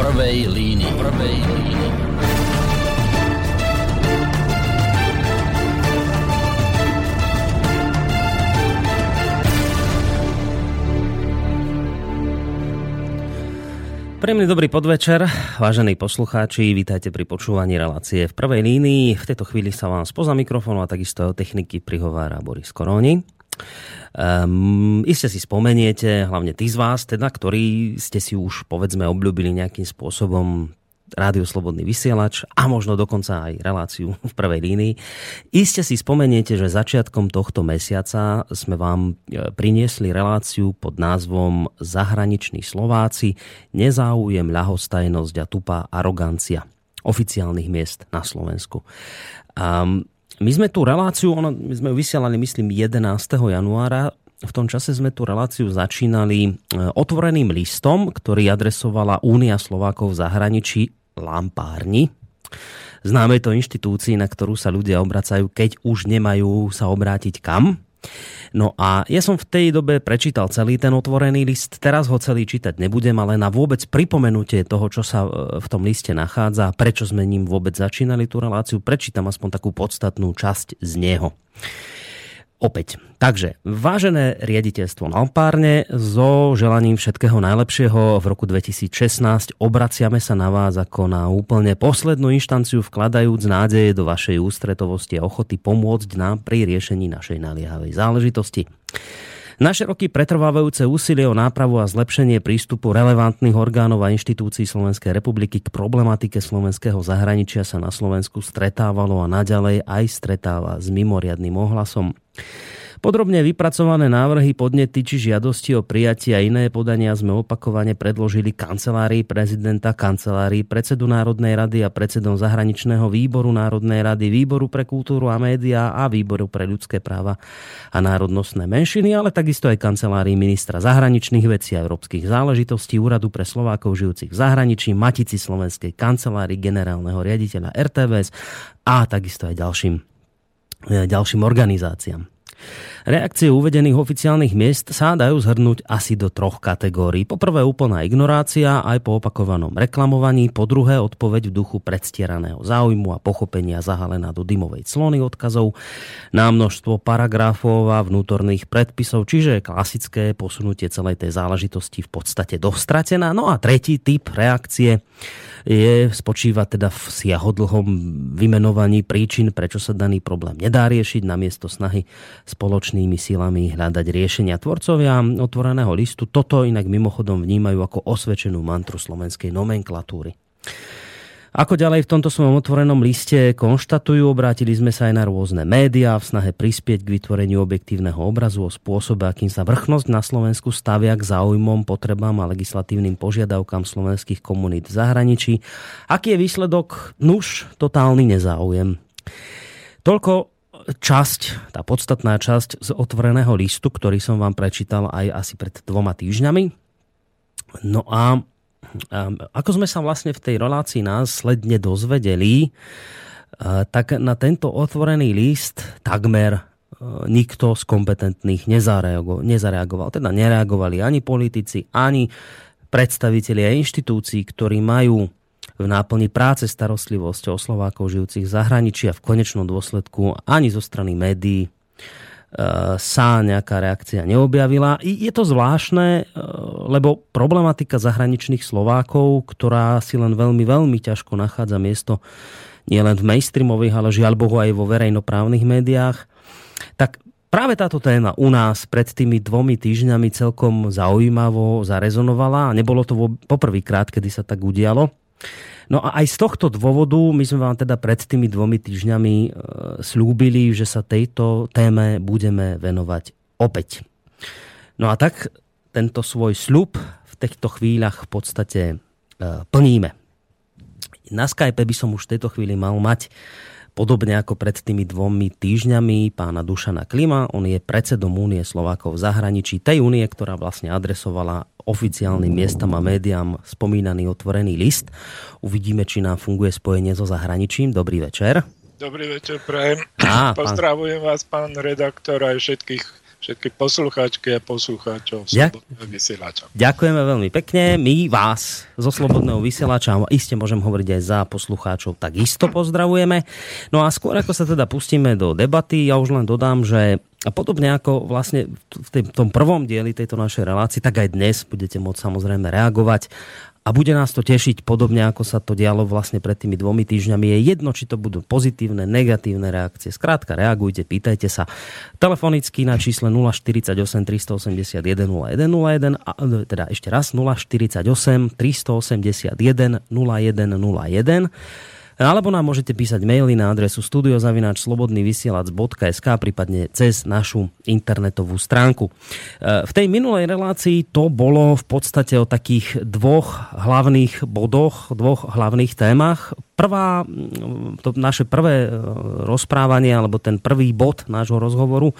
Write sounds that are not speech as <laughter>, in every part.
prvej línii. Prvej línii. Príjemný dobrý podvečer, vážení poslucháči, vítajte pri počúvaní relácie v prvej línii. V tejto chvíli sa vám spoza mikrofónu a takisto techniky prihovára Boris Koroni. Um, iste si spomeniete, hlavne tí z vás, teda, ktorí ste si už povedzme obľúbili nejakým spôsobom Rádio Slobodný vysielač a možno dokonca aj reláciu <laughs> v prvej línii. Iste si spomeniete, že začiatkom tohto mesiaca sme vám e, priniesli reláciu pod názvom Zahraniční Slováci, nezáujem, ľahostajnosť a tupá arogancia oficiálnych miest na Slovensku. Um, my sme tú reláciu, ono, my sme ju vysielali myslím 11. januára, v tom čase sme tú reláciu začínali e, otvoreným listom, ktorý adresovala Únia Slovákov v zahraničí lampárni. Známe to inštitúcii, na ktorú sa ľudia obracajú, keď už nemajú sa obrátiť kam. No a ja som v tej dobe prečítal celý ten otvorený list, teraz ho celý čítať nebudem, ale na vôbec pripomenutie toho, čo sa e, v tom liste nachádza, prečo sme ním vôbec začínali tú reláciu, prečítam aspoň takú podstatnú časť z neho opäť. Takže, vážené riaditeľstvo Lampárne, so želaním všetkého najlepšieho v roku 2016 obraciame sa na vás ako na úplne poslednú inštanciu vkladajúc nádeje do vašej ústretovosti a ochoty pomôcť nám pri riešení našej naliehavej záležitosti. Naše roky pretrvávajúce úsilie o nápravu a zlepšenie prístupu relevantných orgánov a inštitúcií Slovenskej republiky k problematike slovenského zahraničia sa na Slovensku stretávalo a naďalej aj stretáva s mimoriadným ohlasom. Podrobne vypracované návrhy, podnety či žiadosti o prijatie a iné podania sme opakovane predložili kancelárii prezidenta, kancelárii predsedu Národnej rady a predsedom zahraničného výboru Národnej rady, výboru pre kultúru a médiá a výboru pre ľudské práva a národnostné menšiny, ale takisto aj kancelárii ministra zahraničných vecí a európskych záležitostí, Úradu pre Slovákov žijúcich v zahraničí, Matici Slovenskej kancelárii generálneho riaditeľa RTVS a takisto aj ďalším, ďalším organizáciám. Reakcie uvedených oficiálnych miest sa dajú zhrnúť asi do troch kategórií. Po prvé úplná ignorácia aj po opakovanom reklamovaní, po druhé odpoveď v duchu predstieraného záujmu a pochopenia zahalená do dymovej clony odkazov na množstvo paragrafov a vnútorných predpisov, čiže klasické posunutie celej tej záležitosti v podstate dostratená. No a tretí typ reakcie je, spočíva teda v siahodlhom vymenovaní príčin, prečo sa daný problém nedá riešiť, namiesto snahy spoločnými silami hľadať riešenia. Tvorcovia otvoreného listu toto inak mimochodom vnímajú ako osvedčenú mantru slovenskej nomenklatúry. Ako ďalej v tomto svojom otvorenom liste konštatujú, obrátili sme sa aj na rôzne médiá v snahe prispieť k vytvoreniu objektívneho obrazu o spôsobe, akým sa vrchnosť na Slovensku stavia k záujmom, potrebám a legislatívnym požiadavkám slovenských komunít v zahraničí. Aký je výsledok? Nuž, totálny nezáujem. Toľko časť, tá podstatná časť z otvoreného listu, ktorý som vám prečítal aj asi pred dvoma týždňami. No a ako sme sa vlastne v tej relácii následne dozvedeli, tak na tento otvorený list takmer nikto z kompetentných nezareagoval. nezareagoval. Teda nereagovali ani politici, ani predstavitelia inštitúcií, ktorí majú v náplni práce starostlivosť o Slovákov žijúcich v zahraničí a v konečnom dôsledku ani zo strany médií sa nejaká reakcia neobjavila. Je to zvláštne, e, lebo problematika zahraničných Slovákov, ktorá si len veľmi, veľmi ťažko nachádza miesto nielen v mainstreamových, ale žiaľ Bohu aj vo verejnoprávnych médiách, tak práve táto téma u nás pred tými dvomi týždňami celkom zaujímavo zarezonovala a nebolo to poprvýkrát, kedy sa tak udialo. No a aj z tohto dôvodu my sme vám teda pred tými dvomi týždňami e, slúbili, že sa tejto téme budeme venovať opäť. No a tak tento svoj sľub v týchto chvíľach v podstate e, plníme. Na Skype by som už v tejto chvíli mal mať Podobne ako pred tými dvomi týždňami pána Dušana Klima, on je predsedom Únie Slovákov v zahraničí, tej únie, ktorá vlastne adresovala oficiálnym miestam a médiám spomínaný otvorený list. Uvidíme, či nám funguje spojenie so zahraničím. Dobrý večer. Dobrý večer, prajem. Á, Pozdravujem pán... vás, pán redaktor, aj všetkých všetkých poslucháčky a poslucháčov Ďak- Slobodného vysielača. Ďakujeme veľmi pekne. My vás zo Slobodného vysielača, iste môžem hovoriť aj za poslucháčov, takisto pozdravujeme. No a skôr ako sa teda pustíme do debaty, ja už len dodám, že a podobne ako vlastne v tom prvom dieli tejto našej relácii, tak aj dnes budete môcť samozrejme reagovať a bude nás to tešiť podobne, ako sa to dialo vlastne pred tými dvomi týždňami. Je jedno, či to budú pozitívne, negatívne reakcie. Skrátka, reagujte, pýtajte sa telefonicky na čísle 048 381 0101, a, e, teda ešte raz 048 381 0101 alebo nám môžete písať maily na adresu studiozavináčslobodnyvysielac.sk prípadne cez našu internetovú stránku. E, V tej minulej relácii to bolo v podstate o takých dvoch hlavných bodoch, dvoch hlavných témach. Prvá, to naše prvé e, rozprávanie, alebo ten prvý bod nášho rozhovoru e,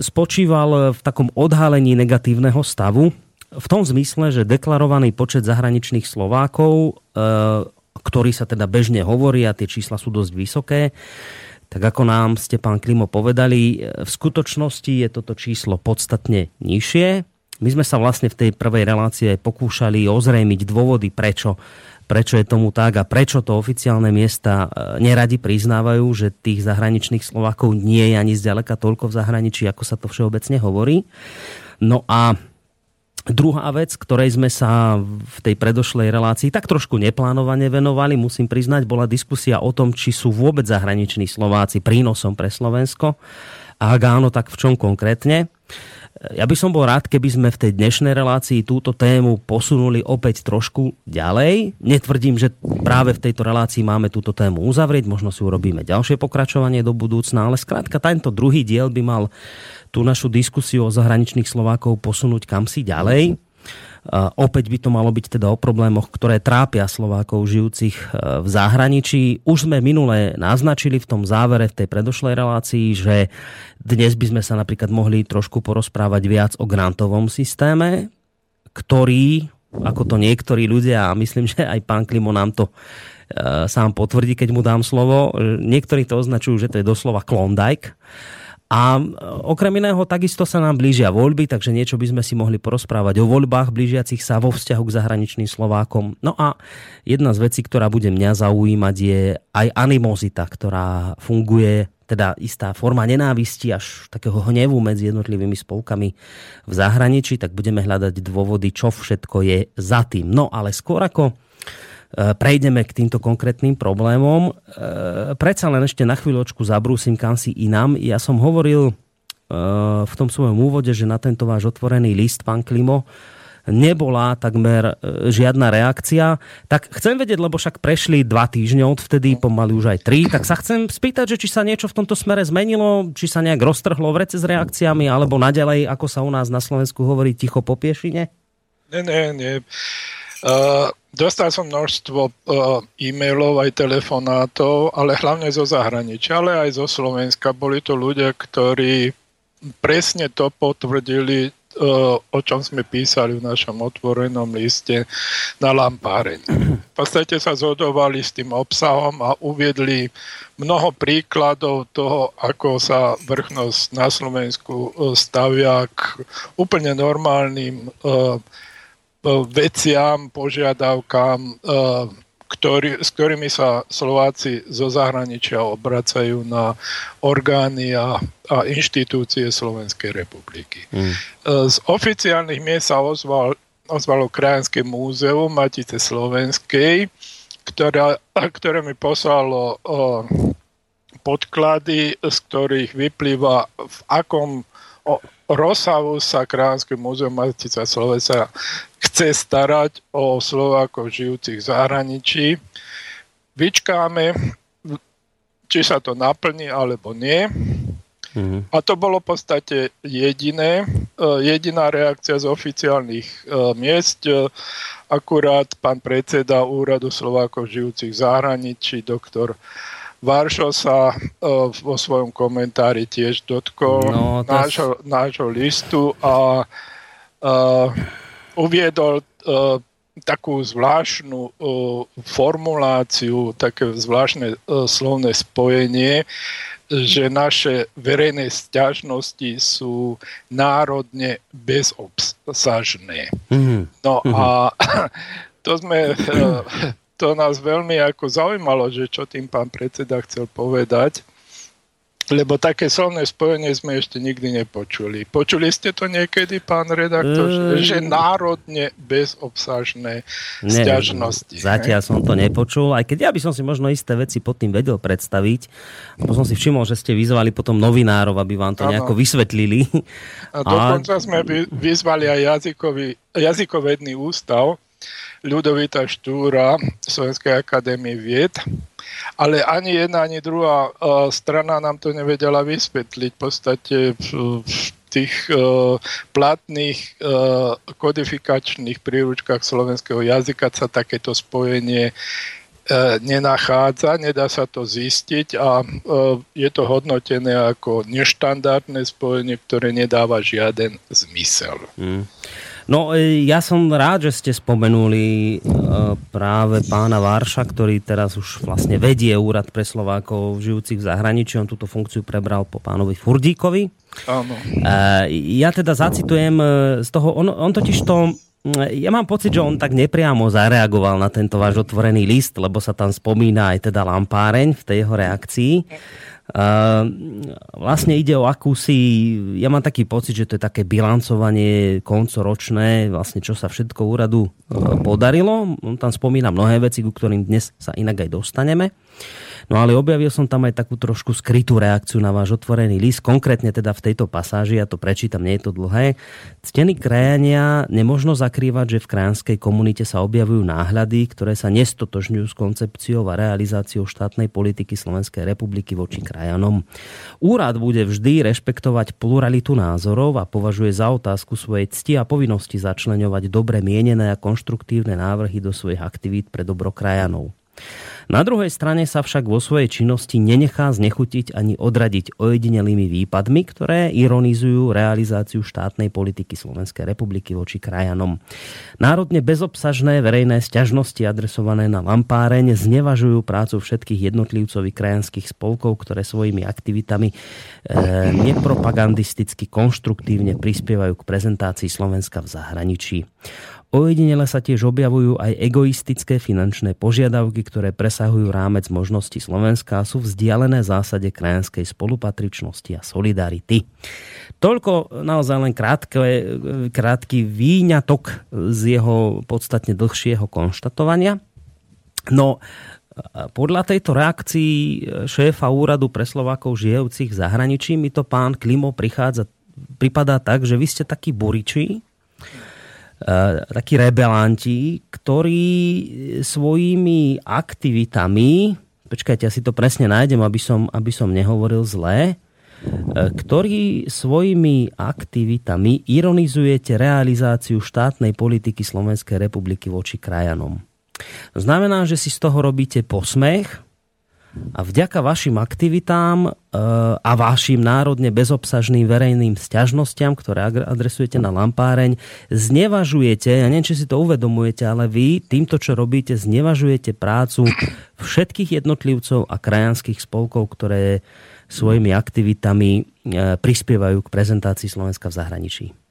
spočíval v takom odhalení negatívneho stavu, v tom zmysle, že deklarovaný počet zahraničných Slovákov ktorý sa teda bežne hovorí a tie čísla sú dosť vysoké, tak ako nám ste, pán Klimo, povedali, v skutočnosti je toto číslo podstatne nižšie. My sme sa vlastne v tej prvej relácii aj pokúšali ozrejmiť dôvody, prečo, prečo je tomu tak a prečo to oficiálne miesta e, neradi priznávajú, že tých zahraničných Slovákov nie je ani zďaleka toľko v zahraničí, ako sa to všeobecne hovorí. No a Druhá vec, ktorej sme sa v tej predošlej relácii tak trošku neplánovane venovali, musím priznať, bola diskusia o tom, či sú vôbec zahraniční Slováci prínosom pre Slovensko. A ak áno, tak v čom konkrétne? Ja by som bol rád, keby sme v tej dnešnej relácii túto tému posunuli opäť trošku ďalej. Netvrdím, že práve v tejto relácii máme túto tému uzavrieť, možno si urobíme ďalšie pokračovanie do budúcna, ale skrátka tento druhý diel by mal tú našu diskusiu o zahraničných Slovákov posunúť kam si ďalej. Uh, opäť by to malo byť teda o problémoch, ktoré trápia Slovákov žijúcich uh, v zahraničí. Už sme minule naznačili v tom závere v tej predošlej relácii, že dnes by sme sa napríklad mohli trošku porozprávať viac o grantovom systéme, ktorý, ako to niektorí ľudia, a myslím, že aj pán Klimo nám to uh, sám potvrdí, keď mu dám slovo, niektorí to označujú, že to je doslova Klondike. A okrem iného takisto sa nám blížia voľby, takže niečo by sme si mohli porozprávať o voľbách blížiacich sa vo vzťahu k zahraničným Slovákom. No a jedna z vecí, ktorá bude mňa zaujímať, je aj animozita, ktorá funguje teda istá forma nenávisti až takého hnevu medzi jednotlivými spolkami v zahraničí, tak budeme hľadať dôvody, čo všetko je za tým. No ale skôr ako prejdeme k týmto konkrétnym problémom. Predsa len ešte na chvíľočku zabrúsim kam si inám. Ja som hovoril v tom svojom úvode, že na tento váš otvorený list, pán Klimo, nebola takmer žiadna reakcia. Tak chcem vedieť, lebo však prešli dva týždne od vtedy, pomaly už aj tri, tak sa chcem spýtať, že či sa niečo v tomto smere zmenilo, či sa nejak roztrhlo vrece s reakciami, alebo naďalej, ako sa u nás na Slovensku hovorí, ticho po piešine? Nie, nie, nie. Uh, dostal som množstvo uh, e-mailov aj telefonátov, ale hlavne zo zahraničia, ale aj zo Slovenska. Boli to ľudia, ktorí presne to potvrdili, uh, o čom sme písali v našom otvorenom liste na Lampáreň. V podstate sa zhodovali s tým obsahom a uviedli mnoho príkladov toho, ako sa vrchnosť na Slovensku stavia k úplne normálnym uh, veciam, požiadavkám, ktorý, s ktorými sa Slováci zo zahraničia obracajú na orgány a, a inštitúcie Slovenskej republiky. Mm. Z oficiálnych miest sa ozval, ozvalo Krajanské múzeum Matice Slovenskej, ktorá, ktoré mi poslalo o, podklady, z ktorých vyplýva v akom o, rozsahu sa Kránske múzeum Matica Slovenska chce starať o Slovákov žijúcich v zahraničí. Vyčkáme, či sa to naplní alebo nie. Mm-hmm. A to bolo v podstate jediné, jediná reakcia z oficiálnych miest. Akurát pán predseda Úradu Slovákov žijúcich v zahraničí, doktor Varšo sa uh, vo svojom komentári tiež dotkol no, to... nášho, nášho listu a uh, uviedol uh, takú zvláštnu uh, formuláciu, také zvláštne uh, slovné spojenie, že naše verejné stiažnosti sú národne bezobsažné. Mm. No a <clears throat> to sme to nás veľmi ako zaujímalo, že čo tým pán predseda chcel povedať lebo také slovné spojenie sme ešte nikdy nepočuli. Počuli ste to niekedy, pán redaktor, mm. že národne bezobsažné stiažnosti? Zatiaľ hej? som to nepočul, aj keď ja by som si možno isté veci pod tým vedel predstaviť. A som si všimol, že ste vyzvali potom novinárov, aby vám to ano. nejako vysvetlili. A dokonca a... sme vyzvali aj jazykový, jazykovedný ústav, Ľudovita Štúra Slovenskej akadémie vied, ale ani jedna, ani druhá uh, strana nám to nevedela vysvetliť. V podstate v, v tých uh, platných kodifikačných príručkách slovenského jazyka sa takéto spojenie nenachádza, nedá sa to zistiť a je to hodnotené ako neštandardné spojenie, ktoré nedáva žiaden zmysel. Hmm. No e, ja som rád, že ste spomenuli e, práve pána Varša, ktorý teraz už vlastne vedie úrad pre Slovákov žijúcich v zahraničí. On túto funkciu prebral po pánovi Furdíkovi. Áno. E, ja teda zacitujem z toho, on, on totiž to ja mám pocit, že on tak nepriamo zareagoval na tento váš otvorený list, lebo sa tam spomína aj teda lampáreň v tej jeho reakcii. Ehm, vlastne ide o akúsi, ja mám taký pocit, že to je také bilancovanie koncoročné, vlastne čo sa všetko úradu e, podarilo. On tam spomína mnohé veci, ku ktorým dnes sa inak aj dostaneme. No ale objavil som tam aj takú trošku skrytú reakciu na váš otvorený list, konkrétne teda v tejto pasáži, ja to prečítam, nie je to dlhé. Ctení krajania nemožno zakrývať, že v krajanskej komunite sa objavujú náhľady, ktoré sa nestotožňujú s koncepciou a realizáciou štátnej politiky Slovenskej republiky voči krajanom. Úrad bude vždy rešpektovať pluralitu názorov a považuje za otázku svojej cti a povinnosti začleňovať dobre mienené a konštruktívne návrhy do svojich aktivít pre dobro krajanov. Na druhej strane sa však vo svojej činnosti nenechá znechutiť ani odradiť ojedinelými výpadmi, ktoré ironizujú realizáciu štátnej politiky Slovenskej republiky voči krajanom. Národne bezobsažné verejné sťažnosti adresované na lampáreň znevažujú prácu všetkých jednotlivcov krajanských spolkov, ktoré svojimi aktivitami e, nepropagandisticky konštruktívne prispievajú k prezentácii Slovenska v zahraničí. Ojedinele sa tiež objavujú aj egoistické finančné požiadavky, ktoré presahujú rámec možností Slovenska a sú vzdialené zásade krajanskej spolupatričnosti a solidarity. Toľko naozaj len krátke, krátky výňatok z jeho podstatne dlhšieho konštatovania. No, podľa tejto reakcii šéfa úradu pre Slovákov žijúcich v zahraničí mi to pán Klimo prichádza, pripadá tak, že vy ste takí buriči, Eh, takí rebelanti, ktorí svojimi aktivitami, počkajte, ja si to presne nájdem, aby som, aby som nehovoril zlé, eh, ktorí svojimi aktivitami ironizujete realizáciu štátnej politiky Slovenskej republiky voči krajanom. Znamená, že si z toho robíte posmech, a vďaka vašim aktivitám e, a vašim národne bezobsažným verejným sťažnostiam, ktoré adresujete na lampáreň, znevažujete, ja neviem, či si to uvedomujete, ale vy týmto, čo robíte, znevažujete prácu všetkých jednotlivcov a krajanských spolkov, ktoré svojimi aktivitami e, prispievajú k prezentácii Slovenska v zahraničí.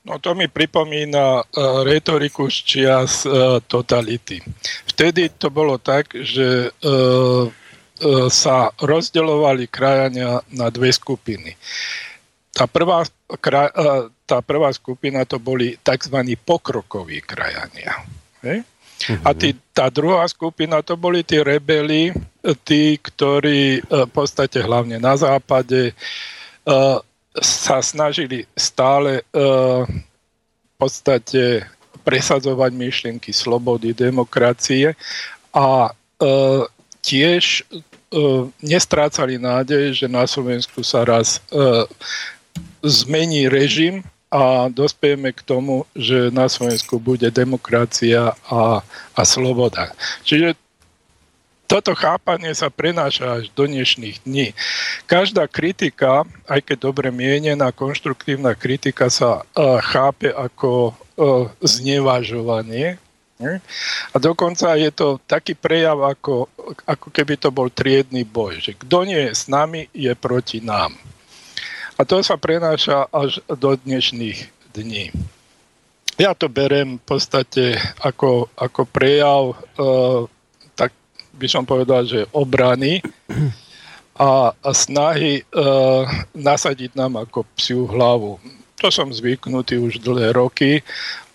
No to mi pripomína uh, retoriku z čias uh, totality. Vtedy to bolo tak, že uh, sa rozdeľovali krajania na dve skupiny. Tá prvá, kraj, tá prvá skupina to boli tzv. pokrokoví krajania. Hej? A tí, tá druhá skupina to boli tí rebeli, tí, ktorí v podstate hlavne na západe sa snažili stále uh, v podstate presadzovať myšlienky slobody, demokracie a uh, tiež uh, nestrácali nádej, že na Slovensku sa raz zmení režim a dospieme k tomu, že na Slovensku bude demokracia a, a sloboda. Čiže toto chápanie sa prenáša až do dnešných dní. Každá kritika, aj keď dobre mienená, konštruktívna kritika sa uh, chápe ako uh, znevažovanie A dokonca je to taký prejav, ako, ako keby to bol triedny boj, že kto nie je s nami, je proti nám. A to sa prenáša až do dnešných dní. Ja to berem v podstate ako, ako prejav, e, by som povedal, že obrany a, a snahy e, nasadiť nám ako psiu hlavu to som zvyknutý už dlhé roky,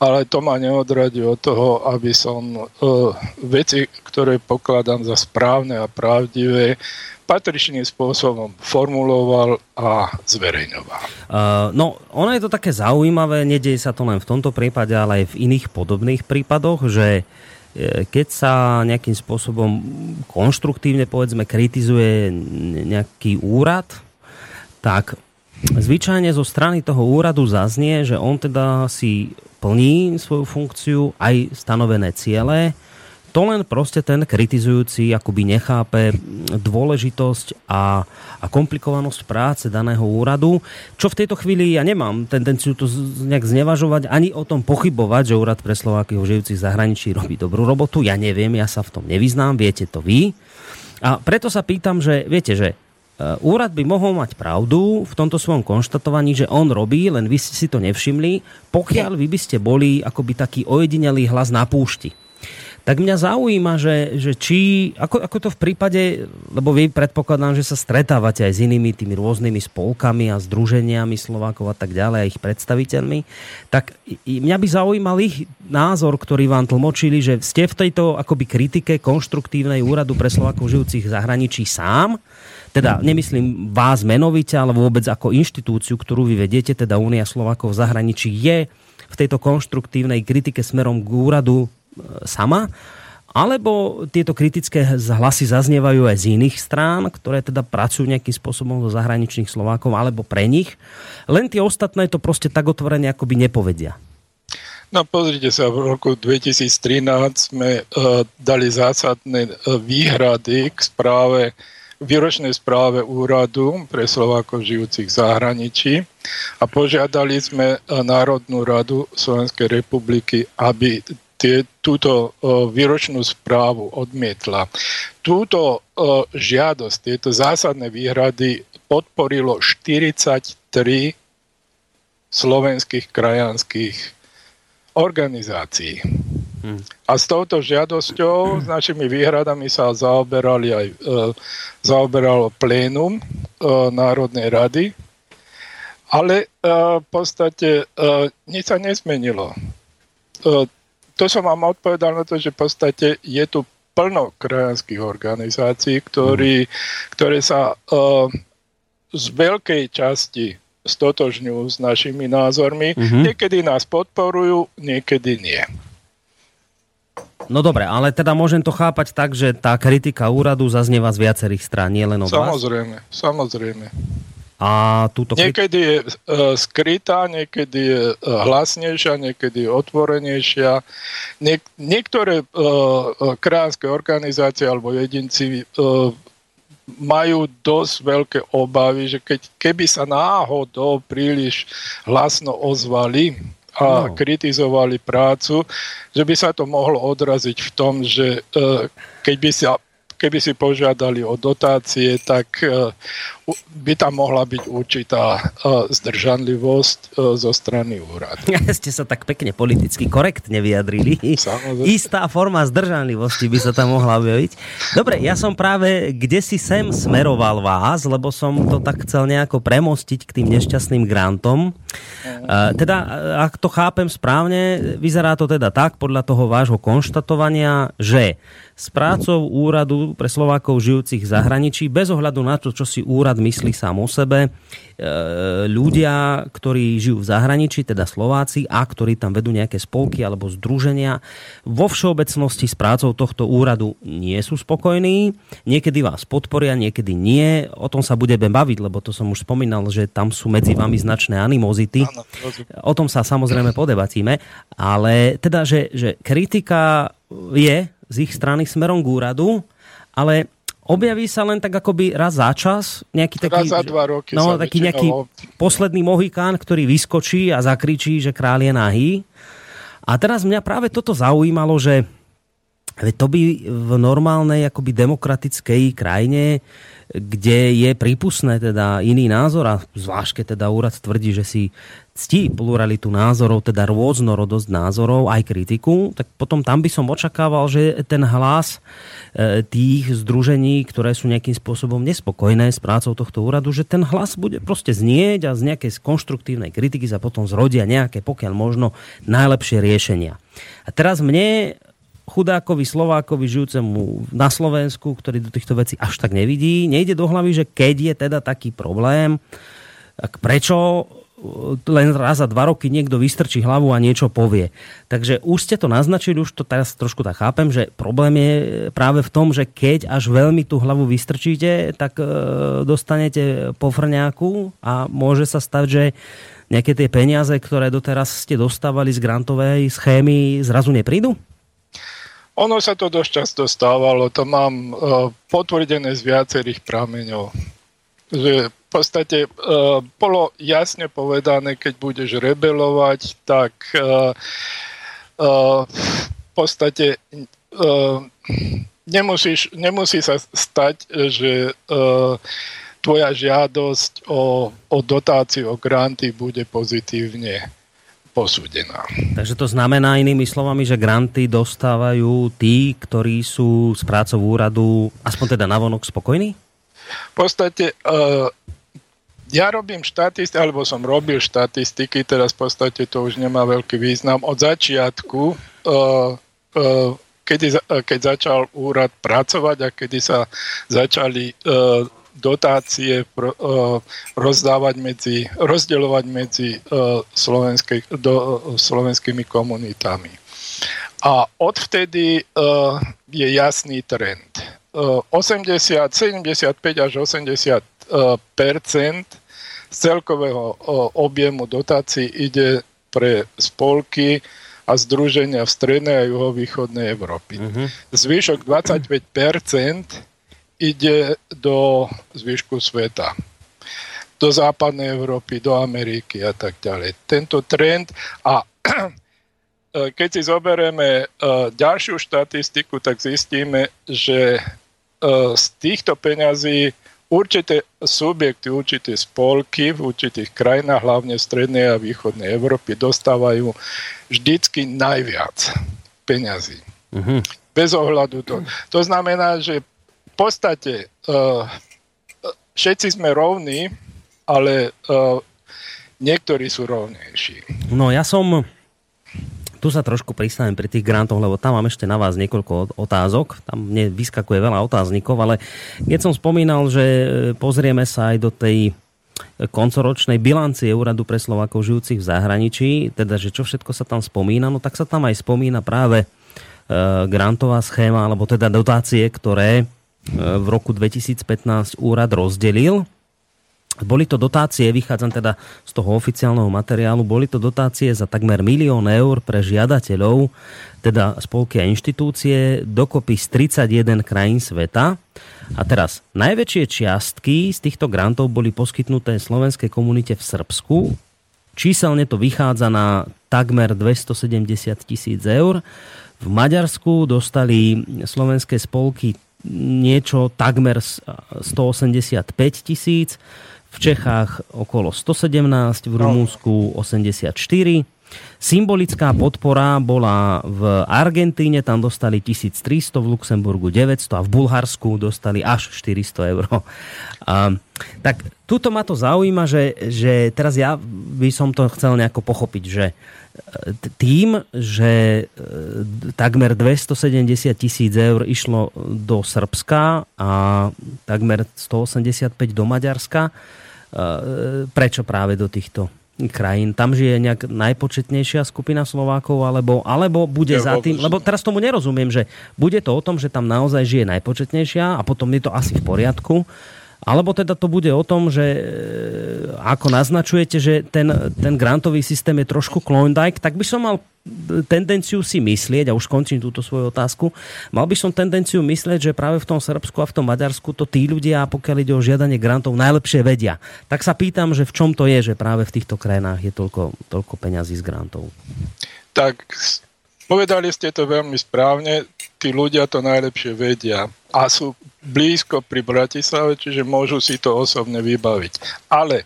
ale to ma neodradí od toho, aby som uh, veci, ktoré pokladám za správne a pravdivé, patričným spôsobom formuloval a zverejňoval. Uh, no, ono je to také zaujímavé, nedieje sa to len v tomto prípade, ale aj v iných podobných prípadoch, že e, keď sa nejakým spôsobom konštruktívne, povedzme, kritizuje nejaký úrad, tak zvyčajne zo strany toho úradu zaznie, že on teda si plní svoju funkciu, aj stanovené ciele, to len proste ten kritizujúci akoby nechápe dôležitosť a, a komplikovanosť práce daného úradu, čo v tejto chvíli ja nemám tendenciu to nejak znevažovať, ani o tom pochybovať, že úrad pre Slovákov žijúcich zahraničí robí dobrú robotu. Ja neviem, ja sa v tom nevyznám, viete to vy. A preto sa pýtam, že viete, že Eh, úrad by mohol mať pravdu v tomto svojom konštatovaní, že on robí, len vy ste si to nevšimli, pokiaľ vy by ste boli akoby taký ojedinelý hlas na púšti. Tak mňa zaujíma, že, že či, ako, ako to v prípade, lebo vy predpokladám, že sa stretávate aj s inými tými rôznymi spolkami a združeniami Slovákov a tak ďalej, a ich predstaviteľmi, tak mňa by zaujímal ich názor, ktorý vám tlmočili, že ste v tejto akoby kritike konštruktívnej úradu pre Slovákov žijúcich v zahraničí sám, teda nemyslím vás menovite, ale vôbec ako inštitúciu, ktorú vy vediete, teda Únia Slovákov v zahraničí, je v tejto konštruktívnej kritike smerom k úradu sama, alebo tieto kritické hlasy zaznievajú aj z iných strán, ktoré teda pracujú nejakým spôsobom so zahraničných Slovákov, alebo pre nich. Len tie ostatné to proste tak otvorene akoby nepovedia. No pozrite sa, v roku 2013 sme uh, dali zásadné uh, výhrady k správe výročnej správe úradu pre Slovákov žijúcich v zahraničí a požiadali sme Národnú radu Slovenskej republiky, aby tie, túto uh, výročnú správu odmietla. Túto uh, žiadosť, tieto zásadné výhrady podporilo 43 slovenských krajanských organizácií. A s touto žiadosťou, s našimi výhradami sa zaoberali aj, e, zaoberalo plénum e, Národnej rady, ale e, v podstate e, nič sa nesmenilo. E, to som vám odpovedal na to, že v podstate je tu plno krajanských organizácií, ktorí, ktoré sa e, z veľkej časti stotožňujú s našimi názormi. Mm-hmm. Niekedy nás podporujú, niekedy nie. No dobre, ale teda môžem to chápať tak, že tá kritika úradu zaznieva z viacerých strán, nie len od samozrejme, vás? Samozrejme, A túto Niekedy je uh, skrytá, niekedy je uh, hlasnejšia, niekedy je otvorenejšia. Niek- niektoré uh, kránske organizácie alebo jedinci uh, majú dosť veľké obavy, že keď, keby sa náhodou príliš hlasno ozvali a no. kritizovali prácu, že by sa to mohlo odraziť v tom, že e, keď by sa keby si požiadali o dotácie, tak e, by tam mohla byť určitá e, zdržanlivosť e, zo strany úradu. <laughs> Ste sa tak pekne politicky korektne vyjadrili. Samozrejme. Istá forma zdržanlivosti by sa tam mohla objaviť. Dobre, ja som práve kde si sem smeroval vás, lebo som to tak chcel nejako premostiť k tým nešťastným grantom. Teda, ak to chápem správne, vyzerá to teda tak, podľa toho vášho konštatovania, že s prácou úradu pre Slovákov žijúcich v zahraničí, bez ohľadu na to, čo si úrad myslí sám o sebe, ľudia, ktorí žijú v zahraničí, teda Slováci, a ktorí tam vedú nejaké spolky alebo združenia, vo všeobecnosti s prácou tohto úradu nie sú spokojní. Niekedy vás podporia, niekedy nie. O tom sa budeme baviť, lebo to som už spomínal, že tam sú medzi vami značné animozity. O tom sa samozrejme podebatíme. Ale teda, že, že kritika je z ich strany smerom k úradu, ale objaví sa len tak akoby raz za čas, nejaký taký, raz za dva roky no, taký nejaký posledný mohikán, ktorý vyskočí a zakričí, že král je nahý. A teraz mňa práve toto zaujímalo, že to by v normálnej akoby demokratickej krajine kde je prípustné teda iný názor a zvlášť keď teda úrad tvrdí, že si ctí pluralitu názorov, teda rôznorodosť názorov, aj kritiku, tak potom tam by som očakával, že ten hlas tých združení, ktoré sú nejakým spôsobom nespokojné s prácou tohto úradu, že ten hlas bude proste znieť a z nejakej konštruktívnej kritiky sa potom zrodia nejaké, pokiaľ možno, najlepšie riešenia. A teraz mne chudákovi Slovákovi žijúcemu na Slovensku, ktorý do týchto vecí až tak nevidí, nejde do hlavy, že keď je teda taký problém, tak prečo len raz za dva roky niekto vystrčí hlavu a niečo povie. Takže už ste to naznačili, už to teraz trošku tak chápem, že problém je práve v tom, že keď až veľmi tú hlavu vystrčíte, tak e, dostanete pofrňáku a môže sa stať, že nejaké tie peniaze, ktoré doteraz ste dostávali z grantovej schémy, zrazu neprídu? Ono sa to dosť často stávalo, to mám uh, potvrdené z viacerých prameňov. Že podstate uh, bolo jasne povedané, keď budeš rebelovať, tak uh, uh, v podstate uh, nemusíš, nemusí sa stať, že uh, tvoja žiadosť o, o dotáciu, o granty bude pozitívne posúdená. Takže to znamená inými slovami, že granty dostávajú tí, ktorí sú s prácou úradu aspoň teda navonok spokojní? V podstate uh, ja robím štatistiky, alebo som robil štatistiky, teraz v podstate to už nemá veľký význam. Od začiatku, uh, uh, kedy, keď začal úrad pracovať a kedy sa začali dotácie rozdávať medzi, rozdeľovať medzi slovenskej, do, slovenskými komunitami. A odvtedy je jasný trend. Uh, 80, 75 až 80 uh, percent z celkového objemu dotácií ide pre spolky a združenia v strednej a juhovýchodnej Európy. Uh-huh. Zvyšok 25% ide do zvyšku sveta do západnej Európy, do Ameriky a tak ďalej. Tento trend a <clears throat> keď si zoberieme e, ďalšiu štatistiku, tak zistíme, že e, z týchto peňazí určité subjekty, určité spolky v určitých krajinách, hlavne v strednej a východnej Európy, dostávajú vždycky najviac peňazí. Mm-hmm. Bez ohľadu to. To znamená, že podstate uh, všetci sme rovní, ale uh, niektorí sú rovnejší. No ja som tu sa trošku pristavím pri tých grantoch, lebo tam mám ešte na vás niekoľko otázok. Tam mne vyskakuje veľa otáznikov, ale keď som spomínal, že e, pozrieme sa aj do tej koncoročnej bilancie Úradu pre Slovákov žijúcich v zahraničí, teda, že čo všetko sa tam spomína, no tak sa tam aj spomína práve e, grantová schéma, alebo teda dotácie, ktoré v roku 2015 úrad rozdelil. Boli to dotácie, vychádzam teda z toho oficiálneho materiálu, boli to dotácie za takmer milión eur pre žiadateľov, teda spolky a inštitúcie, dokopy z 31 krajín sveta. A teraz, najväčšie čiastky z týchto grantov boli poskytnuté slovenskej komunite v Srbsku. Číselne to vychádza na takmer 270 tisíc eur. V Maďarsku dostali slovenské spolky niečo takmer 185 tisíc, v Čechách okolo 117, v Rumúnsku 84. Symbolická podpora bola v Argentíne, tam dostali 1300, v Luxemburgu 900 a v Bulharsku dostali až 400 eur. A, tak tuto ma to zaujíma, že, že teraz ja by som to chcel nejako pochopiť, že tým, že e, takmer 270 tisíc eur išlo do Srbska a takmer 185 do Maďarska, e, prečo práve do týchto krajín. Tam žije nejak najpočetnejšia skupina Slovákov, alebo, alebo bude ja, za tým, lebo teraz tomu nerozumiem, že bude to o tom, že tam naozaj žije najpočetnejšia a potom je to asi v poriadku, alebo teda to bude o tom, že e, ako naznačujete, že ten, ten grantový systém je trošku Klondike, tak by som mal tendenciu si myslieť, a už končím túto svoju otázku, mal by som tendenciu myslieť, že práve v tom Srbsku a v tom Maďarsku to tí ľudia, pokiaľ ide o žiadanie grantov, najlepšie vedia. Tak sa pýtam, že v čom to je, že práve v týchto krajinách je toľko, toľko peňazí z grantov. tak povedali ste to veľmi správne, tí ľudia to najlepšie vedia a sú blízko pri Bratislave, čiže môžu si to osobne vybaviť. Ale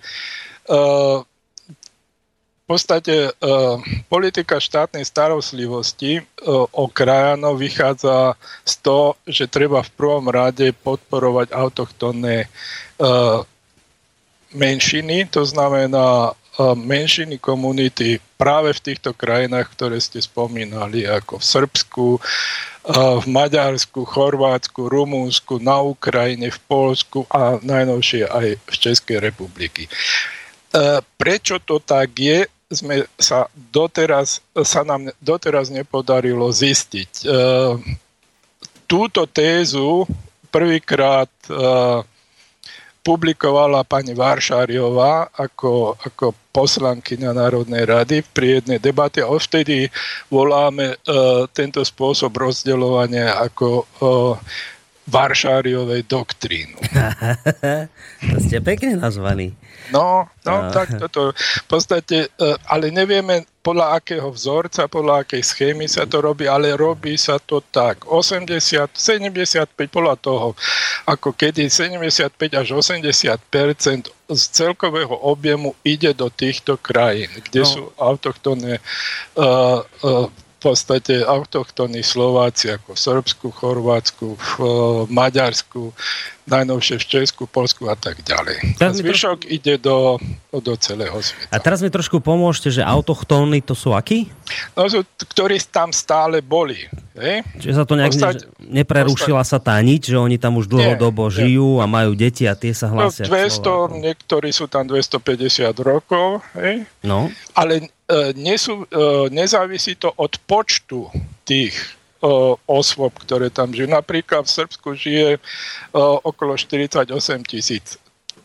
uh, podstate uh, politika štátnej starostlivosti uh, o krajanov vychádza z toho, že treba v prvom rade podporovať autochtónne uh, menšiny, to znamená menšiny komunity práve v týchto krajinách, ktoré ste spomínali, ako v Srbsku, uh, v Maďarsku, Chorvátsku, Rumúnsku, na Ukrajine, v Polsku a najnovšie aj v Českej republiky. Prečo to tak je? sme sa doteraz, sa nám doteraz nepodarilo zistiť. Túto tézu prvýkrát publikovala pani Varšáriová ako, ako poslankyňa Národnej rady pri jednej debate a odvtedy voláme e, tento spôsob rozdeľovania ako Varšáriovej doktrínu. <laughs> to ste pekne nazvaní. No, no, uh. tak toto. V podstate, e, ale nevieme podľa akého vzorca, podľa akej schémy sa to robí, ale robí sa to tak. 80, 75% podľa toho, ako kedy 75 až 80% z celkového objemu ide do týchto krajín, kde no. sú autochtónne uh, uh, podstate autochtónni Slováci ako v Srbsku, Chorvátsku, v Maďarsku, najnovšie v Česku, Polsku a tak ďalej. A zvyšok trošku... ide do, do celého sveta. A teraz mi trošku pomôžte, že autochtónni to sú akí? No sú, ktorí tam stále boli. Hej? Čiže sa to nejak Ostať, ne, neprerušila sa tá niť, že oni tam už dlhodobo nie, žijú nie. a majú deti a tie sa no, hlásia. No, 200, niektorí sú tam 250 rokov, hej? No. ale nesú, e, nezávisí to od počtu tých osôb, ktoré tam žijú. Napríklad v Srbsku žije okolo 48 tisíc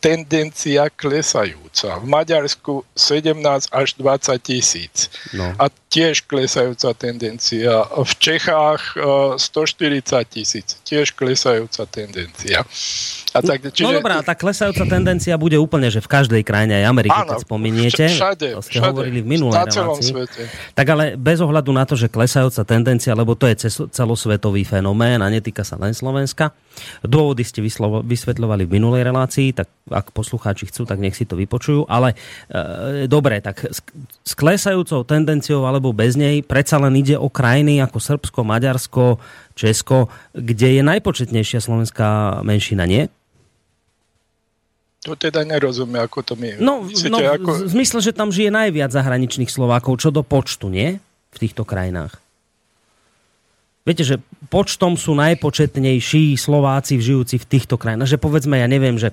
tendencia klesajúca. V Maďarsku 17 až 20 tisíc. No. A tiež klesajúca tendencia. V Čechách 140 tisíc. Tiež klesajúca tendencia. A tak, no čiže... No dobrá, tá klesajúca tendencia bude úplne, že v každej krajine aj Amerike, Áno, keď spomeniete. Všade, to ste všade, hovorili v minulej na celom relácii. svete. Tak ale bez ohľadu na to, že klesajúca tendencia, lebo to je celosvetový fenomén a netýka sa len Slovenska. Dôvody ste vysvetľovali v minulej relácii, tak ak poslucháči chcú, tak nech si to vypočujú. Ale e, dobre, tak s, klesajúcou tendenciou alebo bez nej predsa len ide o krajiny ako Srbsko, Maďarsko, Česko, kde je najpočetnejšia slovenská menšina, nie? To teda nerozumie, ako to my... No, Myslíte, no ako... v zmysle, že tam žije najviac zahraničných Slovákov, čo do počtu, nie? V týchto krajinách. Viete, že počtom sú najpočetnejší Slováci žijúci v týchto krajinách. Že povedzme, ja neviem, že,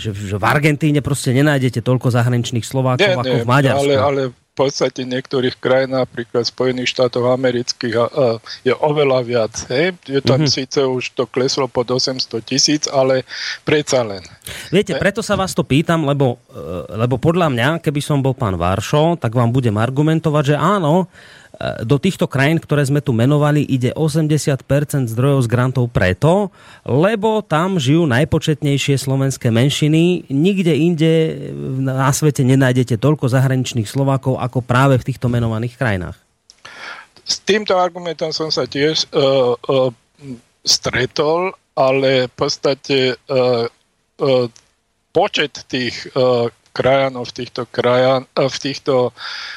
že, že v Argentíne proste nenájdete toľko zahraničných Slovákov nie, ako nie, v Maďarsku. Ale, ale podstate niektorých krajín, napríklad Spojených štátov amerických, a, a, je oveľa viac. Hej? Je tam mm-hmm. síce už to kleslo pod 800 tisíc, ale predsa len. Viete, preto sa vás to pýtam, lebo, e, lebo podľa mňa, keby som bol pán Varšo, tak vám budem argumentovať, že áno, do týchto krajín, ktoré sme tu menovali, ide 80% zdrojov z grantov preto, lebo tam žijú najpočetnejšie slovenské menšiny. Nikde inde na svete nenájdete toľko zahraničných Slovákov ako práve v týchto menovaných krajinách. S týmto argumentom som sa tiež uh, uh, stretol, ale v podstate uh, uh, počet tých uh, krajanov v týchto, krajan, uh, v týchto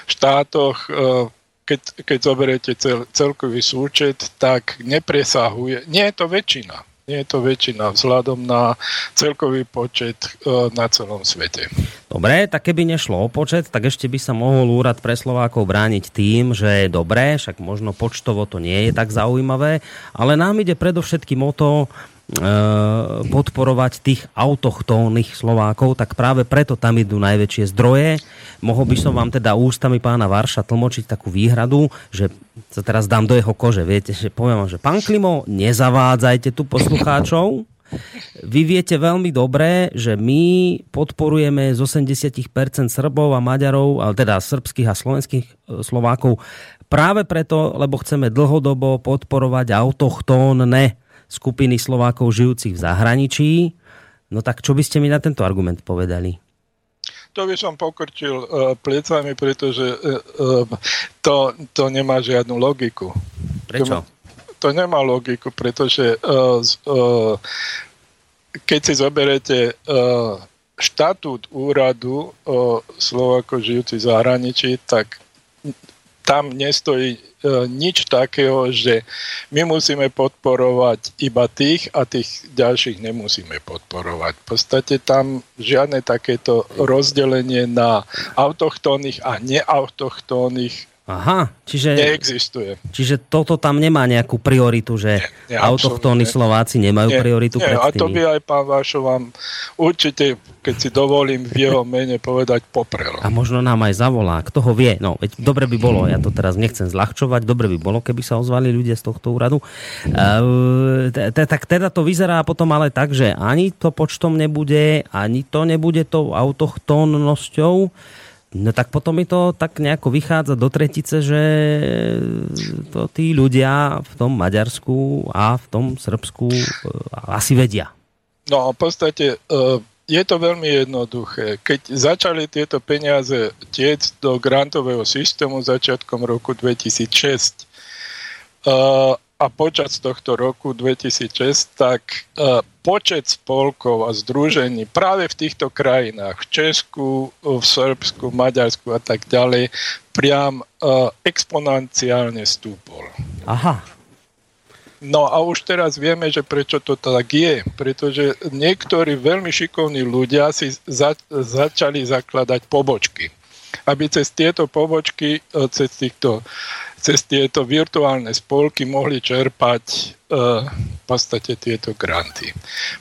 štátoch uh, keď, keď zoberiete cel, celkový súčet, tak nepresahuje, nie je to väčšina, nie je to väčšina vzhľadom na celkový počet e, na celom svete. Dobre, tak keby nešlo o počet, tak ešte by sa mohol úrad pre Slovákov brániť tým, že je dobré, však možno počtovo to nie je tak zaujímavé, ale nám ide predovšetkým o to, podporovať tých autochtónnych Slovákov, tak práve preto tam idú najväčšie zdroje. Mohol by som vám teda ústami pána Varša tlmočiť takú výhradu, že sa teraz dám do jeho kože. Viete, že poviem vám, že pán Klimo, nezavádzajte tu poslucháčov. Vy viete veľmi dobre, že my podporujeme z 80% Srbov a Maďarov, ale teda srbských a slovenských e, Slovákov práve preto, lebo chceme dlhodobo podporovať autochtónne skupiny Slovákov žijúcich v zahraničí. No tak čo by ste mi na tento argument povedali? to by som pokrčil uh, plecami, pretože uh, to, to nemá žiadnu logiku. Prečo? To, to nemá logiku, pretože uh, uh, keď si zoberete uh, štatút úradu uh, Slovako žijúci v zahraničí, tak tam nestojí e, nič takého, že my musíme podporovať iba tých a tých ďalších nemusíme podporovať. V podstate tam žiadne takéto rozdelenie na autochtónnych a neautochtónnych Aha, čiže, neexistuje. Čiže toto tam nemá nejakú prioritu, že nie, nie, autochtónni Slováci nemajú nie, prioritu nie, pred tými. A to by aj pán Vášo vám určite, keď si dovolím v jeho mene povedať, poprel. A možno nám aj zavolá, kto ho vie. No, veď dobre by bolo, ja to teraz nechcem zľahčovať, dobre by bolo, keby sa ozvali ľudia z tohto úradu. Tak teda to vyzerá potom ale tak, že ani to počtom nebude, ani to nebude tou autochtónnosťou, No tak potom mi to tak nejako vychádza do tretice, že to tí ľudia v tom Maďarsku a v tom Srbsku e, asi vedia. No v podstate e, je to veľmi jednoduché. Keď začali tieto peniaze tiec do grantového systému začiatkom roku 2006, a počas tohto roku 2006, tak uh, počet spolkov a združení práve v týchto krajinách, v Česku, v Srbsku, Maďarsku a tak ďalej, priam uh, exponenciálne stúpol. Aha. No a už teraz vieme, že prečo to tak je. Pretože niektorí veľmi šikovní ľudia si za, začali zakladať pobočky. Aby cez tieto pobočky, e, cez týchto cez tieto virtuálne spolky mohli čerpať uh, v podstate tieto granty.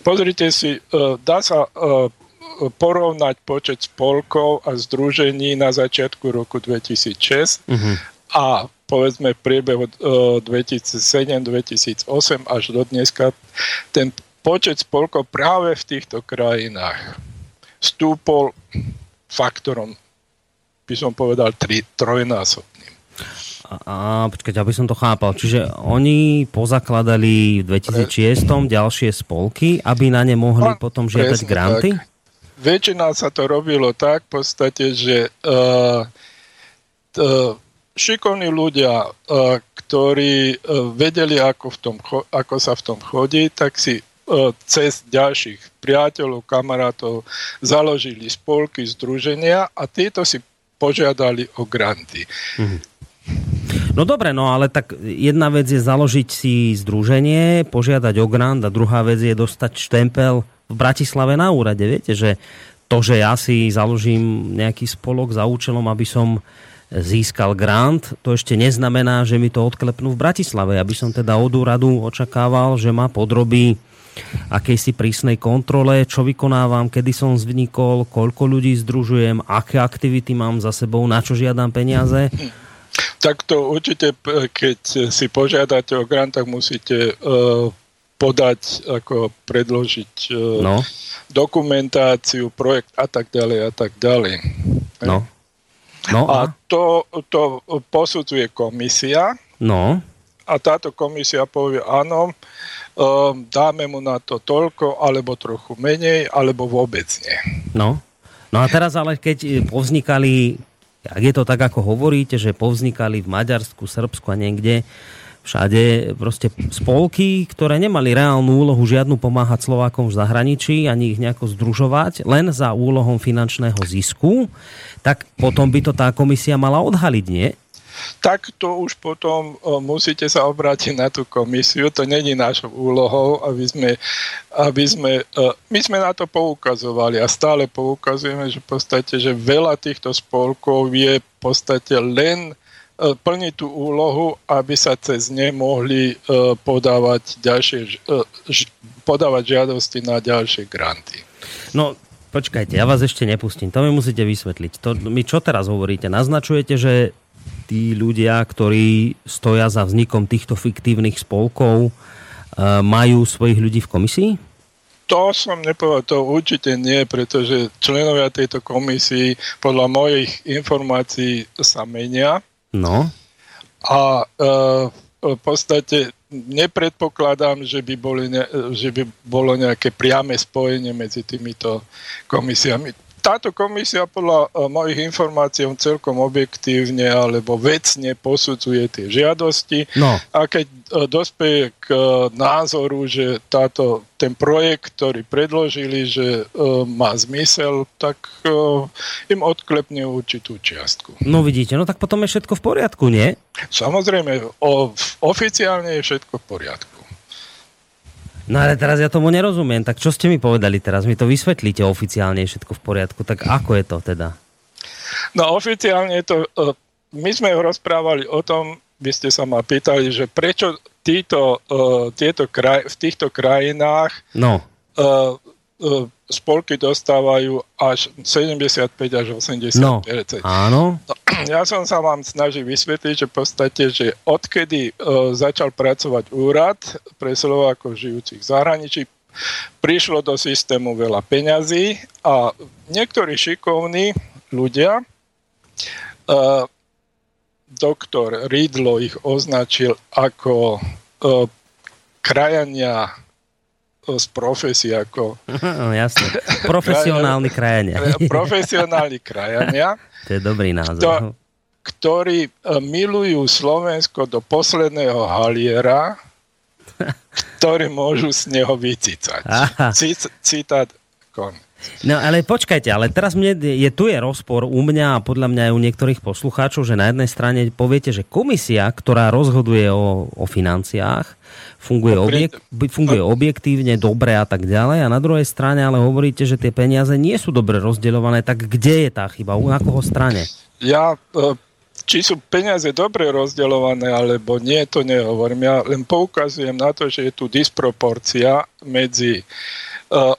Pozrite si, uh, dá sa uh, porovnať počet spolkov a združení na začiatku roku 2006 uh-huh. Mhm. a povedzme v priebehu 2007-2008 až do dneska ten počet spolkov práve v týchto krajinách stúpol faktorom, by som povedal, tri, trojnásobne. A počkať, aby som to chápal. Čiže oni pozakladali v 2006 ďalšie spolky, aby na ne mohli no, potom žiadať granty? Tak. Väčšina sa to robilo tak v podstate, že uh, uh, šikovní ľudia, uh, ktorí uh, vedeli, ako, v tom, ako sa v tom chodí, tak si cez ďalších priateľov, kamarátov založili spolky, združenia a títo si požiadali o granty. Mm-hmm. No dobre, no ale tak jedna vec je založiť si združenie, požiadať o grant a druhá vec je dostať štempel v Bratislave na úrade. Viete, že to, že ja si založím nejaký spolok za účelom, aby som získal grant, to ešte neznamená, že mi to odklepnú v Bratislave. Ja by som teda od úradu očakával, že ma podrobí akejsi prísnej kontrole, čo vykonávam, kedy som vznikol, koľko ľudí združujem, aké aktivity mám za sebou, na čo žiadam peniaze. Tak to určite, keď si požiadate o grant, tak musíte uh, podať, ako predložiť uh, no. dokumentáciu, projekt a tak ďalej a tak ďalej. No. No a, a to, to posudzuje komisia. No. A táto komisia povie, áno, uh, dáme mu na to toľko, alebo trochu menej, alebo vôbec nie. No. No a teraz ale keď povznikali ak je to tak, ako hovoríte, že povznikali v Maďarsku, Srbsku a niekde všade proste spolky, ktoré nemali reálnu úlohu žiadnu pomáhať Slovákom v zahraničí, ani ich nejako združovať, len za úlohom finančného zisku, tak potom by to tá komisia mala odhaliť, nie? Tak to už potom musíte sa obrátiť na tú komisiu. To není našou úlohou, aby sme, aby sme my sme na to poukazovali a stále poukazujeme, že v podstate, že veľa týchto spolkov je v podstate len plniť tú úlohu, aby sa cez ne mohli podávať, ďalšie, podávať žiadosti na ďalšie granty. No, počkajte, ja vás ešte nepustím. To mi musíte vysvetliť. To, my čo teraz hovoríte? Naznačujete, že tí ľudia, ktorí stoja za vznikom týchto fiktívnych spolkov, e, majú svojich ľudí v komisii? To som nepovedal, to určite nie, pretože členovia tejto komisii podľa mojich informácií sa menia. No. A e, v podstate nepredpokladám, že by, boli ne, že by bolo nejaké priame spojenie medzi týmito komisiami táto komisia podľa mojich informácií celkom objektívne alebo vecne posudzuje tie žiadosti No. a keď dospeje k názoru, že táto, ten projekt, ktorý predložili, že má zmysel, tak im odklepne určitú čiastku. No vidíte, no tak potom je všetko v poriadku, nie? Samozrejme, oficiálne je všetko v poriadku. No ale teraz ja tomu nerozumiem, tak čo ste mi povedali teraz? Mi to vysvetlíte oficiálne, je všetko v poriadku, tak ako je to teda? No oficiálne je to, e, my sme rozprávali o tom, vy ste sa ma pýtali, že prečo títo, e, tieto kraj, v týchto krajinách No, e, spolky dostávajú až 75 až 80 no, áno. No, <clears throat> ja som sa vám snažil vysvetliť, že v podstate, že odkedy uh, začal pracovať úrad pre Slovákov žijúcich v zahraničí, prišlo do systému veľa peňazí a niektorí šikovní ľudia, uh, doktor Ridlo ich označil ako uh, krajania z profesie ako... <laughs> No, jasne. Profesionálni <laughs> krajania. Profesionálni krajania. <laughs> To je dobrý názor. Kto, ktorí e, milujú Slovensko do posledného haliera, ktorí môžu z neho vycicať. Citát kon. No ale počkajte, ale teraz mne, je, tu je rozpor u mňa a podľa mňa aj u niektorých poslucháčov, že na jednej strane poviete, že komisia, ktorá rozhoduje o, o financiách, funguje, objek, funguje objektívne, dobre a tak ďalej. A na druhej strane ale hovoríte, že tie peniaze nie sú dobre rozdeľované. Tak kde je tá chyba? Na koho strane? Ja, e, či sú peniaze dobre rozdeľované, alebo nie, to nehovorím. Ja len poukazujem na to, že je tu disproporcia medzi uh,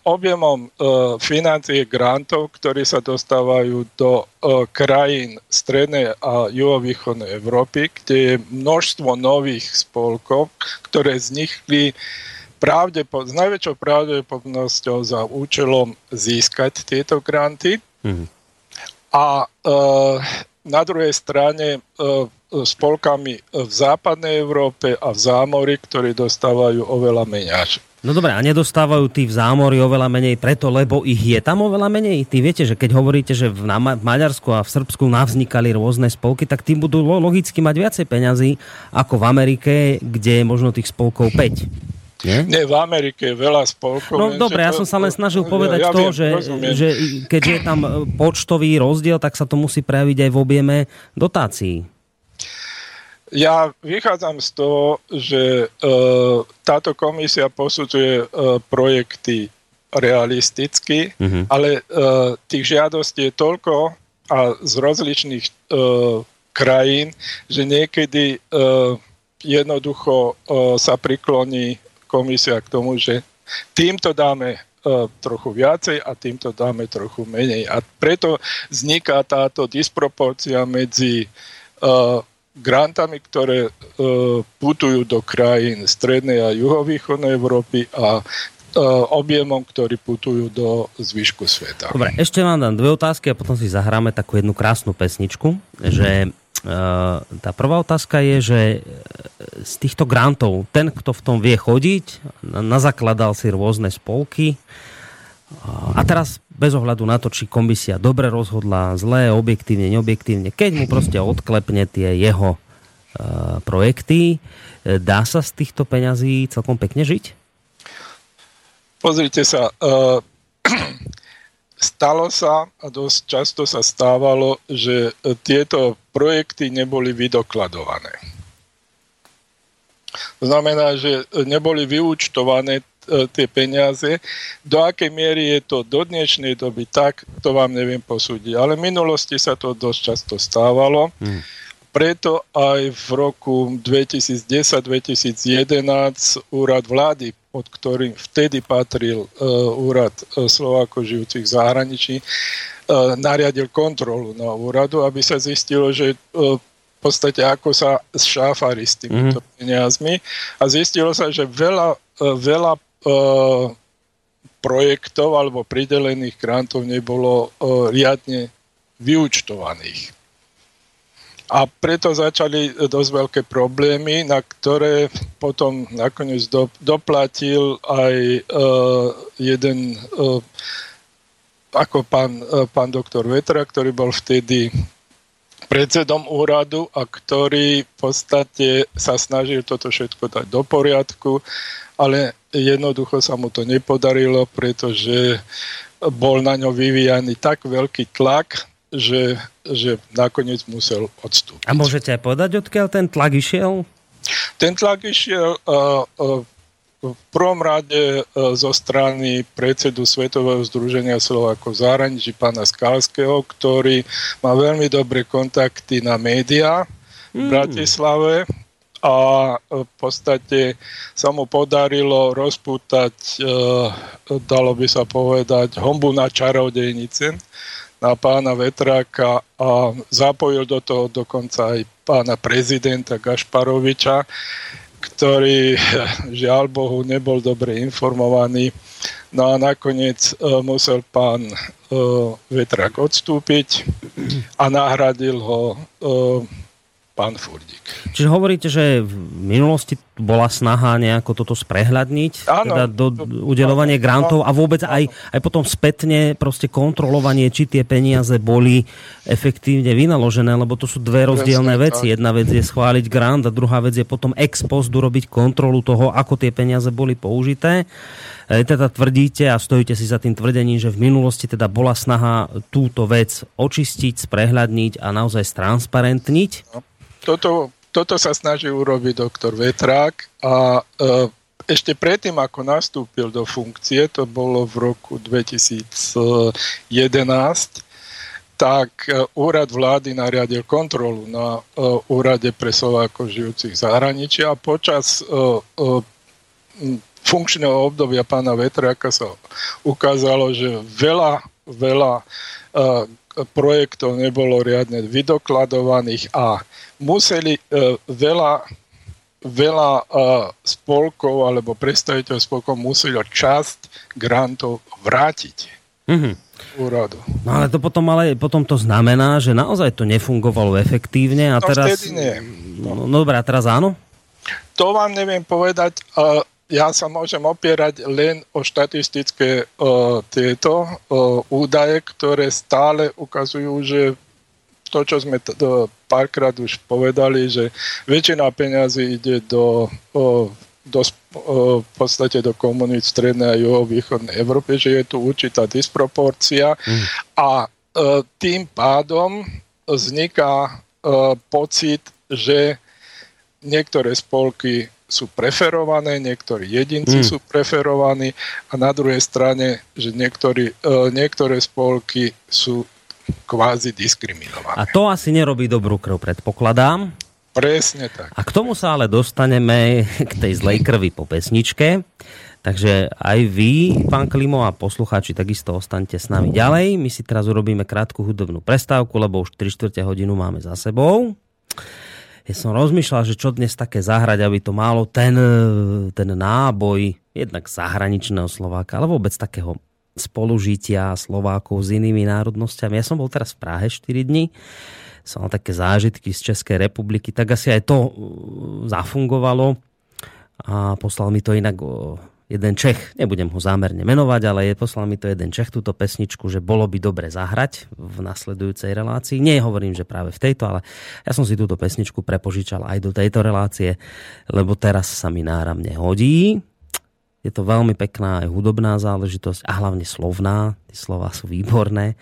objemom uh, financií grantov, ktorí sa dostávajú do uh, krajín strednej a juhovýchodnej Európy, kde je množstvo nových spolkov, ktoré vznikli pravdepo- s najväčšou pravdepodobnosťou za účelom získať tieto granty. Mm-hmm. A uh, na druhej strane spolkami v západnej Európe a v zámori, ktorí dostávajú oveľa menej. No dobré, a nedostávajú tí v zámori oveľa menej preto, lebo ich je tam oveľa menej? Ty viete, že keď hovoríte, že v Maďarsku a v Srbsku navznikali rôzne spolky, tak tým budú logicky mať viacej peňazí ako v Amerike, kde je možno tých spolkov 5. Nie? Nie, v Amerike je veľa spolkov. No dobre, ja som sa len snažil povedať ja, ja to, viem, že, že keď je tam počtový rozdiel, tak sa to musí prejaviť aj v objeme dotácií. Ja vychádzam z toho, že e, táto komisia posudzuje e, projekty realisticky, mm-hmm. ale e, tých žiadostí je toľko a z rozličných e, krajín, že niekedy e, jednoducho e, sa prikloní komisia k tomu, že týmto dáme e, trochu viacej a týmto dáme trochu menej. A preto vzniká táto disproporcia medzi e, grantami, ktoré e, putujú do krajín strednej a juhovýchodnej Európy a e, objemom, ktorí putujú do zvyšku sveta. Dobre, ešte vám dám dve otázky a potom si zahráme takú jednu krásnu pesničku, že e, tá prvá otázka je, že z týchto grantov, ten, kto v tom vie chodiť, nazakladal si rôzne spolky, a teraz bez ohľadu na to, či komisia dobre rozhodla, zlé, objektívne, neobjektívne, keď mu proste odklepne tie jeho uh, projekty, e, dá sa z týchto peňazí celkom pekne žiť? Pozrite sa, uh, <clears throat> stalo sa a dosť často sa stávalo, že tieto projekty neboli vydokladované. To znamená, že neboli vyúčtované E, tie peniaze. Do akej miery je to do dnešnej doby tak, to vám neviem posúdiť. Ale v minulosti sa to dosť často stávalo. Hmm. Preto aj v roku 2010-2011 úrad vlády, pod ktorým vtedy patril uh, úrad uh, Slovákov žijúcich v zahraničí, uh, nariadil kontrolu na úradu, aby sa zistilo, že uh, v podstate ako sa šáfari s týmito mm-hmm. peniazmi a zistilo sa, že veľa, veľa uh, projektov alebo pridelených grantov nebolo uh, riadne vyučtovaných. A preto začali dosť veľké problémy, na ktoré potom nakoniec do, doplatil aj uh, jeden uh, ako pán, pán doktor Vetra, ktorý bol vtedy predsedom úradu a ktorý v podstate sa snažil toto všetko dať do poriadku, ale jednoducho sa mu to nepodarilo, pretože bol na ňo vyvíjaný tak veľký tlak, že, že nakoniec musel odstúpiť. A môžete aj povedať, odkiaľ ten tlak išiel? Ten tlak išiel uh, uh, v prvom rade uh, zo strany predsedu Svetového združenia Slovákov zahraničí, pána Skalského, ktorý má veľmi dobré kontakty na médiá v mm. Bratislave a v podstate sa mu podarilo rozpútať, dalo by sa povedať, hombu na čarodejnice na pána Vetráka a zapojil do toho dokonca aj pána prezidenta Gašparoviča, ktorý <laughs> žiaľ Bohu nebol dobre informovaný. No a nakoniec uh, musel pán Vetrák odstúpiť a nahradil ho pán Furdík. Čiže hovoríte, že v minulosti bola snaha nejako toto sprehľadniť, áno, teda do, udelovanie áno, grantov a vôbec áno. aj, aj potom spätne proste kontrolovanie, či tie peniaze boli efektívne vynaložené, lebo to sú dve rozdielne Presne, veci. Jedna vec je schváliť grant a druhá vec je potom ex post urobiť kontrolu toho, ako tie peniaze boli použité. E, teda tvrdíte a stojíte si za tým tvrdením, že v minulosti teda bola snaha túto vec očistiť, sprehľadniť a naozaj stransparentniť. No toto, toto sa snaží urobiť doktor Vetrák a e, ešte predtým, ako nastúpil do funkcie, to bolo v roku 2011, tak e, úrad vlády nariadil kontrolu na e, úrade pre Slovákov žijúcich v zahraničí a počas funkčného obdobia pána Vetráka sa ukázalo, že veľa, veľa projektov nebolo riadne vydokladovaných a museli uh, veľa, veľa uh, spolkov alebo predstaviteľ spolkov museli časť grantov vrátiť mm-hmm. úradu. No ale to potom, ale potom to znamená, že naozaj to nefungovalo efektívne a no, teraz... nie. No, no dobré, a teraz áno? To vám neviem povedať. Ja sa môžem opierať len o štatistické uh, tieto uh, údaje, ktoré stále ukazujú, že to, čo sme t- párkrát už povedali, že väčšina peňazí ide do, uh, do uh, v podstate do komunít strednej a juhovýchodnej Európy, že je tu určitá disproporcia mm. a uh, tým pádom vzniká uh, pocit, že niektoré spolky sú preferované, niektorí jedinci mm. sú preferovaní a na druhej strane, že niektorí, uh, niektoré spolky sú kvázi diskriminované. A to asi nerobí dobrú krv, predpokladám. Presne tak. A k tomu sa ale dostaneme <laughs> k tej zlej krvi po pesničke. Takže aj vy, pán Klimo a poslucháči, takisto ostaňte s nami ďalej. My si teraz urobíme krátku hudobnú prestávku, lebo už 3 čtvrte hodinu máme za sebou ja som rozmýšľal, že čo dnes také zahrať, aby to malo ten, ten náboj jednak zahraničného Slováka, ale vôbec takého spolužitia Slovákov s inými národnosťami. Ja som bol teraz v Prahe 4 dní, som mal také zážitky z Českej republiky, tak asi aj to uh, zafungovalo a poslal mi to inak jeden Čech, nebudem ho zámerne menovať, ale je poslal mi to jeden Čech, túto pesničku, že bolo by dobre zahrať v nasledujúcej relácii. Nie hovorím, že práve v tejto, ale ja som si túto pesničku prepožičal aj do tejto relácie, lebo teraz sa mi náramne hodí. Je to veľmi pekná aj hudobná záležitosť a hlavne slovná. Tie slova sú výborné,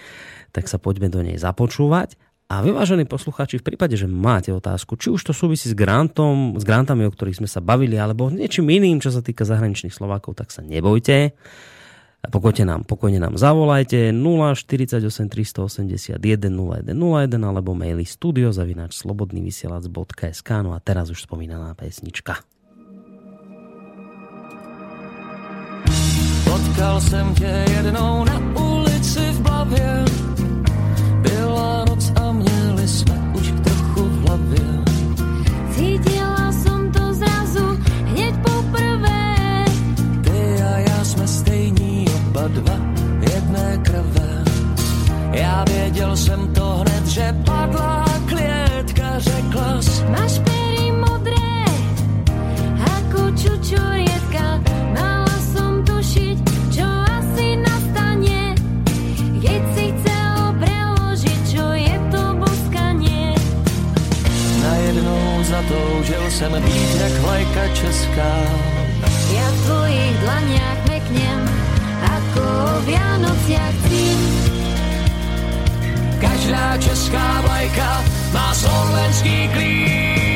tak sa poďme do nej započúvať. A vy, vážení poslucháči, v prípade, že máte otázku, či už to súvisí s grantom, s grantami, o ktorých sme sa bavili, alebo niečím iným, čo sa týka zahraničných Slovákov, tak sa nebojte. Pokojne nám, pokojne nám zavolajte 048 381 0101 alebo maili studio zavináč slobodnyvysielac.sk No a teraz už spomínaná pesnička. Potkal jsem tě jednou na ulici v Blavě oba dva jedné krve. Já věděl jsem to hned, že padla klietka, řekla si. Máš pery modré, ako čučorietka, mala som tušiť, čo asi nastane, keď si chcel preložiť, čo je to boskanie. Najednou zatoužil jsem být jak vlajka česká. Ja v tvojich dlaniach meknem ako o Vianociach cín. Každá česká vlajka má slovenský klín.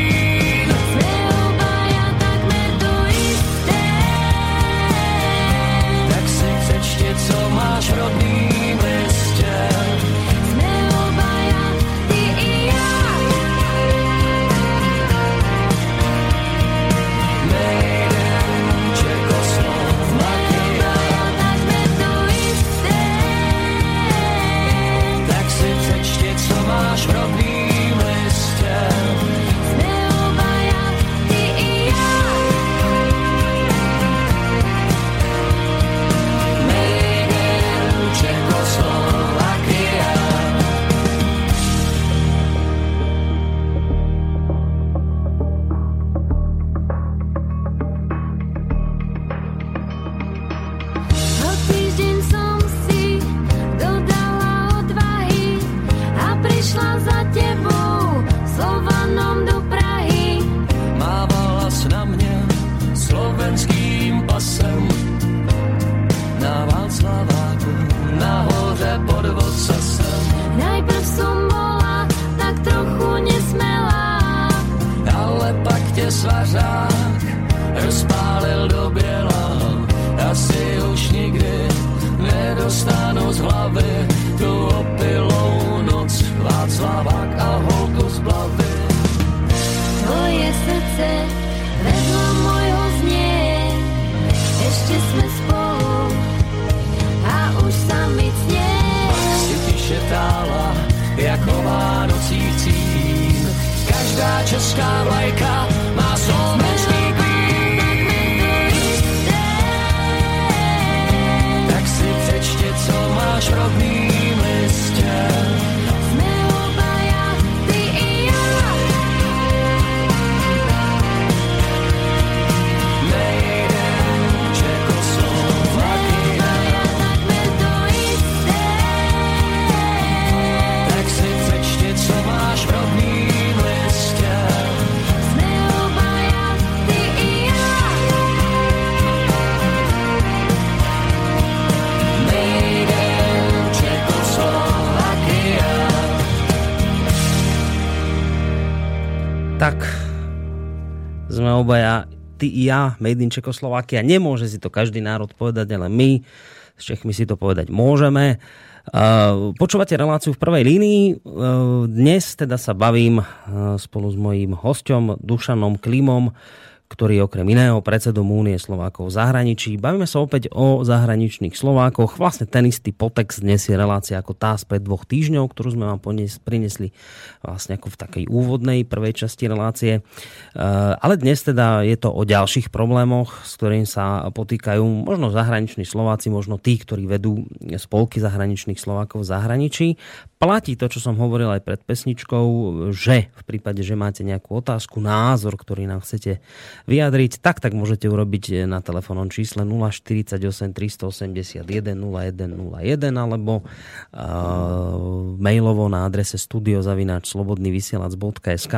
Ja, Made in Čekoslovakia. Nemôže si to každý národ povedať, ale my s Čechmi si to povedať môžeme. Počúvate reláciu v prvej línii. Uh, dnes teda sa bavím uh, spolu s mojím hosťom Dušanom Klimom, ktorý je okrem iného predsedom Únie Slovákov v zahraničí. Bavíme sa opäť o zahraničných Slovákoch. Vlastne ten istý potext dnes je relácia ako tá spred dvoch týždňov, ktorú sme vám prinesli vlastne ako v takej úvodnej prvej časti relácie. E, Ale dnes teda je to o ďalších problémoch, s ktorým sa potýkajú možno zahraniční Slováci, možno tí, ktorí vedú spolky zahraničných Slovákov v zahraničí. Platí to, čo som hovoril aj pred pesničkou, že v prípade, že máte nejakú otázku, názor, ktorý nám chcete vyjadriť, tak tak môžete urobiť na telefónnom čísle 048 381 0101 alebo uh, mailovo na adrese studiozavináč.slobodnyvysielac.sk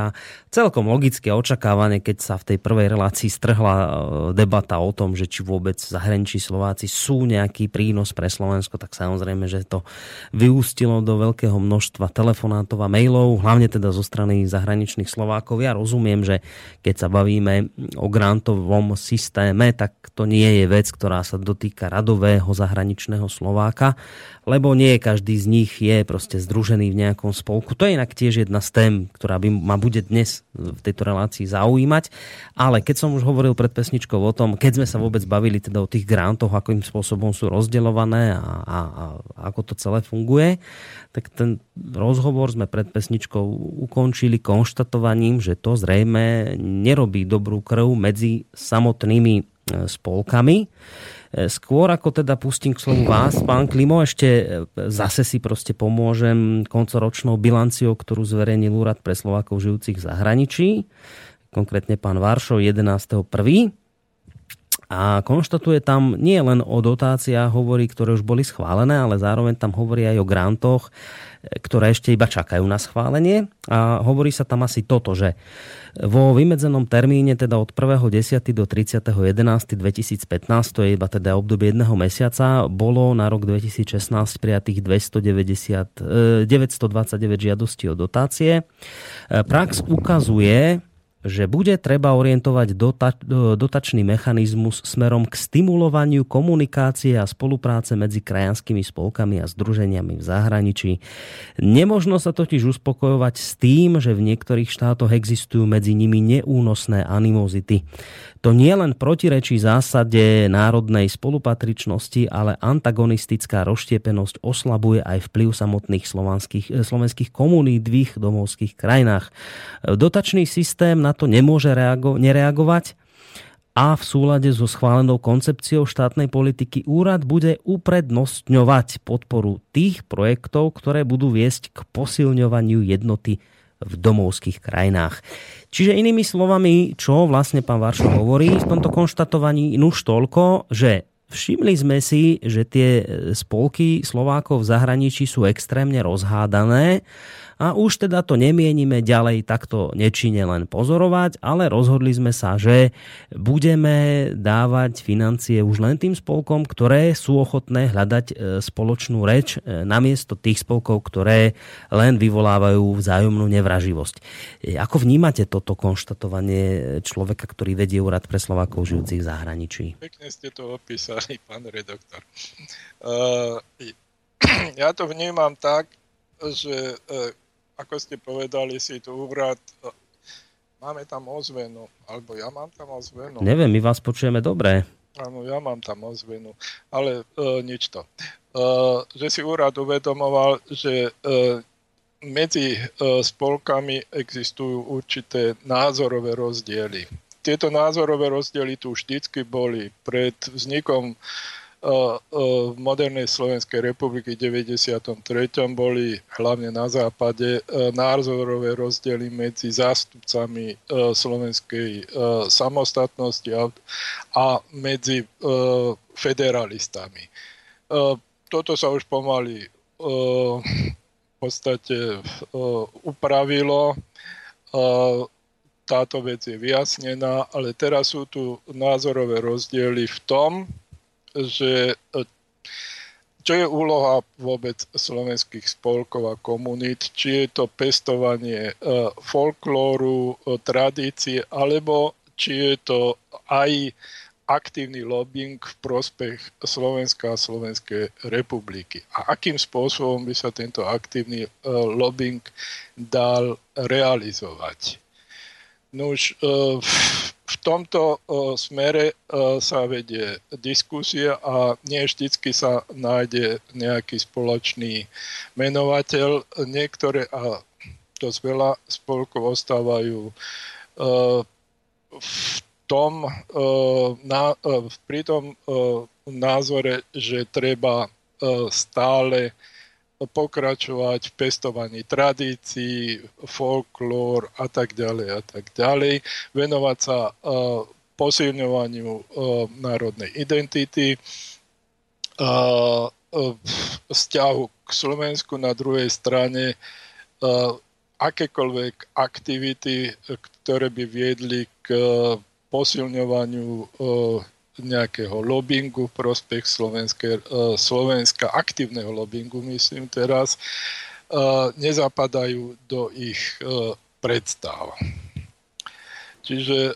Celkom logicky a očakávane, keď sa v tej prvej relácii strhla uh, debata o tom, že či vôbec zahraničí Slováci sú nejaký prínos pre Slovensko, tak samozrejme, že to vyústilo do veľkého množstva telefonátov a mailov, hlavne teda zo strany zahraničných Slovákov. Ja rozumiem, že keď sa bavíme o grantovom systéme, tak to nie je vec, ktorá sa dotýka radového zahraničného Slováka, lebo nie každý z nich je proste združený v nejakom spolku. To je inak tiež jedna z tém, ktorá by ma bude dnes v tejto relácii zaujímať. Ale keď som už hovoril pred pesničkou o tom, keď sme sa vôbec bavili teda o tých grantoch, akým spôsobom sú rozdeľované a, a, a ako to celé funguje, tak ten rozhovor sme pred pesničkou ukončili konštatovaním, že to zrejme nerobí dobrú krv medzi samotnými e, spolkami. E, Skôr ako teda pustím k slovu vás, pán Klimo, ešte e, zase si proste pomôžem koncoročnou bilanciou, ktorú zverejnil Úrad pre Slovákov žijúcich v zahraničí, konkrétne pán Varšov 11.1. A konštatuje tam nie len o dotáciách, hovorí, ktoré už boli schválené, ale zároveň tam hovorí aj o grantoch, ktoré ešte iba čakajú na schválenie. A hovorí sa tam asi toto, že vo vymedzenom termíne, teda od 1.10. do 30.11.2015, to je iba teda obdobie jedného mesiaca, bolo na rok 2016 prijatých 290, 929 žiadostí o dotácie. Prax ukazuje, že bude treba orientovať dota- dotačný mechanizmus smerom k stimulovaniu komunikácie a spolupráce medzi krajanskými spolkami a združeniami v zahraničí. Nemožno sa totiž uspokojovať s tým, že v niektorých štátoch existujú medzi nimi neúnosné animozity. To nie len protirečí zásade národnej spolupatričnosti, ale antagonistická rozštiepenosť oslabuje aj vplyv samotných slovenských komunít v ich domovských krajinách. Dotačný systém na to nemôže reago- nereagovať a v súlade so schválenou koncepciou štátnej politiky úrad bude uprednostňovať podporu tých projektov, ktoré budú viesť k posilňovaniu jednoty v domovských krajinách. Čiže inými slovami, čo vlastne pán Varšo hovorí v tomto konštatovaní, nuž toľko, že všimli sme si, že tie spolky Slovákov v zahraničí sú extrémne rozhádané a už teda to nemienime ďalej takto nečine len pozorovať, ale rozhodli sme sa, že budeme dávať financie už len tým spolkom, ktoré sú ochotné hľadať e, spoločnú reč e, namiesto tých spolkov, ktoré len vyvolávajú vzájomnú nevraživosť. E, ako vnímate toto konštatovanie človeka, ktorý vedie úrad pre Slovákov žijúcich v zahraničí? Pekne ste to opísali, <laughs> pán redaktor. Uh, <clears throat> ja to vnímam tak, že ako ste povedali, si tu úrad, máme tam ozvenu, alebo ja mám tam ozvenu. Neviem, my vás počujeme dobre. Áno, ja mám tam ozvenu, ale e, nič to. E, že si úrad uvedomoval, že e, medzi e, spolkami existujú určité názorové rozdiely. Tieto názorové rozdiely tu vždycky boli pred vznikom v modernej Slovenskej republiky v 93. boli hlavne na západe názorové rozdiely medzi zástupcami slovenskej samostatnosti a medzi federalistami. Toto sa už pomaly v podstate upravilo táto vec je vyjasnená, ale teraz sú tu názorové rozdiely v tom, že e, čo je úloha vôbec slovenských spolkov a komunít, či je to pestovanie e, folklóru, e, tradície, alebo či je to aj aktívny lobbying v prospech Slovenska a Slovenskej republiky. A akým spôsobom by sa tento aktívny lobbying dal realizovať? Nuž, v tomto smere sa vedie diskusia a nie vždycky sa nájde nejaký spoločný menovateľ. Niektoré a dosť veľa spolkov ostávajú v tom, pri tom názore, že treba stále pokračovať v pestovaní tradícií, folklór a tak ďalej a tak ďalej, venovať sa uh, posilňovaniu uh, národnej identity, uh, vzťahu k Slovensku. Na druhej strane akékoľvek aktivity, ktoré by viedli k posilňovaniu nejakého lobbingu v prospech Slovenske, Slovenska, aktívneho lobbingu myslím teraz, e, nezapadajú do ich e, predstav. Čiže e,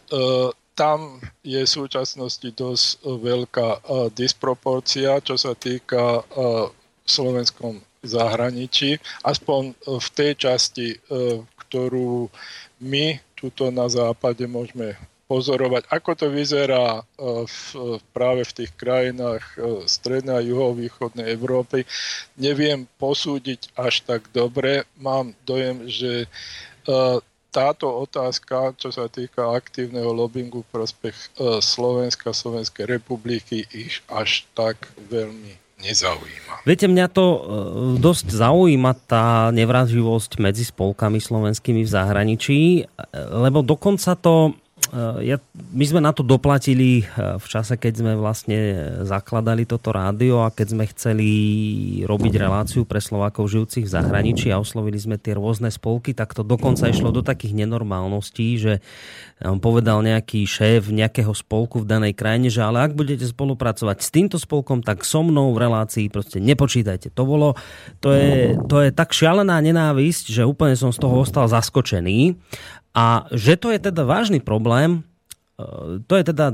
tam je v súčasnosti dosť veľká disproporcia, čo sa týka slovenskom zahraničí, aspoň v tej časti, ktorú my tuto na západe môžeme pozorovať, ako to vyzerá e, v, práve v tých krajinách e, strednej a juhovýchodnej Európy. Neviem posúdiť až tak dobre. Mám dojem, že táto otázka, čo sa týka aktívneho lobbingu prospech Slovenska, Slovenskej republiky, ich až tak veľmi nezaujíma. Viete, mňa to dosť zaujíma tá nevraživosť medzi spolkami slovenskými v zahraničí, lebo dokonca to ja, my sme na to doplatili v čase, keď sme vlastne zakladali toto rádio a keď sme chceli robiť reláciu pre Slovákov žijúcich v zahraničí a oslovili sme tie rôzne spolky, tak to dokonca išlo do takých nenormálností, že povedal nejaký šéf nejakého spolku v danej krajine, že ale ak budete spolupracovať s týmto spolkom, tak so mnou v relácii proste nepočítajte. To bolo, to je, to je tak šialená nenávisť, že úplne som z toho ostal zaskočený. A že to je teda vážny problém, e, to je teda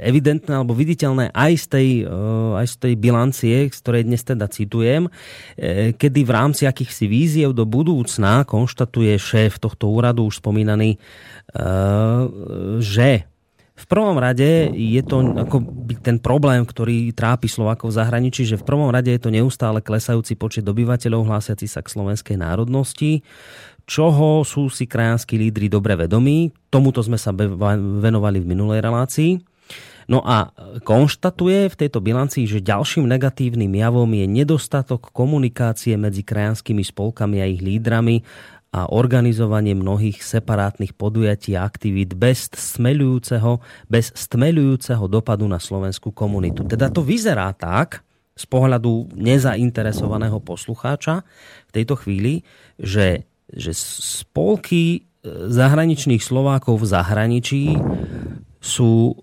evidentné alebo viditeľné aj z tej, e, aj z tej bilancie, z ktorej dnes teda citujem, e, kedy v rámci akýchsi víziev do budúcna konštatuje šéf tohto úradu, už spomínaný, že v prvom rade je to ako ten problém, ktorý trápi Slovakov v zahraničí, že v prvom rade je to neustále klesajúci počet obyvateľov hlásiaci sa k slovenskej národnosti čoho sú si krajanskí lídry dobre vedomí. Tomuto sme sa venovali v minulej relácii. No a konštatuje v tejto bilancii, že ďalším negatívnym javom je nedostatok komunikácie medzi krajanskými spolkami a ich lídrami a organizovanie mnohých separátnych podujatí a aktivít bez stmelujúceho, bez stmelujúceho dopadu na slovenskú komunitu. Teda to vyzerá tak, z pohľadu nezainteresovaného poslucháča v tejto chvíli, že že spolky e, zahraničných Slovákov v zahraničí sú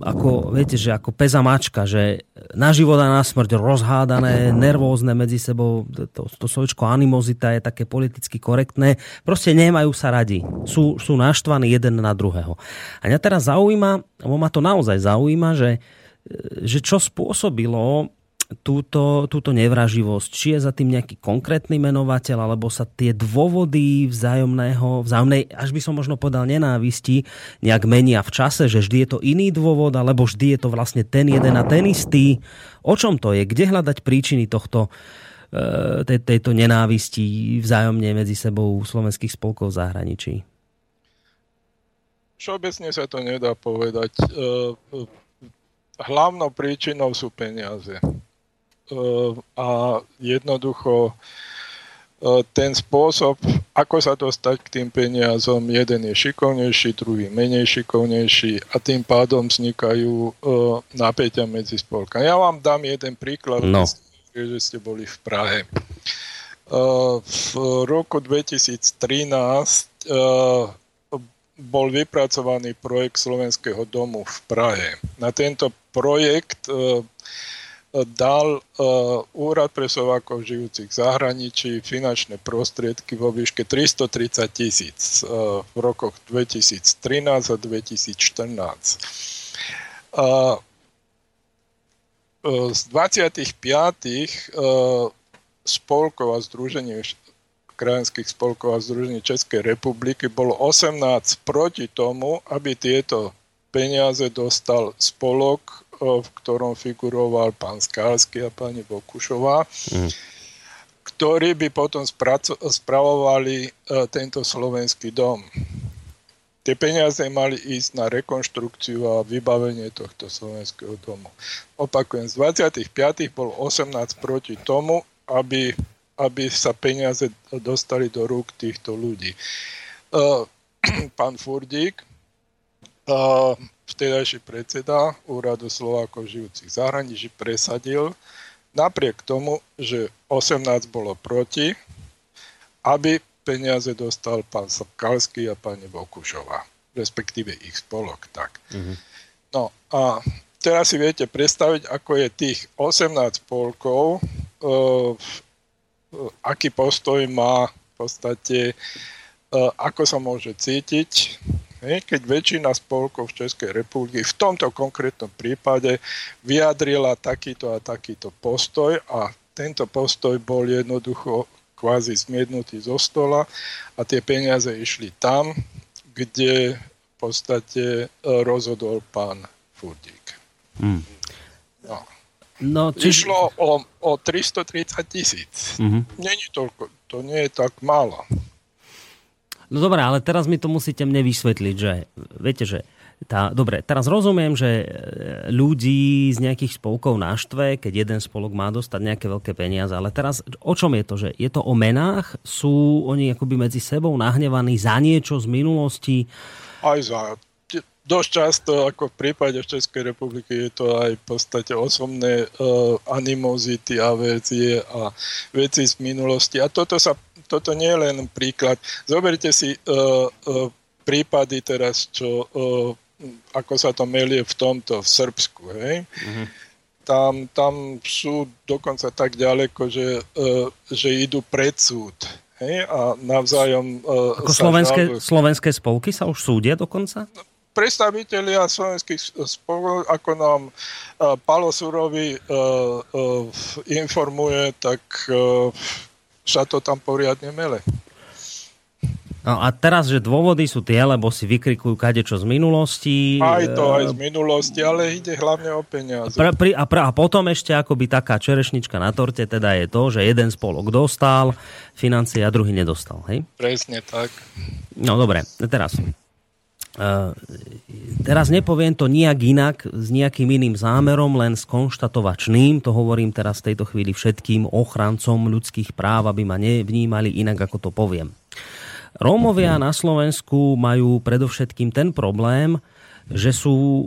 ako, viete, že ako peza mačka, že na život a na smrť rozhádané, nervózne medzi sebou, to, to slovičko animozita je také politicky korektné, proste nemajú sa radi. Sú, sú naštvaní jeden na druhého. A mňa teraz zaujíma, lebo ma to naozaj zaujíma, že, že čo spôsobilo túto, túto nevraživosť? Či je za tým nejaký konkrétny menovateľ, alebo sa tie dôvody vzájomného, vzájomnej, až by som možno povedal nenávisti, nejak menia v čase, že vždy je to iný dôvod, alebo vždy je to vlastne ten jeden a ten istý. O čom to je? Kde hľadať príčiny tohto, e, tej, tejto nenávisti vzájomne medzi sebou slovenských spolkov v zahraničí? Všeobecne sa to nedá povedať. E, hlavnou príčinou sú peniaze. A jednoducho eh, ten spôsob, ako sa dostať k tým peniazom, jeden je šikovnejší, druhý menej šikovnejší a tým pádom vznikajú eh, napätia medzi spolkami. Ja vám dám jeden príklad, no. že ste boli v Prahe. V roku 2013 bol vypracovaný projekt Slovenského domu v Prahe. Na tento projekt dal uh, Úrad pre Slovákov žijúcich v zahraničí finančné prostriedky vo výške 330 tisíc uh, v rokoch 2013 a 2014. Uh, z 25 uh, spolkov a združení krajanských spolkov a združení Českej republiky bolo 18 proti tomu, aby tieto peniaze dostal spolok v ktorom figuroval pán Skalský a pani Bokušová, mm. ktorí by potom spravovali e, tento slovenský dom. Tie peniaze mali ísť na rekonštrukciu a vybavenie tohto slovenského domu. Opakujem, z 25. bol 18 proti tomu, aby, aby sa peniaze dostali do rúk týchto ľudí. Uh, <clears throat> pán Furdík uh, vtedajší predseda Úradu Slovákov žijúcich zahraničí presadil, napriek tomu, že 18 bolo proti, aby peniaze dostal pán Sapkalský a pani Vokušová, respektíve ich spolok. Tak. Mm-hmm. No a teraz si viete predstaviť, ako je tých 18 spolkov, uh, aký postoj má v podstate, uh, ako sa môže cítiť keď väčšina spolkov v Českej republiky v tomto konkrétnom prípade vyjadrila takýto a takýto postoj a tento postoj bol jednoducho kvázi zmiednutý zo stola a tie peniaze išli tam, kde v podstate e, rozhodol pán Furdík. Hmm. No. No, či... Išlo o, o 330 tisíc. Mm-hmm. Není toľko, to nie je tak málo. No dobré, ale teraz mi to musíte mne vysvetliť, že viete, že tá, dobre, teraz rozumiem, že e, ľudí z nejakých spolkov naštve, keď jeden spolok má dostať nejaké veľké peniaze, ale teraz o čom je to? Že je to o menách? Sú oni akoby medzi sebou nahnevaní za niečo z minulosti? Aj za dosť často, ako v prípade Českej republiky, je to aj v podstate osobné uh, animozity a veci a veci z minulosti. A toto, sa, toto nie je len príklad. Zoberte si uh, uh, prípady teraz, čo, uh, ako sa to melie v tomto, v Srbsku. Hej? Uh-huh. Tam, tam sú dokonca tak ďaleko, že, uh, že idú pred súd. Hej? A navzájom... Uh, ako slovenské, slovenské spolky sa už súdia dokonca? predstavitelia slovenských spolkov, ako nám Palo Surovi informuje, tak sa to tam poriadne mele. No a teraz, že dôvody sú tie, lebo si vykrikujú kadečo z minulosti. Aj to, aj z minulosti, ale ide hlavne o peniaze. Pra, pri, a, pra, a potom ešte akoby taká čerešnička na torte teda je to, že jeden spolok dostal financie a druhý nedostal, hej? Presne tak. No dobre, teraz teraz nepoviem to nijak inak, s nejakým iným zámerom, len s konštatovačným. To hovorím teraz v tejto chvíli všetkým ochrancom ľudských práv, aby ma nevnímali inak, ako to poviem. Rómovia na Slovensku majú predovšetkým ten problém, že sú eh,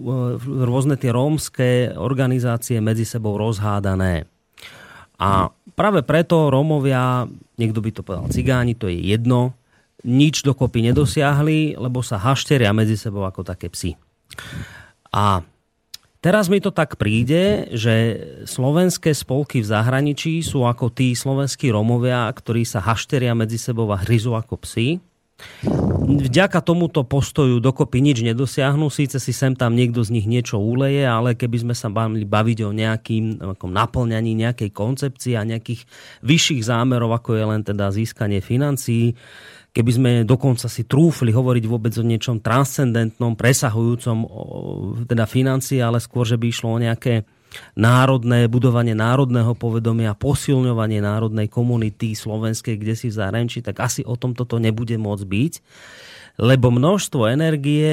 rôzne tie rómske organizácie medzi sebou rozhádané. A práve preto Rómovia, niekto by to povedal cigáni, to je jedno, nič dokopy nedosiahli, lebo sa hašteria medzi sebou ako také psy. A teraz mi to tak príde, že slovenské spolky v zahraničí sú ako tí slovenskí Romovia, ktorí sa hašteria medzi sebou a hryzu ako psy. Vďaka tomuto postoju dokopy nič nedosiahnu, síce si sem tam niekto z nich niečo úleje, ale keby sme sa mali baviť o nejakým naplňaní nejakej koncepcie a nejakých vyšších zámerov, ako je len teda získanie financií, keby sme dokonca si trúfli hovoriť vôbec o niečom transcendentnom, presahujúcom teda financie, ale skôr, že by išlo o nejaké národné, budovanie národného povedomia, posilňovanie národnej komunity slovenskej, kde si v zahraničí, tak asi o tom toto nebude môcť byť lebo množstvo energie,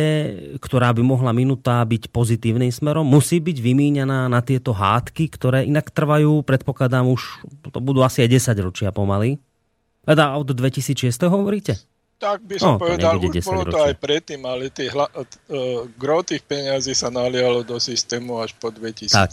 ktorá by mohla minutá byť pozitívnym smerom, musí byť vymíňaná na tieto hádky, ktoré inak trvajú, predpokladám už, to budú asi aj 10 ročia pomaly. Teda od 2006 hovoríte? Tak by som no, povedal, už bolo to aj predtým, ale tých, uh, gro tých peňazí sa nalialo do systému až po 2006. Tak,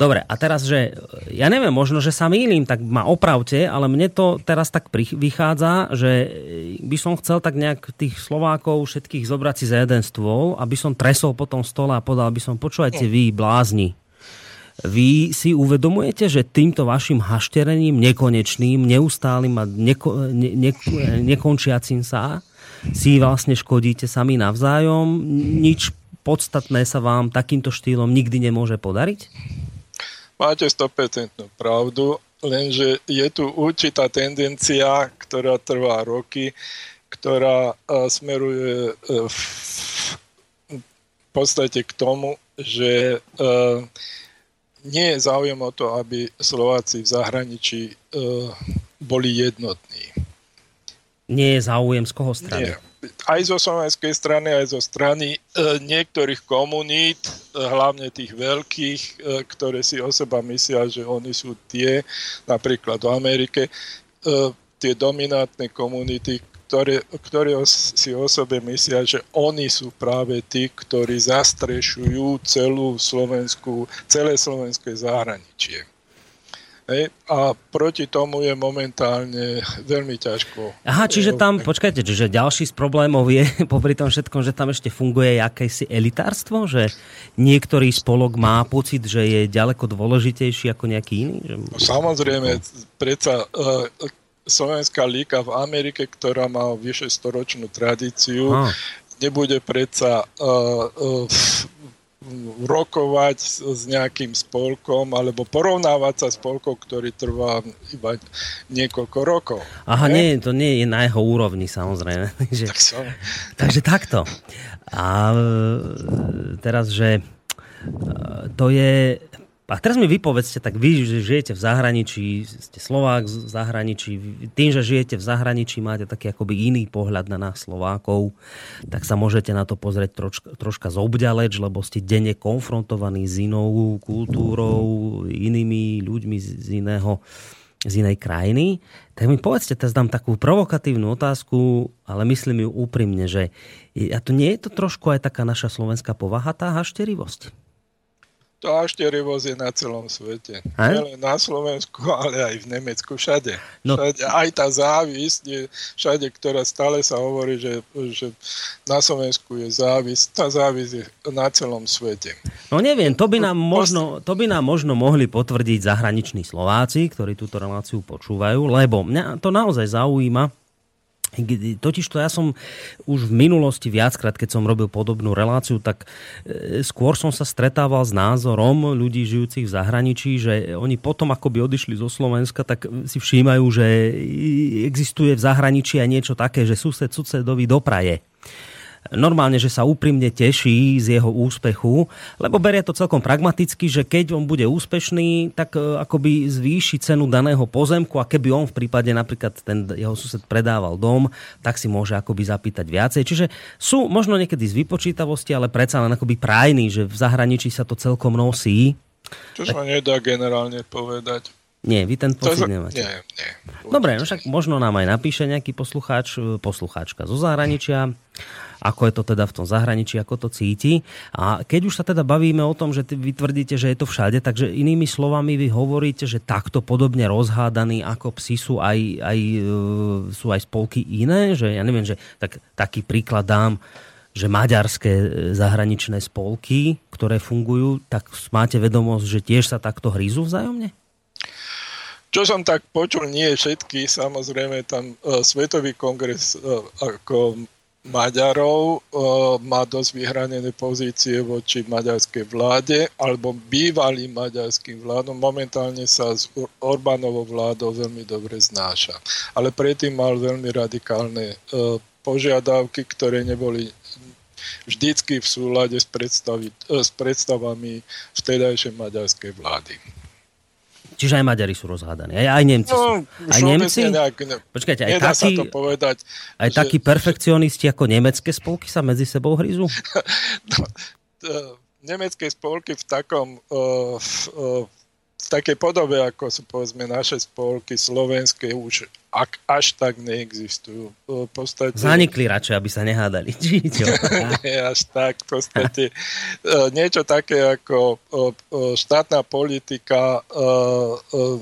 dobre, a teraz, že ja neviem, možno, že sa mýlim, tak ma opravte, ale mne to teraz tak vychádza, že by som chcel tak nejak tých Slovákov všetkých zobrať si za jeden stôl, aby som tresol po tom stole a podal by som, počúvajte vy, blázni, vy si uvedomujete, že týmto vašim hašterením nekonečným, neustálým a neko, ne, ne, nekončiacím sa si vlastne škodíte sami navzájom? Nič podstatné sa vám takýmto štýlom nikdy nemôže podariť? Máte 100% pravdu, lenže je tu určitá tendencia, ktorá trvá roky, ktorá uh, smeruje v, v podstate k tomu, že uh, nie je záujem o to, aby Slováci v zahraničí e, boli jednotní. Nie je záujem z koho strany? Nie. Aj zo slovenskej strany, aj zo strany e, niektorých komunít, e, hlavne tých veľkých, e, ktoré si o seba myslia, že oni sú tie, napríklad v Amerike, e, tie dominantné komunity, ktoré, ktoré si o sebe myslia, že oni sú práve tí, ktorí zastrešujú celú Slovensku, celé slovenské zahraničie. Hej, a proti tomu je momentálne veľmi ťažko. Aha, čiže tam, počkajte, čiže ďalší z problémov je, <laughs> popri tom všetkom, že tam ešte funguje akési elitárstvo, že niektorý spolok má pocit, že je ďaleko dôležitejší ako nejaký iný? Že... No, samozrejme, predsa uh, Slovenská líka v Amerike, ktorá má vyše storočnú tradíciu, ah. nebude predsa uh, uh, rokovať s nejakým spolkom alebo porovnávať sa spolkom, ktorý trvá iba niekoľko rokov. Aha, nie, to nie je na jeho úrovni samozrejme. <laughs> Takže, tak som. takže takto. A e, teraz, že to je a teraz mi vypovedzte, tak vy, že žijete v zahraničí, ste Slovák v zahraničí, tým, že žijete v zahraničí, máte taký akoby iný pohľad na nás Slovákov, tak sa môžete na to pozrieť troška, troška zobďaleč, lebo ste denne konfrontovaní s inou kultúrou, inými ľuďmi z iného z inej krajiny, tak mi povedzte, teraz dám takú provokatívnu otázku, ale myslím ju úprimne, že a to nie je to trošku aj taká naša slovenská povaha, tá hašterivosť? To hašterivosť je na celom svete. Aj? Nielen na Slovensku, ale aj v Nemecku, všade. No. všade. Aj tá závisť je všade, ktorá stále sa hovorí, že, že na Slovensku je závisť. Tá závisť je na celom svete. No neviem, to by nám možno, to by nám možno mohli potvrdiť zahraniční Slováci, ktorí túto reláciu počúvajú, lebo mňa to naozaj zaujíma, Totiž to ja som už v minulosti viackrát, keď som robil podobnú reláciu, tak e, skôr som sa stretával s názorom ľudí žijúcich v zahraničí, že oni potom, ako by odišli zo Slovenska, tak si všímajú, že existuje v zahraničí aj niečo také, že sused susedovi dopraje normálne, že sa úprimne teší z jeho úspechu, lebo berie to celkom pragmaticky, že keď on bude úspešný, tak e, akoby zvýši cenu daného pozemku a keby on v prípade napríklad ten jeho sused predával dom, tak si môže akoby zapýtať viacej. Čiže sú možno niekedy z vypočítavosti, ale predsa len akoby prajný, že v zahraničí sa to celkom nosí. Čo sa nedá generálne povedať. Nie, vy ten To pocit sa- nemáte. nie, nie. Dobre, no však možno nám aj napíše nejaký poslucháč, e, poslucháčka zo zahraničia, ako je to teda v tom zahraničí, ako to cíti. A keď už sa teda bavíme o tom, že vy tvrdíte, že je to všade, takže inými slovami vy hovoríte, že takto podobne rozhádaní ako psi sú aj, aj, e, sú aj spolky iné, že ja neviem, že tak, taký príklad dám, že maďarské e, zahraničné spolky, ktoré fungujú, tak máte vedomosť, že tiež sa takto hrízu vzájomne? Čo som tak počul, nie všetky, samozrejme tam uh, Svetový kongres uh, ako Maďarov uh, má dosť vyhranené pozície voči maďarskej vláde alebo bývalým maďarským vládom. Momentálne sa s Or- Orbánovou vládou veľmi dobre znáša. Ale predtým mal veľmi radikálne uh, požiadavky, ktoré neboli vždycky v súlade s, uh, s predstavami vtedajšej maďarskej vlády. Čiže aj Maďari sú rozhádaní. Aj, aj Nemci sú. No, Aj Nemci? Nejak, ne, Počkajte, aj nedá sa takí, to povedať. aj že- takí perfekcionisti ako nemecké spolky sa medzi sebou hryzú? <laughs> t- nemecké spolky v takom uh, v, uh, v takej podobe, ako sú povedzme naše spolky slovenské, už ak, až tak neexistujú. V podstate, Zanikli radšej, aby sa nehádali. <laughs> Nie až tak. V podstate uh, niečo také ako uh, uh, štátna politika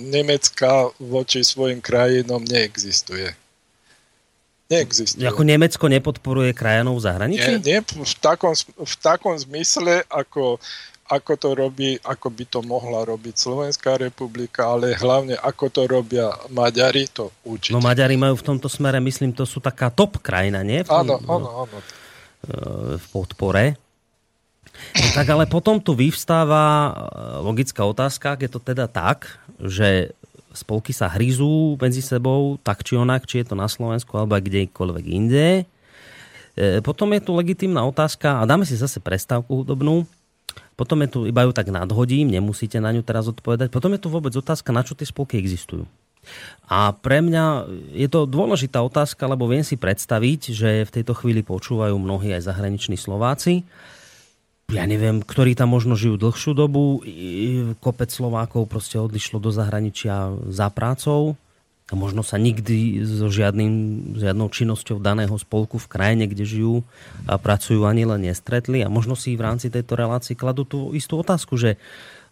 Nemecka voči svojim krajinom neexistuje. Neexistuje. Ako Nemecko nepodporuje krajanov v zahraničí? Nie, nie v, takom, v takom zmysle, ako, ako to robí, ako by to mohla robiť Slovenská republika, ale hlavne ako to robia Maďari, to určite. No Maďari majú v tomto smere, myslím, to sú taká top krajina, nie? V, tom, áno, áno, áno. e, v podpore. No, tak ale potom tu vyvstáva e, logická otázka, ak je to teda tak, že spolky sa hryzú medzi sebou, tak či onak, či je to na Slovensku alebo aj kdekoľvek inde. E, Potom je tu legitímna otázka, a dáme si zase prestávku hudobnú, potom je tu, iba ju tak nadhodím, nemusíte na ňu teraz odpovedať. Potom je tu vôbec otázka, na čo tie spolky existujú. A pre mňa je to dôležitá otázka, lebo viem si predstaviť, že v tejto chvíli počúvajú mnohí aj zahraniční Slováci. Ja neviem, ktorí tam možno žijú dlhšiu dobu. Kopec Slovákov proste odišlo do zahraničia za prácou a možno sa nikdy so žiadnym, žiadnou činnosťou daného spolku v krajine, kde žijú a pracujú ani len nestretli a možno si v rámci tejto relácii kladú tú istú otázku, že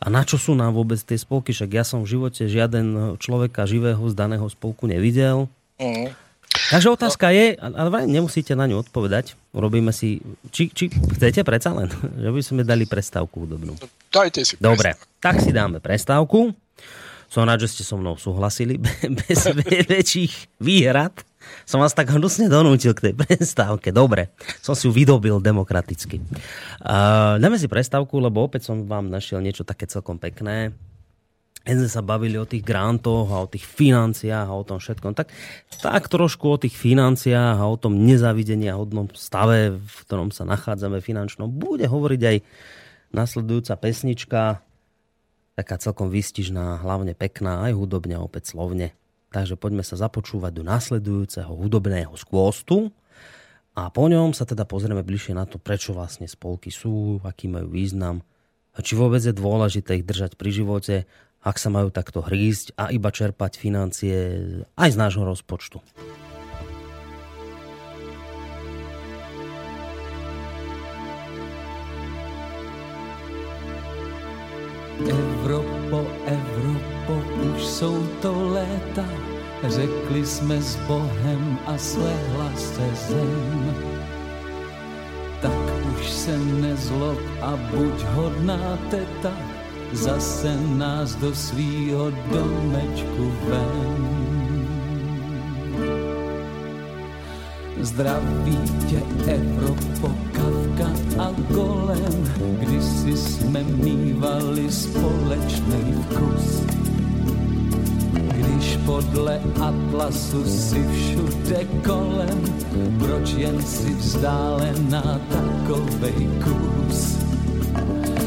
a na čo sú nám vôbec tie spolky? Však ja som v živote žiaden človeka živého z daného spolku nevidel. Mhm. Takže otázka je, ale nemusíte na ňu odpovedať. Urobíme si, či, či chcete predsa len, <laughs> že by sme dali prestávku hudobnú. Dajte si Dobre, tak si dáme prestávku. Som rád, že ste so mnou súhlasili <laughs> be- bez väčších výhrad. Som vás tak hnusne donútil k tej prestávke. Dobre, som si ju vydobil demokraticky. Uh, dáme si prestávku, lebo opäť som vám našiel niečo také celkom pekné. Keď sme sa bavili o tých grantoch a o tých financiách a o tom všetkom, tak, tak trošku o tých financiách a o tom nezavidenia hodnom stave, v ktorom sa nachádzame finančnom, bude hovoriť aj nasledujúca pesnička, taká celkom výstižná, hlavne pekná, aj hudobne, opäť slovne. Takže poďme sa započúvať do nasledujúceho hudobného skôstu a po ňom sa teda pozrieme bližšie na to, prečo vlastne spolky sú, aký majú význam či vôbec je dôležité ich držať pri živote ak sa majú takto hrísť a iba čerpať financie aj z nášho rozpočtu. Evropo, už jsou to léta, řekli jsme s Bohem a slehla se zem. Tak už se nezlob a buď hodná teta, zase nás do svýho domečku ven. Zdraví tě Evropo, Kavka a Golem, kdysi jsme mývali společný vkus. Když podle Atlasu si všude kolem, proč jen si vzdálená takovej kus?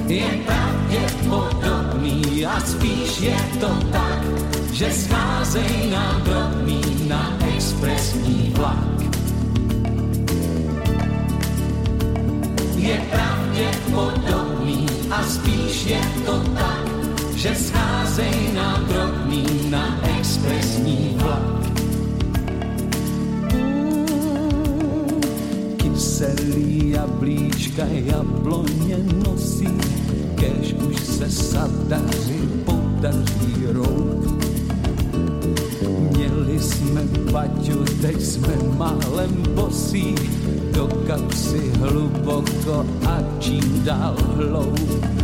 Je pravděpodobný a spíš je to tak, že scházej nám drobný na expresní vlak. je pravděpodobný a spíš je to tak, že scházej nám drobný na expresní vlak. Kyselý jablíčka jabloně nosí, kež už se sadaři podaří rout. Měli jsme paťu, teď jsme málem bosí, do kapsy hluboko a čím dál hloub.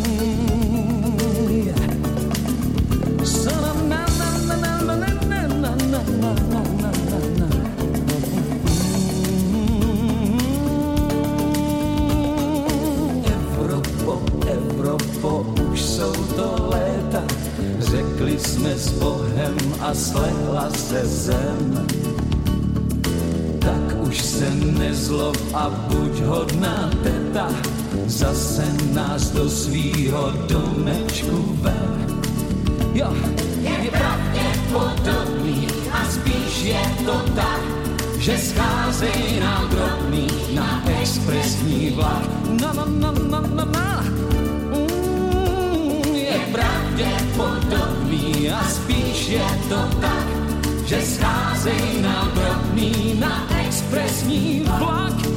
do svýho domečku ven. Jo, je pravděpodobný a spíš je to tak, že scházej nám drobný na expresní vlak. Na, na, na, na, na, na. Mm, je pravděpodobný a spíš je to tak, že scházej nám drobný na expresní vlak.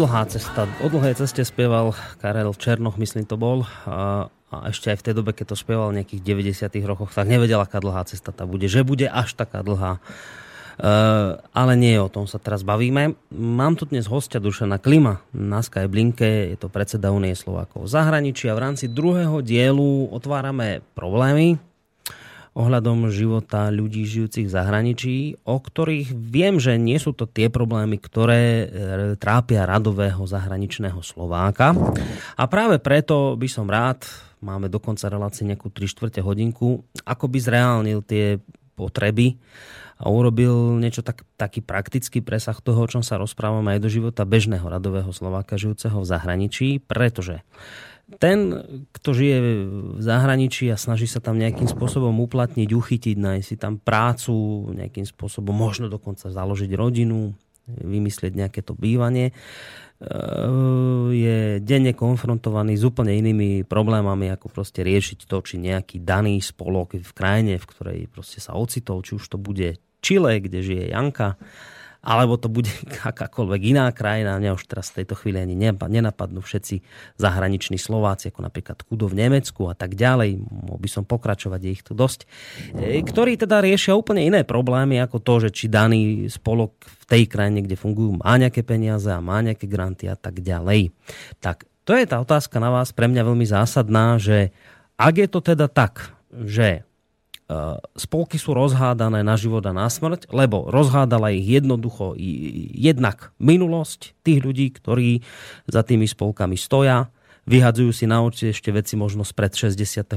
Dlhá cesta. O dlhej ceste spieval Karel Černoch, myslím to bol. A, a ešte aj v tej dobe, keď to spieval v nejakých 90 rokoch, tak nevedel, aká dlhá cesta tá bude. Že bude až taká dlhá. Uh, ale nie o tom sa teraz bavíme. Mám tu dnes hostia Dušana Klima na Skyblinke, je to predseda Unie Slovákov v zahraničí a v rámci druhého dielu otvárame problémy ohľadom života ľudí žijúcich v zahraničí, o ktorých viem, že nie sú to tie problémy, ktoré e, trápia radového zahraničného Slováka. A práve preto by som rád, máme do konca relácie nejakú 3 čtvrte hodinku, ako by zreálnil tie potreby a urobil niečo tak, taký praktický presah toho, o čom sa rozprávame aj do života bežného radového Slováka žijúceho v zahraničí, pretože ten, kto žije v zahraničí a snaží sa tam nejakým spôsobom uplatniť, uchytiť, nájsť si tam prácu, nejakým spôsobom možno dokonca založiť rodinu, vymyslieť nejaké to bývanie, je denne konfrontovaný s úplne inými problémami, ako proste riešiť to, či nejaký daný spolok v krajine, v ktorej proste sa ocitol, či už to bude Chile, kde žije Janka, alebo to bude <laughs> akákoľvek iná krajina. Mňa už teraz v tejto chvíli ani nenapadnú všetci zahraniční Slováci, ako napríklad Kudo v Nemecku a tak ďalej. Mohol by som pokračovať, je ich tu dosť. E, ktorí teda riešia úplne iné problémy, ako to, že či daný spolok v tej krajine, kde fungujú, má nejaké peniaze a má nejaké granty a tak ďalej. Tak to je tá otázka na vás pre mňa veľmi zásadná, že ak je to teda tak, že spolky sú rozhádané na život a na smrť, lebo rozhádala ich jednoducho jednak minulosť tých ľudí, ktorí za tými spolkami stoja, vyhadzujú si na oči ešte veci možno spred 68.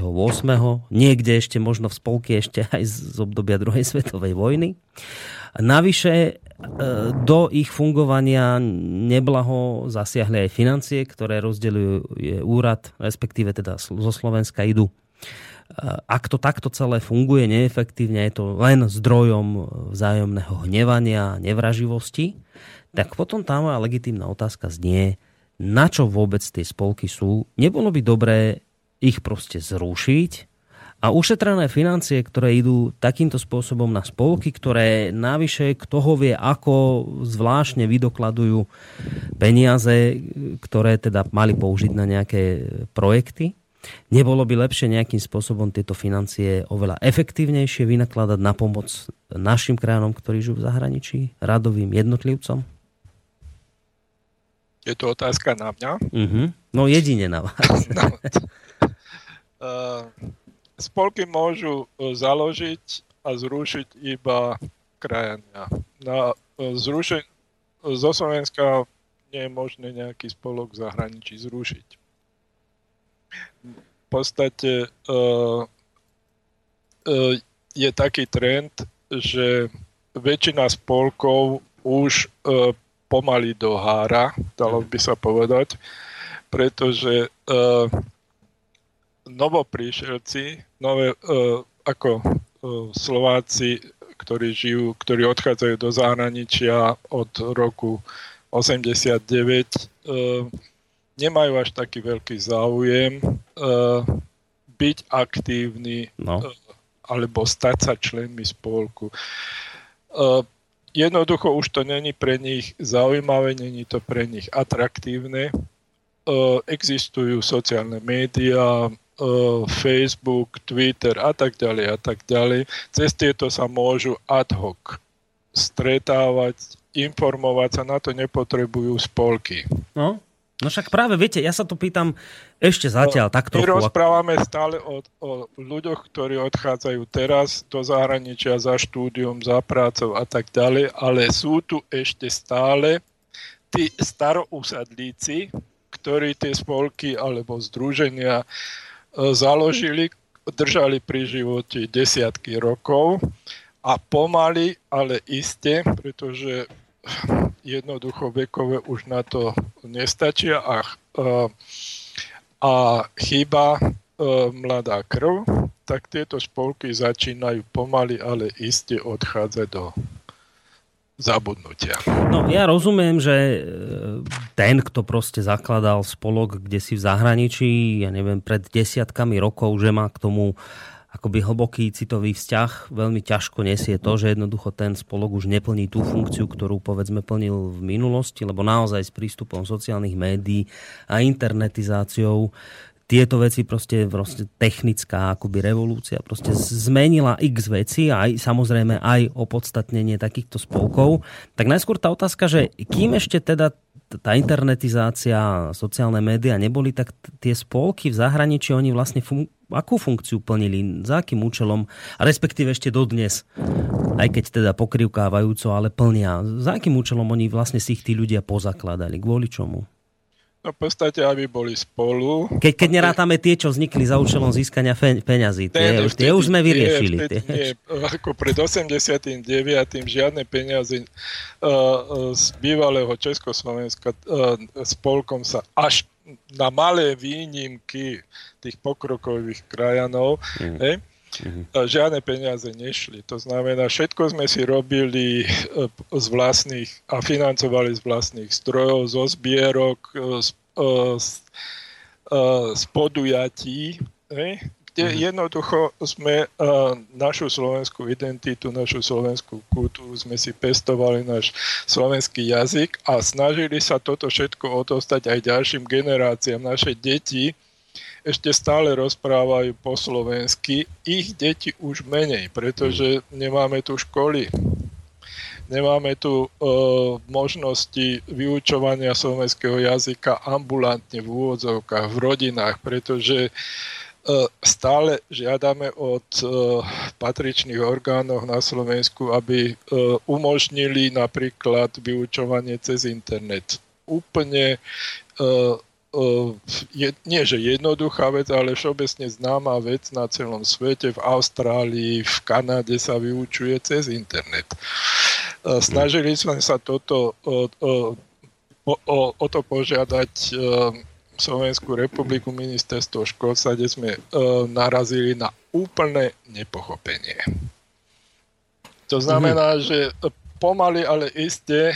Niekde ešte možno v spolky ešte <laughs> aj z obdobia druhej <laughs> svetovej vojny. Navyše e, do ich fungovania neblaho zasiahli aj financie, ktoré rozdeľujú úrad, respektíve teda zo Slovenska idú ak to takto celé funguje neefektívne, je to len zdrojom vzájomného hnevania, nevraživosti, tak potom tá moja legitímna otázka znie, na čo vôbec tie spolky sú. Nebolo by dobré ich proste zrušiť a ušetrené financie, ktoré idú takýmto spôsobom na spolky, ktoré navyše kto vie, ako zvláštne vydokladujú peniaze, ktoré teda mali použiť na nejaké projekty, Nebolo by lepšie nejakým spôsobom tieto financie oveľa efektívnejšie vynakladať na pomoc našim krajanom, ktorí žijú v zahraničí, radovým jednotlivcom? Je to otázka na mňa? Uh-huh. No jedine na vás. <laughs> no. uh, <laughs> spolky môžu uh, založiť a zrušiť iba krajania. Na uh, zrušenie zo Slovenska nie je možné nejaký spolok v zahraničí zrušiť v podstate uh, uh, je taký trend, že väčšina spolkov už uh, pomaly dohára, dalo by sa povedať, pretože uh, novopríšelci, nové, uh, ako uh, Slováci, ktorí žijú, ktorí odchádzajú do zahraničia od roku 89, uh, nemajú až taký veľký záujem uh, byť aktívny no. uh, alebo stať sa členmi spolku. Uh, jednoducho už to není pre nich zaujímavé, není to pre nich atraktívne. Uh, existujú sociálne médiá, Facebook, Twitter a tak ďalej a tak ďalej. Cez tieto sa môžu ad hoc stretávať, informovať sa, na to nepotrebujú spolky. No, No však práve, viete, ja sa to pýtam ešte zatiaľ tak trochu. My rozprávame stále o, o ľuďoch, ktorí odchádzajú teraz do zahraničia za štúdium, za prácou a tak ďalej, ale sú tu ešte stále tí starousadlíci, ktorí tie spolky alebo združenia e, založili, držali pri živote desiatky rokov a pomaly, ale iste, pretože jednoducho vekové už na to nestačia a, a chýba mladá krv, tak tieto spolky začínajú pomaly, ale iste odchádzať do zabudnutia. No ja rozumiem, že e, ten, kto proste zakladal spolok kde si v zahraničí, ja neviem, pred desiatkami rokov, že má k tomu akoby hlboký citový vzťah. Veľmi ťažko nesie to, že jednoducho ten spolok už neplní tú funkciu, ktorú povedzme plnil v minulosti, lebo naozaj s prístupom sociálnych médií a internetizáciou tieto veci proste, proste technická akoby revolúcia proste zmenila x veci aj samozrejme aj opodstatnenie takýchto spolkov. Tak najskôr tá otázka, že kým ešte teda tá internetizácia, sociálne médiá neboli, tak tie spolky v zahraničí, oni vlastne fun- akú funkciu plnili, za akým účelom, a respektíve ešte dodnes, aj keď teda pokrivkávajúco, ale plnia, za akým účelom oni vlastne si ich tí ľudia pozakladali, kvôli čomu? No v podstate, aby boli spolu. Keď, keď nerátame tie, čo vznikli za účelom získania fe, peňazí, tie, ne, už, tie už sme vyriešili. Nie, nie, ako pred 89. žiadne peniaze uh, z bývalého Československa uh, spolkom sa až na malé výnimky tých pokrokových krajanov, mm. Ne, žiadne peniaze nešli. To znamená, všetko sme si robili e, z vlastných a financovali z vlastných strojov, zo zbierok, e, z, e, z, z podujatí, kde mm-hmm. jednoducho sme našu slovenskú identitu, našu slovenskú kultúru sme si pestovali náš slovenský jazyk a snažili sa toto všetko odostať aj ďalším generáciám. Naše deti ešte stále rozprávajú po slovensky. Ich deti už menej, pretože nemáme tu školy. Nemáme tu e, možnosti vyučovania slovenského jazyka ambulantne v úvodzovkách, v rodinách, pretože e, stále žiadame od e, patričných orgánov na Slovensku, aby e, umožnili napríklad vyučovanie cez internet. Úplne je, nie že jednoduchá vec, ale všeobecne známa vec na celom svete. V Austrálii, v Kanade sa vyučuje cez internet. Snažili sme sa toto o, o, o, o to požiadať Slovenskú republiku, ministerstvo školstva, kde sme narazili na úplné nepochopenie. To znamená, mm-hmm. že pomaly, ale iste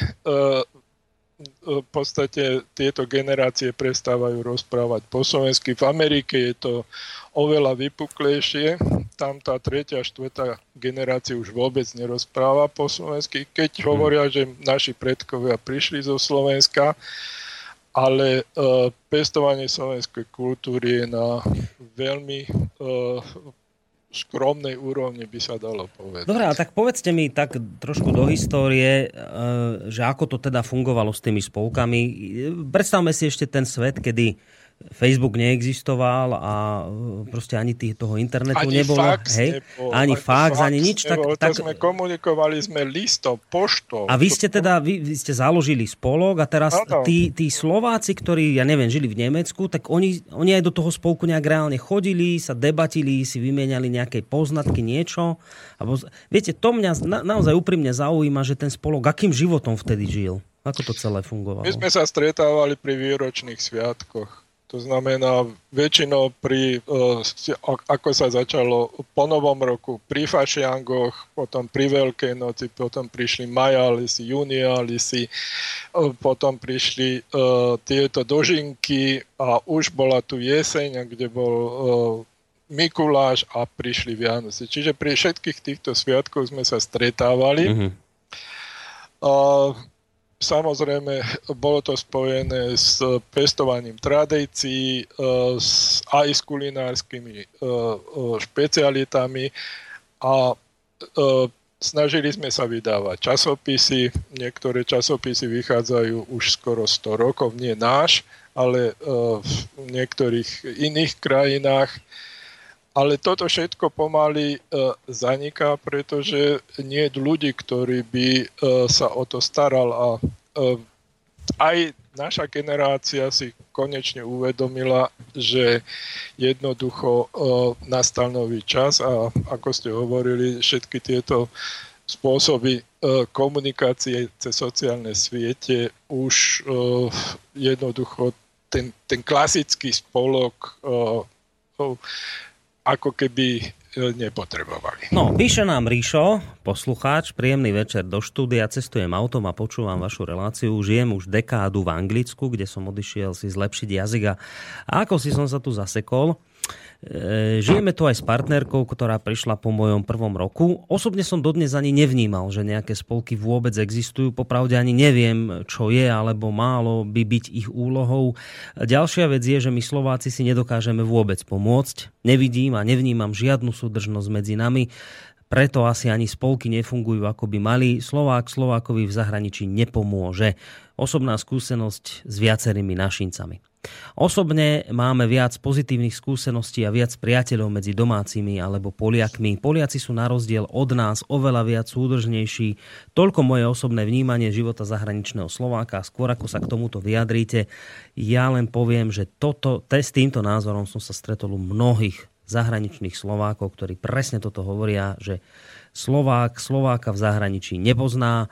v podstate tieto generácie prestávajú rozprávať po slovensky. V Amerike je to oveľa vypuklejšie. Tam tá tretia, štvrtá generácia už vôbec nerozpráva po slovensky. Keď mm. hovoria, že naši predkovia prišli zo Slovenska, ale uh, pestovanie slovenskej kultúry je na veľmi uh, skromnej úrovni by sa dalo povedať. Dobre, ale tak povedzte mi tak trošku do histórie, e, že ako to teda fungovalo s tými spolkami. Predstavme si ešte ten svet, kedy Facebook neexistoval a e, proste ani tých, toho internetu ani nebolo. Fax hej? nebol, ani, ani fax, ani nič. Nebol, tak, tak, sme komunikovali sme listom, poštou. A vy ste teda, vy, vy ste založili spolok a teraz tí, tí Slováci, ktorí, ja neviem, žili v Nemecku, tak oni, oni aj do toho spolku nejak reálne chodili, sa debatili, si vymieniali nejaké poznatky, niečo. Abo, viete, to mňa na, naozaj úprimne zaujíma, že ten spolok, akým životom vtedy žil? Ako to celé fungovalo? My sme sa stretávali pri výročných sviatkoch to znamená, väčšinou pri, e, ako sa začalo po novom roku, pri fašiangoch, potom pri Veľkej noci, potom prišli majalisy, junialisy, e, potom prišli uh, tieto dožinky a už bola tu jeseň, kde bol Mikuláš a prišli Vianoce. Čiže pri všetkých týchto sviatkoch sme sa stretávali. Mm-hmm. Uh, Samozrejme, bolo to spojené s pestovaním tradícií, e, aj s kulinárskymi e, e, špecialitami a snažili sme sa vydávať časopisy. Niektoré časopisy vychádzajú už skoro 100 rokov, nie náš, ale v niektorých iných krajinách. Ale toto všetko pomaly zaniká, pretože nie je ľudí, ktorí by sa o to staral a Ehm, aj naša generácia si konečne uvedomila, že jednoducho nastal nový čas a ako ste hovorili, všetky tieto spôsoby komunikácie cez sociálne siete už jednoducho ten, ten klasický spolok ako keby E, nepotrebovali. No, píše nám Ríšo, poslucháč, príjemný večer do štúdia, cestujem autom a počúvam vašu reláciu. Žijem už dekádu v Anglicku, kde som odišiel si zlepšiť jazyk a, ako si som sa tu zasekol, žijeme tu aj s partnerkou, ktorá prišla po mojom prvom roku. Osobne som dodnes ani nevnímal, že nejaké spolky vôbec existujú. Popravde ani neviem, čo je alebo málo by byť ich úlohou. Ďalšia vec je, že my Slováci si nedokážeme vôbec pomôcť. Nevidím a nevnímam žiadnu súdržnosť medzi nami preto asi ani spolky nefungujú ako by mali. Slovák Slovákovi v zahraničí nepomôže. Osobná skúsenosť s viacerými našincami. Osobne máme viac pozitívnych skúseností a viac priateľov medzi domácimi alebo Poliakmi. Poliaci sú na rozdiel od nás oveľa viac súdržnejší. Toľko moje osobné vnímanie života zahraničného Slováka. Skôr ako sa k tomuto vyjadríte, ja len poviem, že toto, s týmto názorom som sa stretol u mnohých zahraničných Slovákov, ktorí presne toto hovoria, že Slovák Slováka v zahraničí nepozná,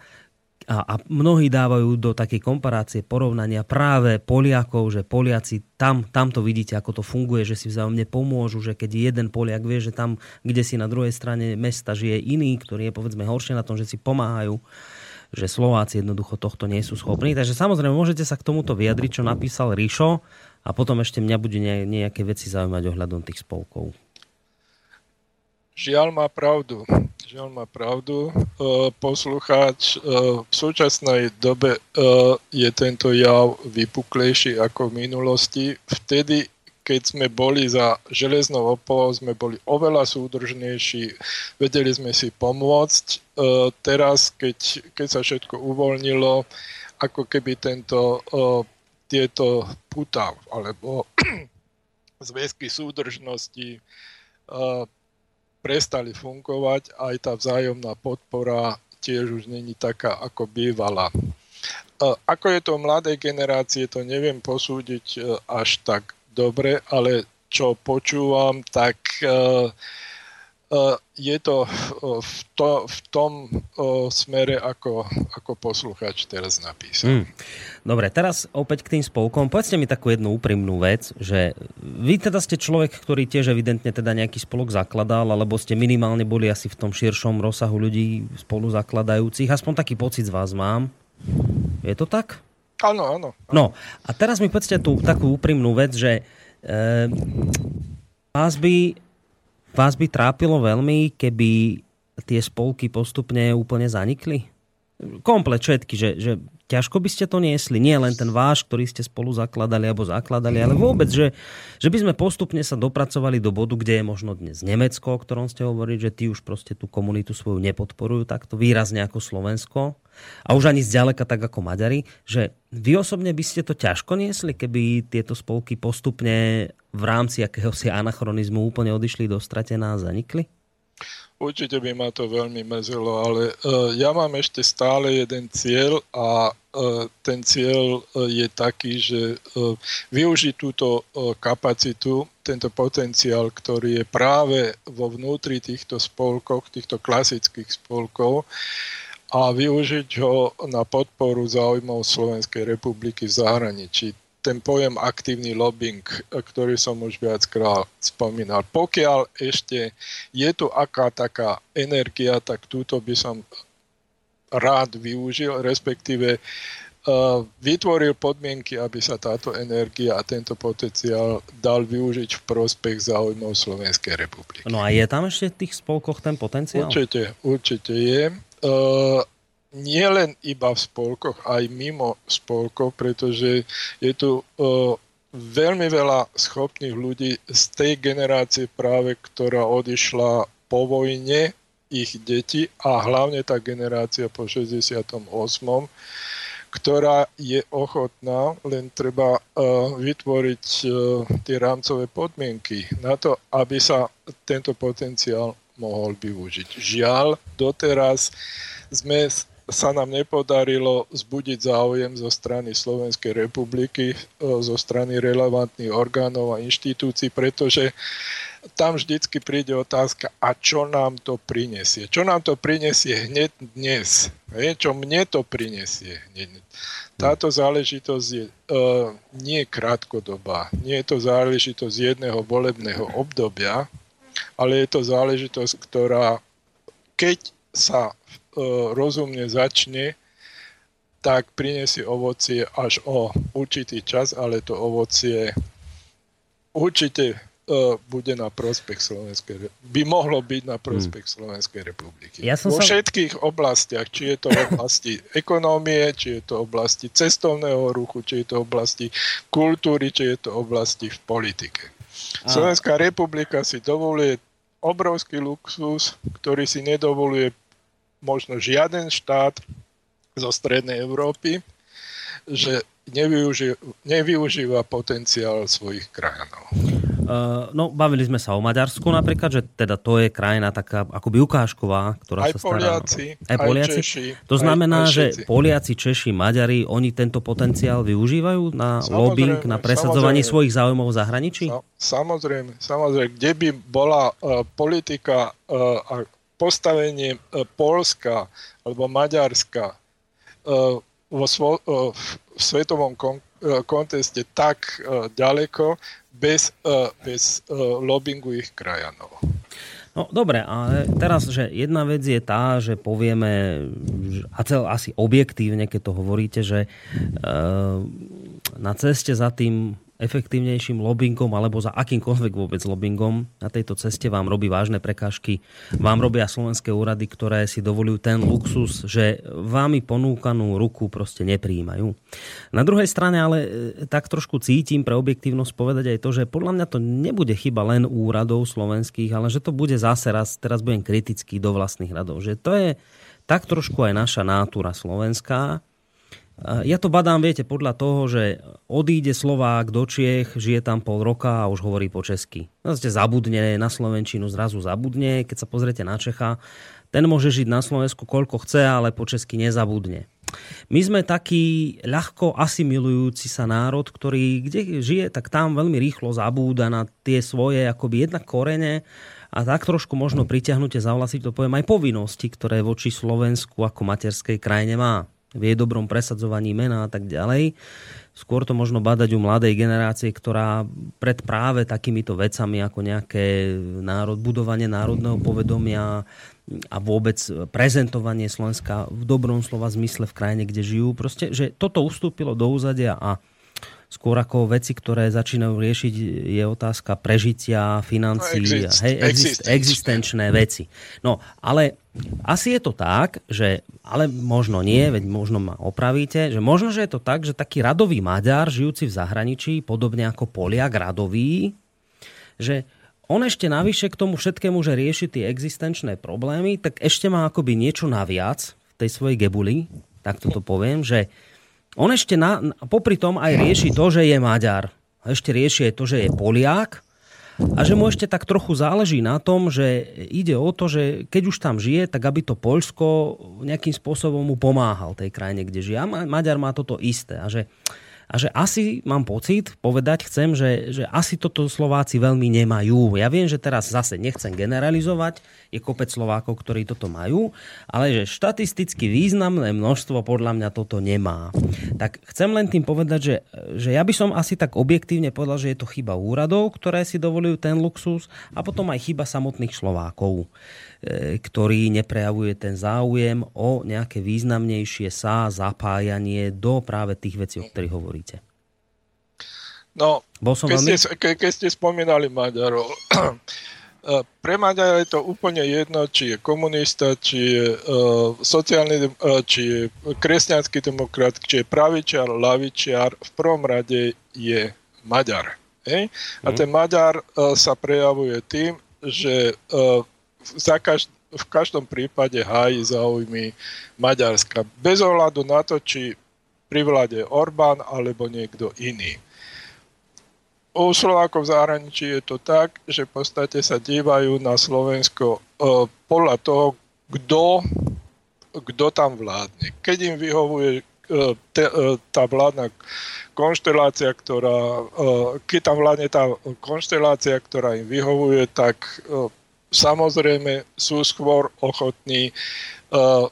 a, a mnohí dávajú do takej komparácie porovnania práve Poliakov, že Poliaci tam, tam to vidíte, ako to funguje, že si vzájomne pomôžu, že keď jeden Poliak vie, že tam, kde si na druhej strane mesta žije iný, ktorý je povedzme horšie na tom, že si pomáhajú, že Slováci jednoducho tohto nie sú schopní. Takže samozrejme môžete sa k tomuto vyjadriť, čo napísal Ríšo a potom ešte mňa bude nejaké veci zaujímať ohľadom tých spolkov. Žiaľ má pravdu. Žiaľ má pravdu. E, poslucháč, e, v súčasnej dobe e, je tento jav vypuklejší ako v minulosti. Vtedy, keď sme boli za železnou opolou, sme boli oveľa súdržnejší, vedeli sme si pomôcť. Teraz, keď, keď sa všetko uvoľnilo, ako keby tento, tieto puta alebo <clears throat> zväzky súdržnosti prestali fungovať, aj tá vzájomná podpora tiež už není taká, ako bývala. E, ako je to mladej generácie, to neviem posúdiť e, až tak dobre, ale čo počúvam, tak uh, je to eh, v, to, v tom eh, smere, ako, ako poslucháč teraz napísal. Hmm. Dobre, teraz opäť k tým spolkom. Povedzte mi takú jednu úprimnú vec, že vy teda ste človek, ktorý tiež evidentne teda nejaký spolok zakladal, alebo ste minimálne boli asi v tom širšom rozsahu ľudí spolu zakladajúcich. Aspoň taký pocit z vás mám. Je to tak? Áno, áno. No, a teraz mi povedzte tú takú úprimnú vec, že e, vás by Vás by trápilo veľmi, keby tie spolky postupne úplne zanikli? Komplet všetky, že, že ťažko by ste to niesli. Nie len ten váš, ktorý ste spolu zakladali alebo zakladali, ale vôbec, že, že by sme postupne sa dopracovali do bodu, kde je možno dnes Nemecko, o ktorom ste hovorili, že tí už proste tú komunitu svoju nepodporujú takto výrazne ako Slovensko a už ani zďaleka tak ako Maďari, že vy osobne by ste to ťažko niesli, keby tieto spolky postupne v rámci akéhosi anachronizmu úplne odišli do stratená a zanikli? Určite by ma to veľmi mezelo, ale uh, ja mám ešte stále jeden cieľ a uh, ten cieľ uh, je taký, že uh, využiť túto uh, kapacitu, tento potenciál, ktorý je práve vo vnútri týchto spolkov, týchto klasických spolkov, a využiť ho na podporu záujmov Slovenskej republiky v zahraničí. Ten pojem aktívny lobbying, ktorý som už viackrát spomínal. Pokiaľ ešte je tu aká taká energia, tak túto by som rád využil, respektíve uh, vytvoril podmienky, aby sa táto energia a tento potenciál dal využiť v prospech záujmov Slovenskej republiky. No a je tam ešte v tých spolkoch ten potenciál? Určite, určite je. Uh, nie len iba v spolkoch, aj mimo spolkov, pretože je tu uh, veľmi veľa schopných ľudí z tej generácie práve, ktorá odišla po vojne, ich deti a hlavne tá generácia po 68 ktorá je ochotná, len treba uh, vytvoriť uh, tie rámcové podmienky na to, aby sa tento potenciál mohol využiť. Žiaľ, doteraz sme sa nám nepodarilo zbudiť záujem zo strany Slovenskej republiky, e, zo strany relevantných orgánov a inštitúcií, pretože tam vždycky príde otázka, a čo nám to prinesie? Čo nám to prinesie hneď dnes? Čo mne to prinesie hneď? Táto záležitosť je uh, nie krátkodobá, nie je to záležitosť jedného volebného obdobia, ale je to záležitosť, ktorá keď sa E, rozumne začne, tak prinesie ovocie až o určitý čas, ale to ovocie určite uh, bude na prospech Slovenskej by mohlo byť na prospech hmm. Slovenskej republiky. Ja som Vo sa... všetkých oblastiach, či je to oblasti ekonómie, či je to oblasti cestovného ruchu, či je to oblasti kultúry, či je to oblasti v politike. A... Slovenská republika si dovoluje obrovský luxus, ktorý si nedovoluje možno žiaden štát zo strednej Európy, že nevyužíva, nevyužíva potenciál svojich krajanov. Uh, no, bavili sme sa o Maďarsku napríklad, že teda to je krajina taká akoby ukážková, ktorá aj sa stará... Poliaci, aj Poliaci, aj Češi. To znamená, aj, aj že Poliaci, Češi, Maďari, oni tento potenciál využívajú na samozrejme, lobbying, na presadzovanie svojich záujmov v zahraničí? Samozrejme, samozrejme. Kde by bola uh, politika uh, postavenie e, Polska alebo Maďarska e, vo svo, v svetovom kon, konteste tak ďaleko bez, bez lobbingu ich krajanov. No dobre, ale teraz, že jedna vec je tá, že povieme, a cel asi objektívne, keď to hovoríte, že e, na ceste za tým efektívnejším lobbyingom alebo za akýmkoľvek vôbec lobbyingom na tejto ceste vám robí vážne prekážky. Vám robia slovenské úrady, ktoré si dovolujú ten luxus, že vámi ponúkanú ruku proste nepríjmajú. Na druhej strane ale e, tak trošku cítim pre objektívnosť povedať aj to, že podľa mňa to nebude chyba len úradov slovenských, ale že to bude zase raz, teraz budem kritický do vlastných radov, že to je tak trošku aj naša nátura slovenská, ja to badám, viete, podľa toho, že odíde Slovák do Čiech, žije tam pol roka a už hovorí po česky. Zase zabudne na Slovenčinu, zrazu zabudne. Keď sa pozriete na Čecha, ten môže žiť na Slovensku koľko chce, ale po česky nezabudne. My sme taký ľahko asimilujúci sa národ, ktorý kde žije, tak tam veľmi rýchlo zabúda na tie svoje akoby jednak korene a tak trošku možno pritiahnutie za vlasy, to poviem, aj povinnosti, ktoré voči Slovensku ako materskej krajine má v jej dobrom presadzovaní mena a tak ďalej. Skôr to možno badať u mladej generácie, ktorá pred práve takýmito vecami ako nejaké národ, budovanie národného povedomia a vôbec prezentovanie Slovenska v dobrom slova zmysle v krajine, kde žijú. Proste, že toto ustúpilo do úzadia a skôr ako veci, ktoré začínajú riešiť, je otázka prežitia, financií, no, exist, hej, exist, existenčné veci. No, ale asi je to tak, že, ale možno nie, veď možno ma opravíte, že možno, že je to tak, že taký radový Maďar, žijúci v zahraničí, podobne ako Poliak radový, že on ešte navyše k tomu všetkému, že rieši tie existenčné problémy, tak ešte má akoby niečo naviac v tej svojej gebuli, tak toto poviem, že on ešte na, popri tom aj rieši to, že je Maďar. Ešte rieši aj to, že je Poliak a že mu ešte tak trochu záleží na tom, že ide o to, že keď už tam žije, tak aby to Poľsko nejakým spôsobom mu pomáhal tej krajine, kde žije. A Maďar má toto isté. A že a že asi mám pocit, povedať chcem, že, že asi toto Slováci veľmi nemajú. Ja viem, že teraz zase nechcem generalizovať, je kopec Slovákov, ktorí toto majú, ale že štatisticky významné množstvo podľa mňa toto nemá. Tak chcem len tým povedať, že, že ja by som asi tak objektívne povedal, že je to chyba úradov, ktoré si dovolujú ten luxus a potom aj chyba samotných Slovákov. E, ktorý neprejavuje ten záujem o nejaké významnejšie sa zapájanie do práve tých vecí, o ktorých hovoríte. No, Bol som keď, veľmi... ste, ke, keď ste spomínali Maďarov, <clears throat> e, pre Maďara je to úplne jedno, či je komunista, či je uh, sociálny, uh, či je kresťanský demokrat, či je pravičiar, lavičiar, v prvom rade je Maďar. Hej? A mm. ten Maďar uh, sa prejavuje tým, že uh, za každ- v každom prípade hájí záujmy Maďarska. Bez ohľadu na to, či pri vláde Orbán alebo niekto iný. U Slovákov v zahraničí je to tak, že v podstate sa dívajú na Slovensko e, podľa toho, kto, kto tam vládne. Keď im vyhovuje e, te, e, tá vládna konštelácia, ktorá, e, keď tam vládne tá konštelácia, ktorá im vyhovuje, tak samozrejme sú skôr ochotní uh,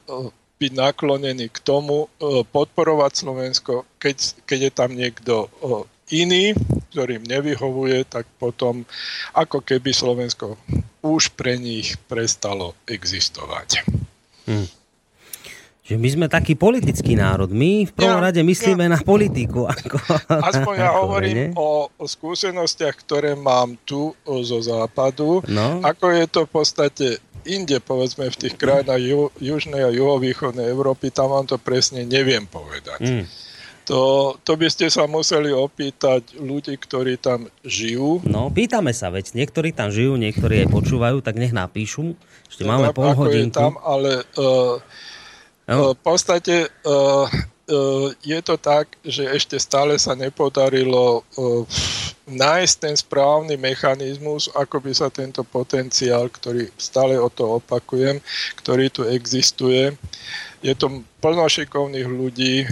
byť naklonení k tomu, uh, podporovať Slovensko, keď, keď je tam niekto iný, ktorým nevyhovuje, tak potom ako keby Slovensko už pre nich prestalo existovať. Hmm že my sme taký politický národ. My v prvom ja, rade myslíme ja, na politiku. Ako, aspoň ja ako, hovorím o, o skúsenostiach, ktoré mám tu zo západu. No. Ako je to v podstate inde, povedzme v tých krajinách ju, južnej a juhovýchodnej Európy, tam vám to presne neviem povedať. Mm. To, to by ste sa museli opýtať ľudí, ktorí tam žijú. No, pýtame sa, veď niektorí tam žijú, niektorí aj počúvajú, tak nech napíšu. Ešte máme pol hodinku. tam, ale uh. V podstate uh, uh, je to tak, že ešte stále sa nepodarilo nájsť ten správny mechanizmus, ako by sa tento potenciál, ktorý stále o to opakujem, ktorý tu existuje, je to plno šikovných ľudí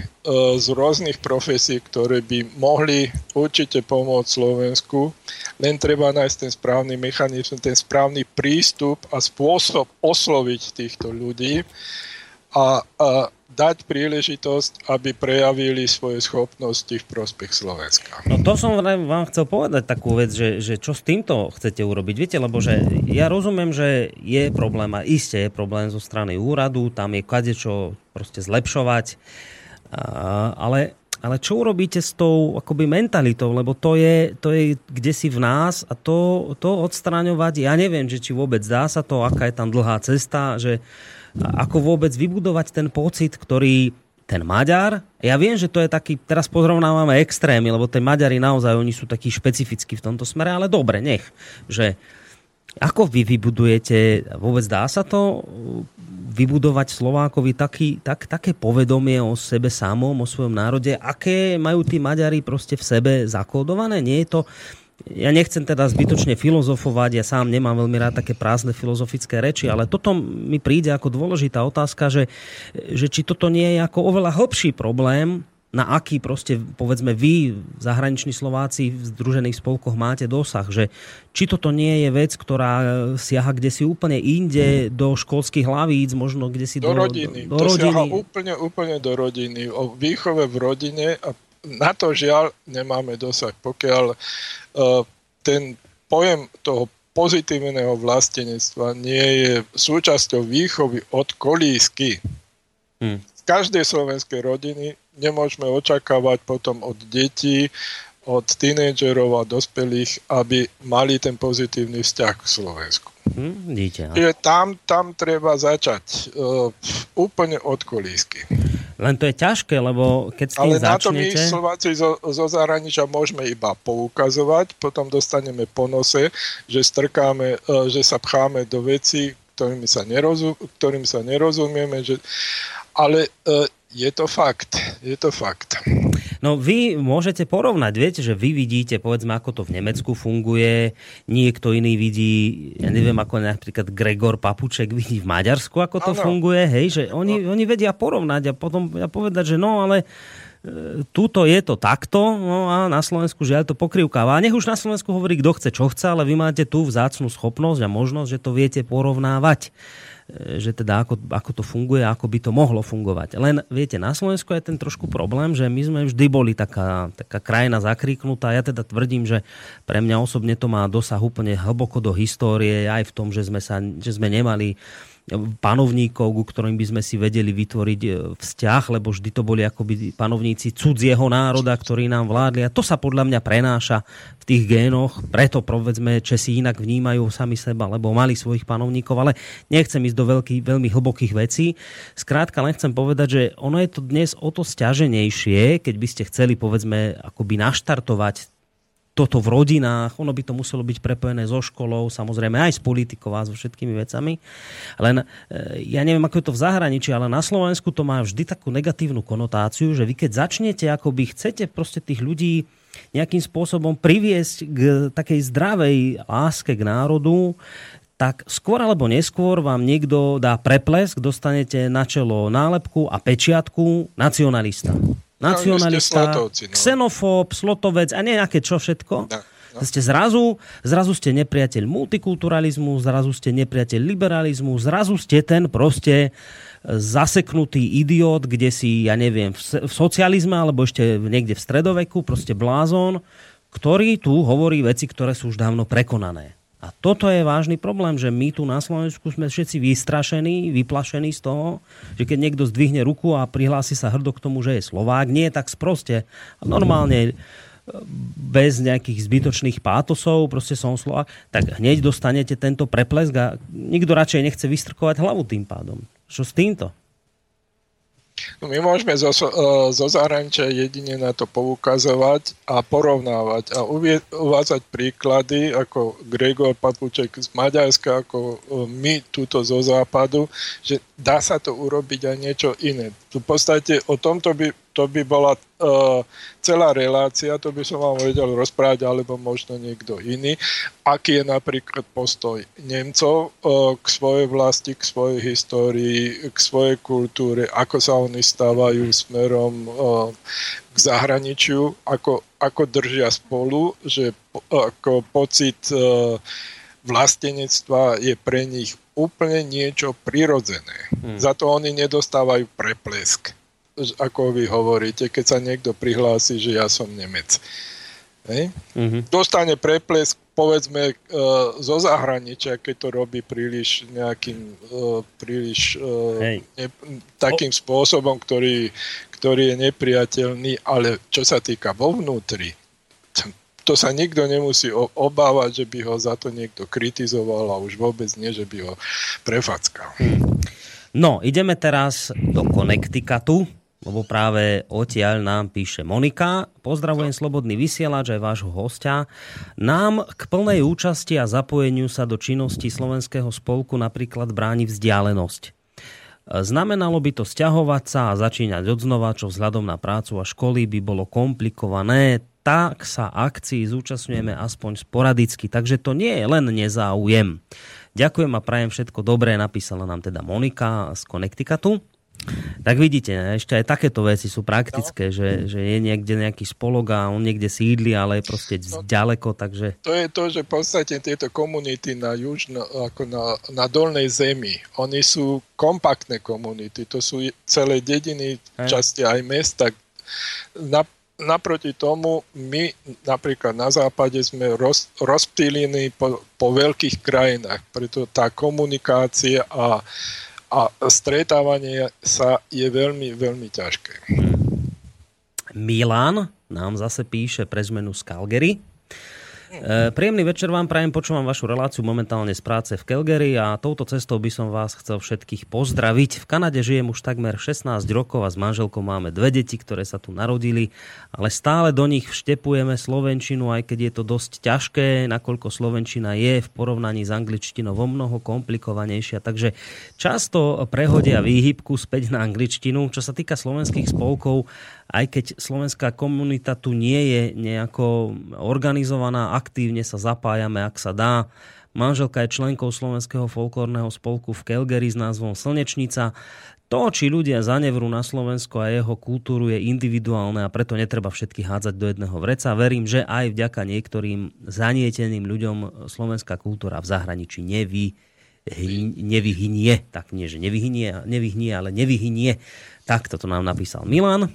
z rôznych profesí, ktoré by mohli určite pomôcť Slovensku. Len treba nájsť ten správny mechanizmus, ten správny prístup a spôsob osloviť týchto ľudí a, a dať príležitosť, aby prejavili svoje schopnosti v prospech Slovenska. No to som vám chcel povedať takú vec, že, že čo s týmto chcete urobiť. Viete, lebo že ja rozumiem, že je problém a iste je problém zo strany úradu, tam je kade čo proste zlepšovať, a, ale ale čo urobíte s tou akoby mentalitou, lebo to je, to je kde si v nás a to, to odstraňovať, ja neviem, že či vôbec dá sa to, aká je tam dlhá cesta, že ako vôbec vybudovať ten pocit, ktorý ten Maďar, ja viem, že to je taký, teraz porovnávame extrémy, lebo tie Maďari naozaj, oni sú takí špecifickí v tomto smere, ale dobre, nech, že ako vy vybudujete, vôbec dá sa to vybudovať Slovákovi taký, tak, také povedomie o sebe samom, o svojom národe, aké majú tí Maďari proste v sebe zakódované? Nie je to, ja nechcem teda zbytočne filozofovať, ja sám nemám veľmi rád také prázdne filozofické reči, ale toto mi príde ako dôležitá otázka, že, že či toto nie je ako oveľa hlbší problém, na aký proste, povedzme, vy, zahraniční Slováci v Združených spolkoch máte dosah, že či toto nie je vec, ktorá siaha kde si úplne inde do školských hlavíc, možno kde si do, do rodiny. Do, do to rodiny. siaha úplne, úplne do rodiny. O výchove v rodine a na to žiaľ nemáme dosah. Pokiaľ uh, ten pojem toho pozitívneho vlastenectva nie je súčasťou výchovy od kolísky, hmm. z každej slovenskej rodiny nemôžeme očakávať potom od detí, od tínejdžerov a dospelých, aby mali ten pozitívny vzťah k Slovensku. Hm, dieťa. Čiže tam, tam treba začať uh, úplne od kolísky. Len to je ťažké, lebo keď s tým Ale začnete... na to my Slováci zo, zo zahraničia môžeme iba poukazovať, potom dostaneme po nose, že strkáme, uh, že sa pcháme do veci, ktorým sa, nerozum, ktorým sa nerozumieme, že... ale uh, je to fakt. Je to fakt. No vy môžete porovnať, viete, že vy vidíte, povedzme, ako to v Nemecku funguje, niekto iný vidí, ja neviem, ako napríklad Gregor Papuček vidí v Maďarsku, ako to ano. funguje, hej, že oni, oni vedia porovnať a potom ja povedať, že no, ale e, túto je to takto, no a na Slovensku žiaľ to pokrývkáva. A nech už na Slovensku hovorí, kto chce, čo chce, ale vy máte tú vzácnú schopnosť a možnosť, že to viete porovnávať že teda ako, ako to funguje, ako by to mohlo fungovať. Len viete, na Slovensku je ten trošku problém, že my sme vždy boli taká, taká krajina zakriknutá. Ja teda tvrdím, že pre mňa osobne to má dosah úplne hlboko do histórie, aj v tom, že sme, sa, že sme nemali uh, panovníkov, ku ktorým by sme si vedeli vytvoriť e, vzťah, lebo vždy to boli akoby panovníci cudzieho národa, ktorí nám vládli. A to sa podľa mňa prenáša v tých génoch, preto povedzme Česi inak vnímajú sami seba, lebo mali svojich panovníkov, ale nechcem ísť do veľký, veľmi hlbokých vecí. Skrátka len chcem povedať, že ono je to dnes o to stiaženejšie, keď by ste chceli povedzme akoby naštartovať toto v rodinách, ono by to muselo byť prepojené so školou, samozrejme aj s politikou a so všetkými vecami. Len e, ja neviem, ako je to v zahraničí, ale na Slovensku to má vždy takú negatívnu konotáciu, že vy keď začnete, akoby chcete proste tých ľudí nejakým spôsobom priviesť k takej zdravej láske k národu, tak skôr alebo neskôr vám niekto dá preplesk, dostanete na čelo nálepku a pečiatku nacionalista nacionalista, no, xenofób, slotovec a nejaké čo všetko. No, no. Ste zrazu, zrazu ste nepriateľ multikulturalizmu, zrazu ste nepriateľ liberalizmu, zrazu ste ten proste zaseknutý idiot, kde si, ja neviem, v socializme alebo ešte niekde v stredoveku, proste blázon, ktorý tu hovorí veci, ktoré sú už dávno prekonané. A toto je vážny problém, že my tu na Slovensku sme všetci vystrašení, vyplašení z toho, že keď niekto zdvihne ruku a prihlási sa hrdo k tomu, že je Slovák, nie je tak sproste. Normálne e, bez nejakých zbytočných pátosov, proste som Slovák, tak hneď dostanete tento preplesk a nikto radšej nechce vystrkovať hlavu tým pádom. Čo s týmto? My môžeme zo, e, zo zahraničia jedine na to poukazovať a porovnávať a uvie, uvádzať príklady ako Gregor Patluček z Maďarska, ako e, my túto zo západu, že dá sa to urobiť aj niečo iné. V podstate o tomto by to by bola uh, celá relácia, to by som vám vedel rozprávať, alebo možno niekto iný. Aký je napríklad postoj Nemcov uh, k svojej vlasti, k svojej histórii, k svojej kultúre, ako sa oni stávajú smerom uh, k zahraničiu, ako, ako držia spolu, že ako pocit uh, vlastenectva je pre nich úplne niečo prirodzené Za to oni nedostávajú preplesk. Ako vy hovoríte, keď sa niekto prihlási, že ja som Nemec. Hej? Mhm. Dostane preplesk, povedzme, e, zo zahraničia, keď to robí príliš nejakým, e, príliš e, ne, takým spôsobom, ktorý, ktorý je nepriateľný, ale čo sa týka vo vnútri, to sa nikto nemusí obávať, že by ho za to niekto kritizoval a už vôbec nie, že by ho prefackal. No, ideme teraz do Connecticutu, lebo práve odtiaľ nám píše Monika. Pozdravujem Slobodný vysielač aj vášho hostia. Nám k plnej účasti a zapojeniu sa do činnosti Slovenského spolku napríklad bráni vzdialenosť. Znamenalo by to stiahovať sa a začínať od znova, čo vzhľadom na prácu a školy by bolo komplikované. Tak sa akcií zúčastňujeme aspoň sporadicky, takže to nie je len nezáujem. Ďakujem a prajem všetko dobré, napísala nám teda Monika z Connecticutu. Tak vidíte, ešte aj takéto veci sú praktické, no. že, že je niekde nejaký spolok a on niekde sídli, ale je proste No. ďaleko, takže To je to, že v podstate tieto komunity na, južno, ako na, na dolnej zemi, oni sú kompaktné komunity, to sú celé dediny, Hej. časti aj mesta. Na, naproti tomu my napríklad na západe sme roz, rozptýlení po, po veľkých krajinách, preto tá komunikácia a, a stretávanie sa je veľmi, veľmi ťažké. Milan nám zase píše pre zmenu z Calgary. E, príjemný večer vám prajem, počúvam vašu reláciu momentálne z práce v Calgary a touto cestou by som vás chcel všetkých pozdraviť. V Kanade žijem už takmer 16 rokov a s manželkou máme dve deti, ktoré sa tu narodili, ale stále do nich vštepujeme slovenčinu, aj keď je to dosť ťažké, nakoľko slovenčina je v porovnaní s angličtinou o mnoho komplikovanejšia, takže často prehodia výhybku späť na angličtinu. Čo sa týka slovenských spolkov, aj keď slovenská komunita tu nie je nejako organizovaná, aktívne sa zapájame, ak sa dá. Manželka je členkou Slovenského folklórneho spolku v Calgary s názvom Slnečnica. To, či ľudia zanevrú na Slovensko a jeho kultúru je individuálne a preto netreba všetky hádzať do jedného vreca. Verím, že aj vďaka niektorým zanieteným ľuďom slovenská kultúra v zahraničí nevy, hy- nevyhynie. Tak nie, že nevyhynie, nevyhynie, ale nevyhynie. Tak toto nám napísal Milan.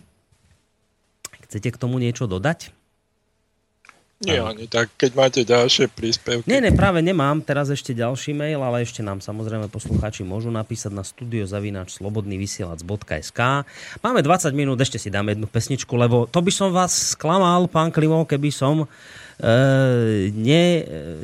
Chcete k tomu niečo dodať? Nie ani tak, keď máte ďalšie príspevky. Nie, nie, práve nemám. Teraz ešte ďalší mail, ale ešte nám samozrejme poslucháči môžu napísať na studiozavináč.slobodnyvysielac.sk Máme 20 minút, ešte si dáme jednu pesničku, lebo to by som vás sklamal, pán Klimo, keby som e, ne,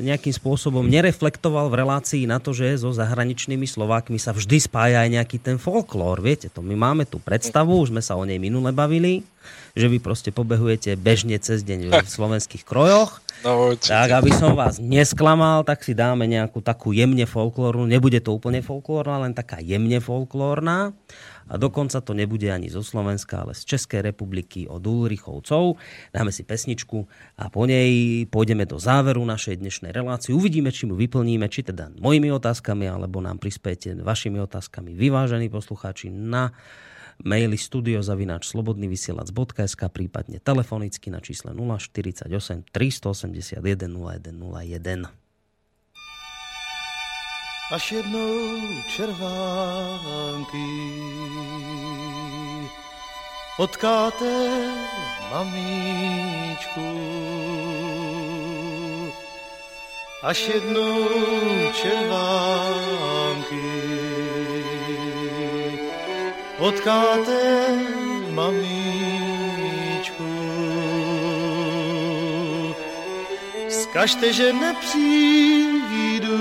nejakým spôsobom nereflektoval v relácii na to, že so zahraničnými Slovákmi sa vždy spája aj nejaký ten folklór. Viete, to my máme tú predstavu, už sme sa o nej minule bavili, že vy proste pobehujete bežne cez deň v <laughs> slovenských krojoch. No, určite. Tak, aby som vás nesklamal, tak si dáme nejakú takú jemne folklórnu, nebude to úplne folklórna, len taká jemne folklórna. A dokonca to nebude ani zo Slovenska, ale z Českej republiky od Ulrichovcov. Dáme si pesničku a po nej pôjdeme do záveru našej dnešnej relácie. Uvidíme, či mu vyplníme, či teda mojimi otázkami, alebo nám prispiete vašimi otázkami, vyvážení poslucháči, na maily studiozavináč slobodnyvysielac.sk prípadne telefonicky na čísle 048 381 0101. až jednou červánky potkáte mamíčku. Až jednou červánky potkáte mamíčku. Skažte, že nepřijdu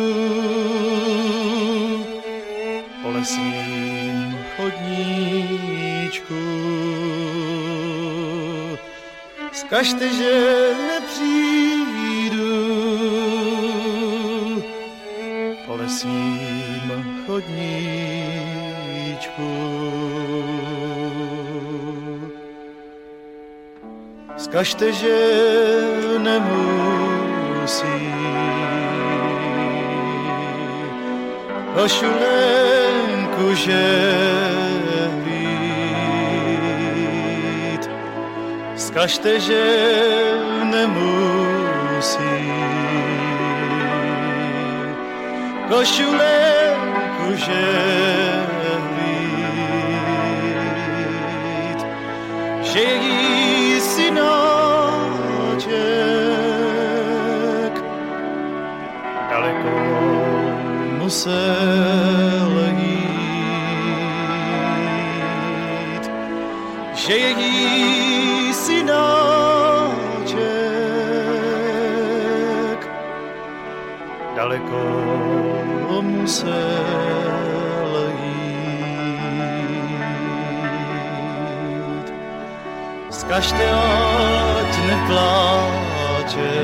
lesním chodníčku. Skažte, že nepřijdu po lesním chodníčku. Skažte, že nemusí vašu želit. Skažte, že nemusí. Košule kuželit, že její synáček daleko musel musel jít. Zkažte, ať nepláče,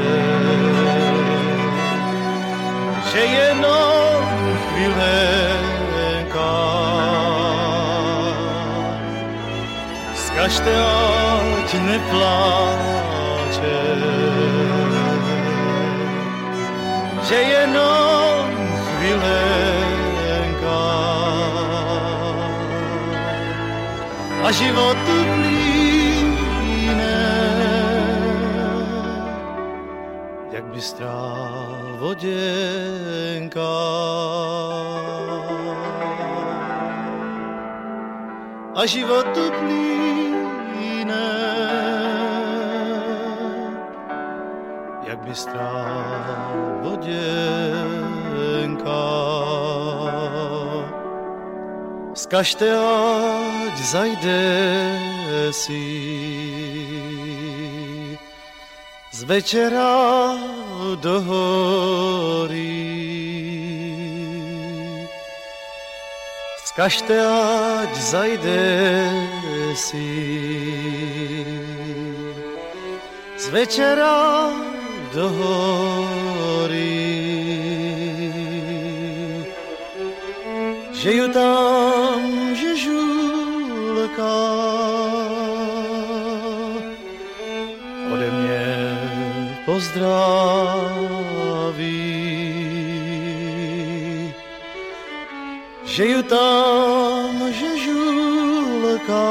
že jenom chvílenka. Zkažte, ať nepláče, že jenom A životu plíne, jak bystrá voděnka. A životu plíne, jak bystrá voděnka. Ať zajde si z večera do hory. Zkažte, ať zajde si z večera do hory. Že ju tam žežulka ode mě pozdraví. Že ju tam žežulka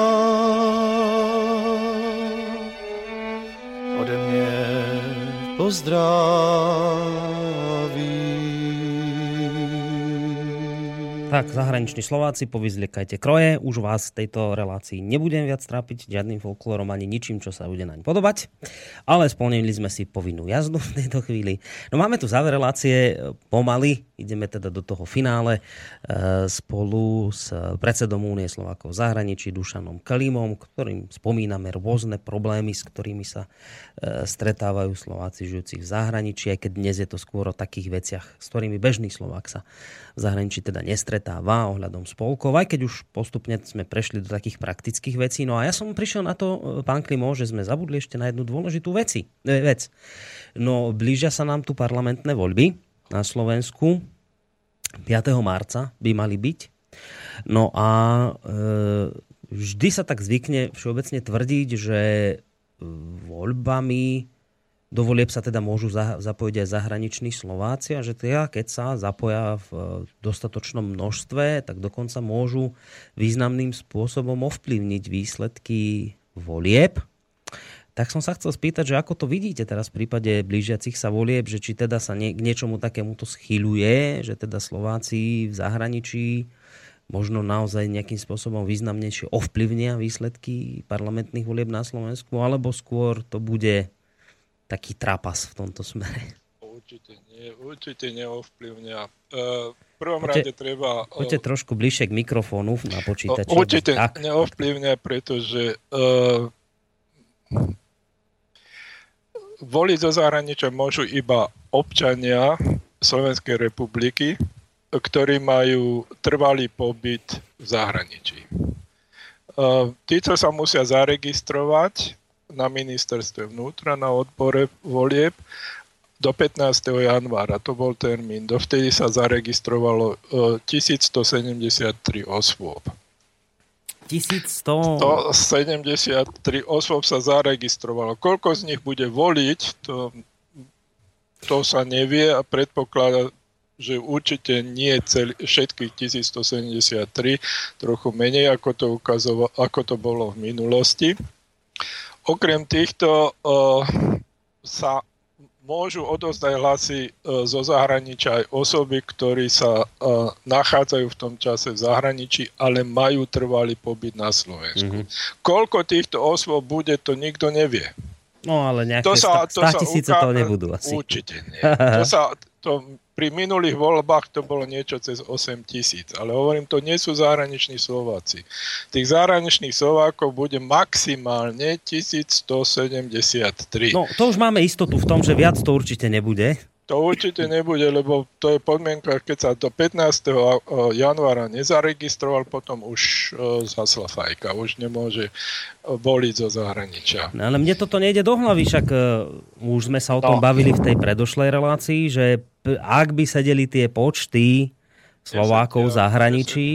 ode mě pozdraví. Tak, zahraniční Slováci, povyzliekajte kroje. Už vás v tejto relácii nebudem viac trápiť žiadnym folklorom ani ničím, čo sa bude naň podobať. Ale splnili sme si povinnú jazdu v tejto chvíli. No máme tu záver relácie e, pomaly. Ideme teda do toho finále e, spolu s predsedom Únie Slovákov v zahraničí Dušanom Kalímom, ktorým spomíname rôzne problémy, s ktorými sa stretávajú Slováci žijúci v zahraničí, aj keď dnes je to skôr o takých veciach, s ktorými bežný Slovák sa v zahraničí teda nestretáva ohľadom spolkov, aj keď už postupne sme prešli do takých praktických vecí. No a ja som prišiel na to, pán Klimo, že sme zabudli ešte na jednu dôležitú veci, e, vec. No, blížia sa nám tu parlamentné voľby na Slovensku. 5. marca by mali byť. No a e, vždy sa tak zvykne všeobecne tvrdiť, že voľbami do volieb sa teda môžu za, zapojiť aj zahraniční Slováci a že teda, keď sa zapoja v dostatočnom množstve, tak dokonca môžu významným spôsobom ovplyvniť výsledky volieb. Tak som sa chcel spýtať, že ako to vidíte teraz v prípade blížiacich sa volieb, že či teda sa nie, k niečomu takémuto schyluje, že teda Slováci v zahraničí možno naozaj nejakým spôsobom významnejšie ovplyvnia výsledky parlamentných volieb na Slovensku, alebo skôr to bude taký trapas v tomto smere? Určite nie, určite neovplyvňa. E, v prvom Poďte- rade treba... e, Poďte trošku bližšie k mikrofónu na počítači. Určite Tak. neovplyvňa, pretože uh, voliť zo zahraničia môžu iba občania Slovenskej republiky, ktorí majú trvalý pobyt v zahraničí. Uh, títo sa musia zaregistrovať na ministerstve vnútra, na odbore volieb do 15. januára, to bol termín. Dovtedy sa zaregistrovalo uh, 1173 osôb. 1100... 173 osôb sa zaregistrovalo. Koľko z nich bude voliť, to, to sa nevie a predpokladá, že určite nie celý, všetkých 1173, trochu menej, ako to, ukazoval, ako to bolo v minulosti. Okrem týchto uh, sa môžu odozdať hlasy e, zo zahraničia aj osoby, ktorí sa e, nachádzajú v tom čase v zahraničí, ale majú trvalý pobyt na Slovensku. Mm-hmm. Koľko týchto osôb bude, to nikto nevie. No ale nejaké to sa, to 100 tisíce uká... to nebudú asi. Určite nie. <laughs> To sa, to, pri minulých voľbách to bolo niečo cez 8 tisíc, ale hovorím, to nie sú zahraniční Slováci. Tých zahraničných Slovákov bude maximálne 1173. No, to už máme istotu v tom, že viac to určite nebude. To určite nebude, lebo to je podmienka, keď sa do 15. januára nezaregistroval, potom už zasla fajka, už nemôže voliť zo zahraničia. No, ale mne toto nejde do hlavy, však už sme sa o tom no. bavili v tej predošlej relácii, že ak by sedeli tie počty Slovákov v zahraničí,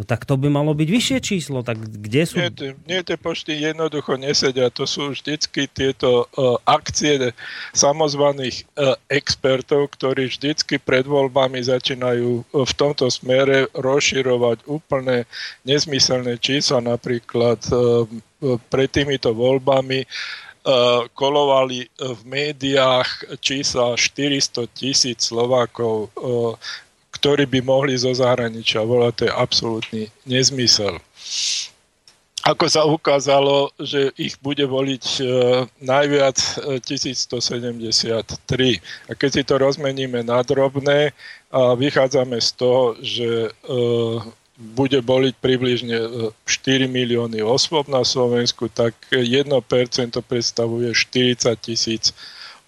No tak to by malo byť vyššie číslo, tak kde sú... Nie, nie tie počty jednoducho nesedia, to sú vždycky tieto uh, akcie samozvaných uh, expertov, ktorí vždycky pred voľbami začínajú uh, v tomto smere rozširovať úplne nezmyselné čísla, napríklad uh, pred týmito voľbami uh, kolovali v médiách čísla 400 tisíc Slovákov uh, ktorí by mohli zo zahraničia volať, to je absolútny nezmysel. Ako sa ukázalo, že ich bude voliť e, najviac 1173. E, a keď si to rozmeníme na drobné vychádzame z toho, že e, bude voliť približne 4 milióny osôb na Slovensku, tak 1% predstavuje 40 tisíc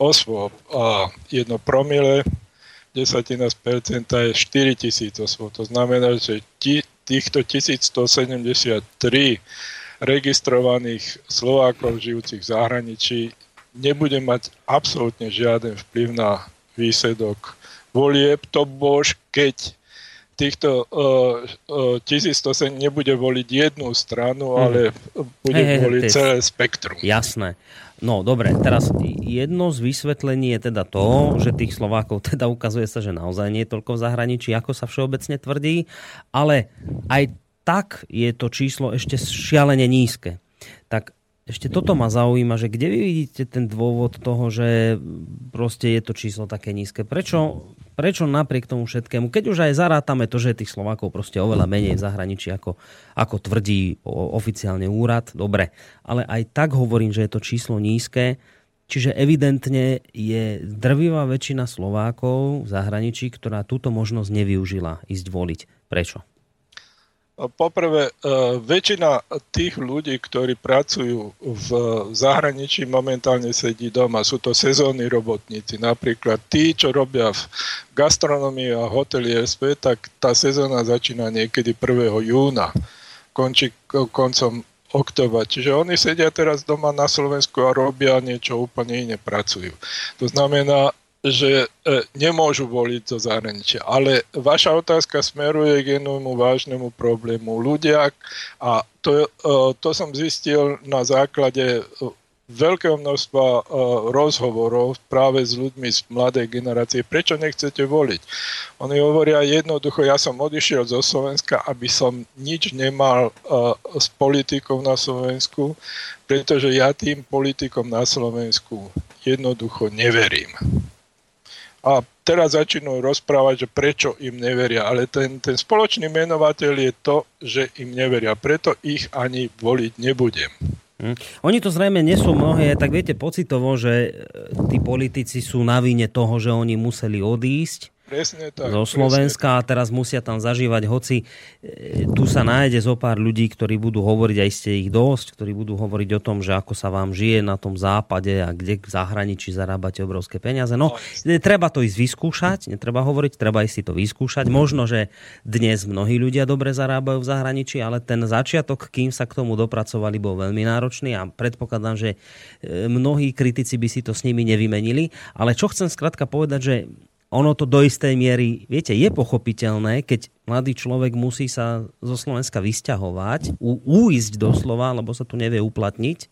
osôb a 1 promile desatina z percenta je 4 tisíc osôb. To znamená, že týchto 1173 registrovaných Slovákov žijúcich v zahraničí nebude mať absolútne žiaden vplyv na výsledok volieb. To bož, keď týchto uh, uh, 1107 nebude voliť jednu stranu, mm. ale bude hey, voliť hey, celé spektrum. Jasné. No dobre, teraz jedno z vysvetlení je teda to, že tých Slovákov <laughs> teda ukazuje sa, že naozaj nie je toľko v zahraničí, ako sa všeobecne tvrdí, ale aj tak je to číslo ešte šialene nízke. Tak ešte toto ma zaujíma, že kde vy vidíte ten dôvod toho, že proste je to číslo také nízke? Prečo, prečo napriek tomu všetkému, keď už aj zarátame to, že tých Slovákov proste oveľa menej v zahraničí, ako, ako tvrdí oficiálne úrad, dobre, ale aj tak hovorím, že je to číslo nízke, čiže evidentne je drvivá väčšina Slovákov v zahraničí, ktorá túto možnosť nevyužila ísť voliť. Prečo? Poprvé, e, väčšina tých ľudí, ktorí pracujú v zahraničí, momentálne sedí doma. Sú to sezónni robotníci. Napríklad tí, čo robia v gastronomii a hotelierstve, tak tá sezóna začína niekedy 1. júna. Končí koncom oktoba. Čiže oni sedia teraz doma na Slovensku a robia niečo úplne iné, pracujú. To znamená, že e, nemôžu voliť zo zahraničia. Ale vaša otázka smeruje k jednomu vážnemu problému. Ľudia, a to, e, to som zistil na základe e, veľkého množstva rozhovorov práve s ľuďmi z mladej generácie, prečo nechcete voliť. Oni hovoria jednoducho, ja som odišiel zo Slovenska, aby som nič nemal s politikou na Slovensku, pretože ja tým politikom na Slovensku jednoducho neverím a teraz začínajú rozprávať, že prečo im neveria. Ale ten, ten spoločný menovateľ je to, že im neveria. Preto ich ani voliť nebudem. Hm. Oni to zrejme nesú mnohé, tak viete pocitovo, že e, tí politici sú na vine toho, že oni museli odísť Presne tak, zo Slovenska a teraz musia tam zažívať, hoci e, tu sa nájde zo pár ľudí, ktorí budú hovoriť, aj ste ich dosť, ktorí budú hovoriť o tom, že ako sa vám žije na tom západe a kde v zahraničí zarábate obrovské peniaze. No, no treba to ísť vyskúšať, netreba hovoriť, treba ísť si to vyskúšať. Možno, že dnes mnohí ľudia dobre zarábajú v zahraničí, ale ten začiatok, kým sa k tomu dopracovali, bol veľmi náročný a predpokladám, že e, mnohí kritici by si to s nimi nevymenili. Ale čo chcem skrátka povedať, že ono to do istej miery, viete, je pochopiteľné, keď mladý človek musí sa zo Slovenska vysťahovať, u, uísť doslova, lebo sa tu nevie uplatniť,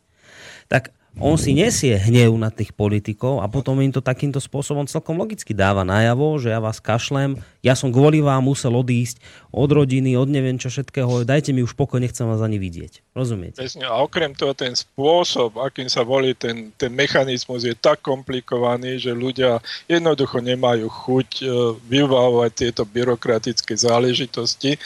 tak on si nesie hnev na tých politikov a potom im to takýmto spôsobom celkom logicky dáva najavo, že ja vás kašlem, ja som kvôli vám musel odísť od rodiny, od neviem čo všetkého, dajte mi už pokoj, nechcem vás ani vidieť. Presne, a okrem toho ten spôsob, akým sa volí ten, ten mechanizmus je tak komplikovaný, že ľudia jednoducho nemajú chuť e, vyvávať tieto byrokratické záležitosti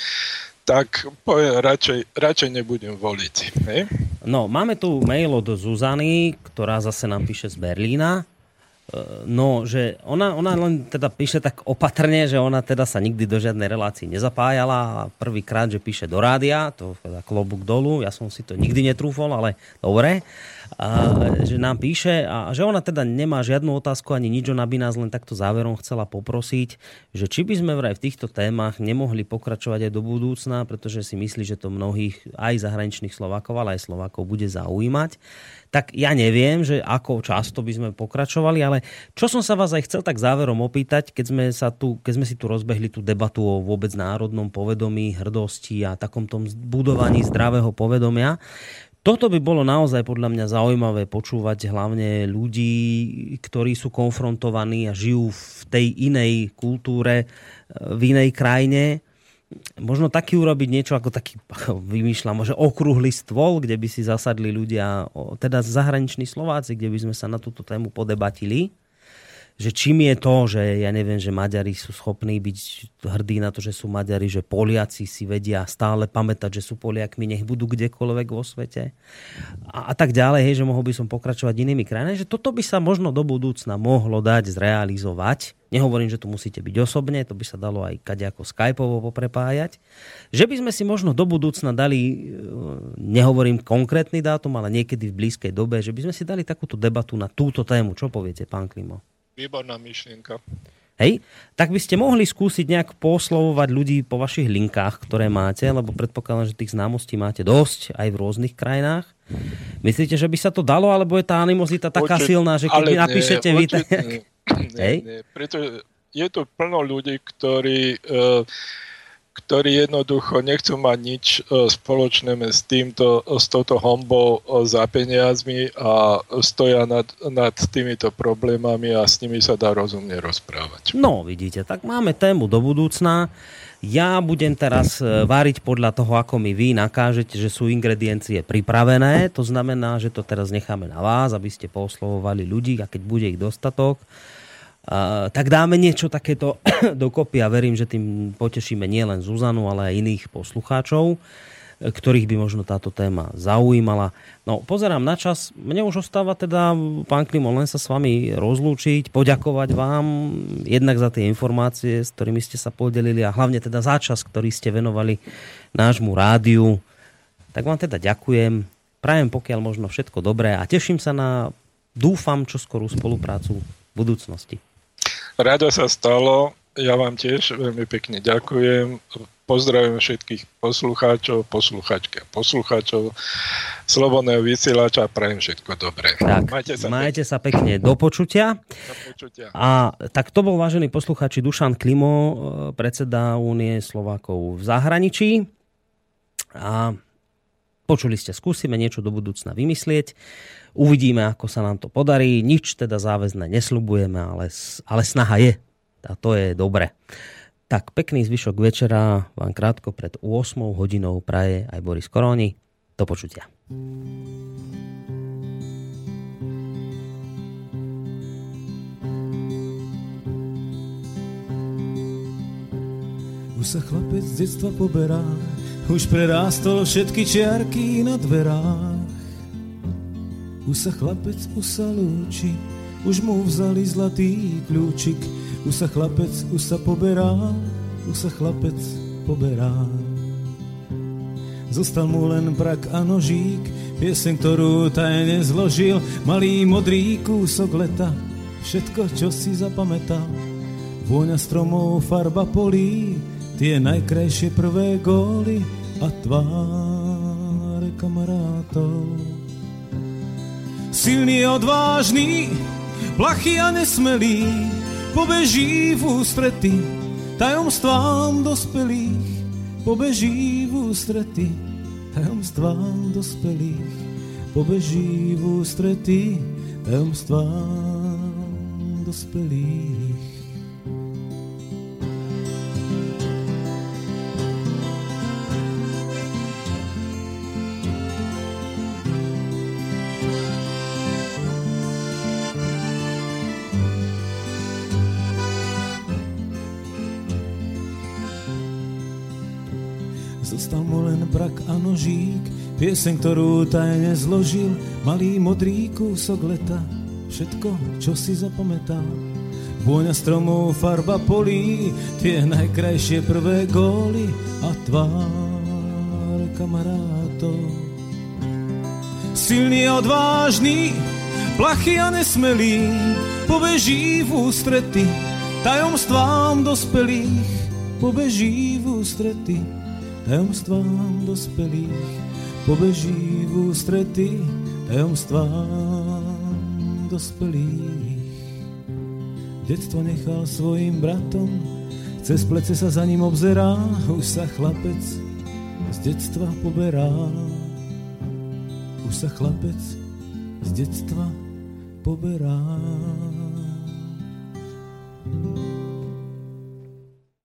tak poviem, radšej, radšej nebudem voliť. Ne? No, máme tu mail od Zuzany, ktorá zase nám píše z Berlína. E, no, že ona, ona len teda píše tak opatrne, že ona teda sa nikdy do žiadnej relácii nezapájala a prvýkrát, že píše do rádia, to teda klobúk dolu, ja som si to nikdy netrúfol, ale dobre a, že nám píše a že ona teda nemá žiadnu otázku ani nič, ona by nás len takto záverom chcela poprosiť, že či by sme vraj v týchto témach nemohli pokračovať aj do budúcna, pretože si myslí, že to mnohých aj zahraničných Slovákov, ale aj Slovákov bude zaujímať. Tak ja neviem, že ako často by sme pokračovali, ale čo som sa vás aj chcel tak záverom opýtať, keď sme, sa tu, keď sme si tu rozbehli tú debatu o vôbec národnom povedomí, hrdosti a takom tom budovaní zdravého povedomia, toto by bolo naozaj podľa mňa zaujímavé počúvať hlavne ľudí, ktorí sú konfrontovaní a žijú v tej inej kultúre, e, v inej krajine. Možno taký urobiť niečo ako taký, vymýšľam, možno okrúhly stôl, kde by si zasadli ľudia, teda zahraniční Slováci, kde by sme sa na túto tému podebatili že čím je to, že ja neviem, že Maďari sú schopní byť hrdí na to, že sú Maďari, že Poliaci si vedia stále pamätať, že sú Poliakmi, nech budú kdekoľvek vo svete a, a tak ďalej, hej, že mohol by som pokračovať inými krajinami, že toto by sa možno do budúcna mohlo dať zrealizovať. Nehovorím, že to musíte byť osobne, to by sa dalo aj ako skypovo poprepájať. Že by sme si možno do budúcna dali, e, nehovorím konkrétny dátum, ale niekedy v blízkej dobe, že by sme si dali takúto debatu na túto tému. Čo poviete, pán Klimo? Výborná myšlienka. Hej, tak by ste mohli skúsiť nejak poslovovať ľudí po vašich linkách, ktoré máte, lebo predpokladám, že tých známostí máte dosť aj v rôznych krajinách. Myslíte, že by sa to dalo, alebo je tá animozita taká Určite, silná, že keď napíšete vy... Tak... <clears throat> Hej? pretože je tu plno ľudí, ktorí uh, ktorí jednoducho nechcú mať nič e, spoločné s, týmto, s touto hombou e, za peniazmi a stoja nad, nad týmito problémami a s nimi sa dá rozumne rozprávať. No, vidíte, tak máme tému do budúcna. Ja budem teraz e, váriť podľa toho, ako mi vy nakážete, že sú ingrediencie pripravené. To znamená, že to teraz necháme na vás, aby ste poslovovali ľudí a keď bude ich dostatok, tak dáme niečo takéto <clears throat> dokopy a verím, že tým potešíme nielen Zuzanu, ale aj iných poslucháčov, ktorých by možno táto téma zaujímala. No, pozerám na čas. Mne už ostáva teda, pán Klimo, len sa s vami rozlúčiť, poďakovať vám jednak za tie informácie, s ktorými ste sa podelili a hlavne teda za čas, ktorý ste venovali nášmu rádiu. Tak vám teda ďakujem. Prajem pokiaľ možno všetko dobré a teším sa na, dúfam, čo skorú spoluprácu v budúcnosti. Rado sa stalo. Ja vám tiež veľmi pekne ďakujem. Pozdravujem všetkých poslucháčov, posluchačky a poslucháčov Slobodného vysielača a prajem všetko dobré. Tak, majte sa, majte pekne. sa pekne. Do počutia. Do počutia. A tak to bol, vážený poslucháči, Dušan Klimo, predseda Únie Slovákov v zahraničí. A počuli ste, skúsime niečo do budúcna vymyslieť. Uvidíme, ako sa nám to podarí. Nič teda záväzne nesľubujeme, ale, ale snaha je. A to je dobre. Tak pekný zvyšok večera vám krátko pred 8 hodinou praje aj Boris Koroni. Do počutia. Už sa chlapec z detstva poberá, už prerástol všetky čiarky na dverách. Už sa chlapec už sa lúči, už mu vzali zlatý kľúčik. Už sa chlapec už sa poberá, už sa chlapec poberá. Zostal mu len brak a nožík, piesen, ktorú tajne zložil, malý modrý kúsok leta, všetko, čo si zapamätal. Vôňa stromov, farba polí, tie najkrajšie prvé góly a tváre kamarátov silný, odvážny, plachý a nesmelý, pobeží v ústrety tajomstvám dospelých, pobeží v ústrety tajomstvám dospelých. pobeží v ústretí tajomstvám dospelých. Pieseň, ktorú tajne zložil, malý modrý kúsok leta, všetko, čo si zapamätal. Vôňa stromov, farba polí, tie najkrajšie prvé góly a tvár kamarátov. Silný a odvážny, plachý a nesmelý, pobeží v ústrety tajomstvám dospelých, pobeží v ústrety tajomstvám dospelých, pobeží v ústrety tajomstvám dospelých. Detstvo nechal svojim bratom, cez plece sa za ním obzerá, už sa chlapec z detstva poberá. Už sa chlapec z detstva poberá.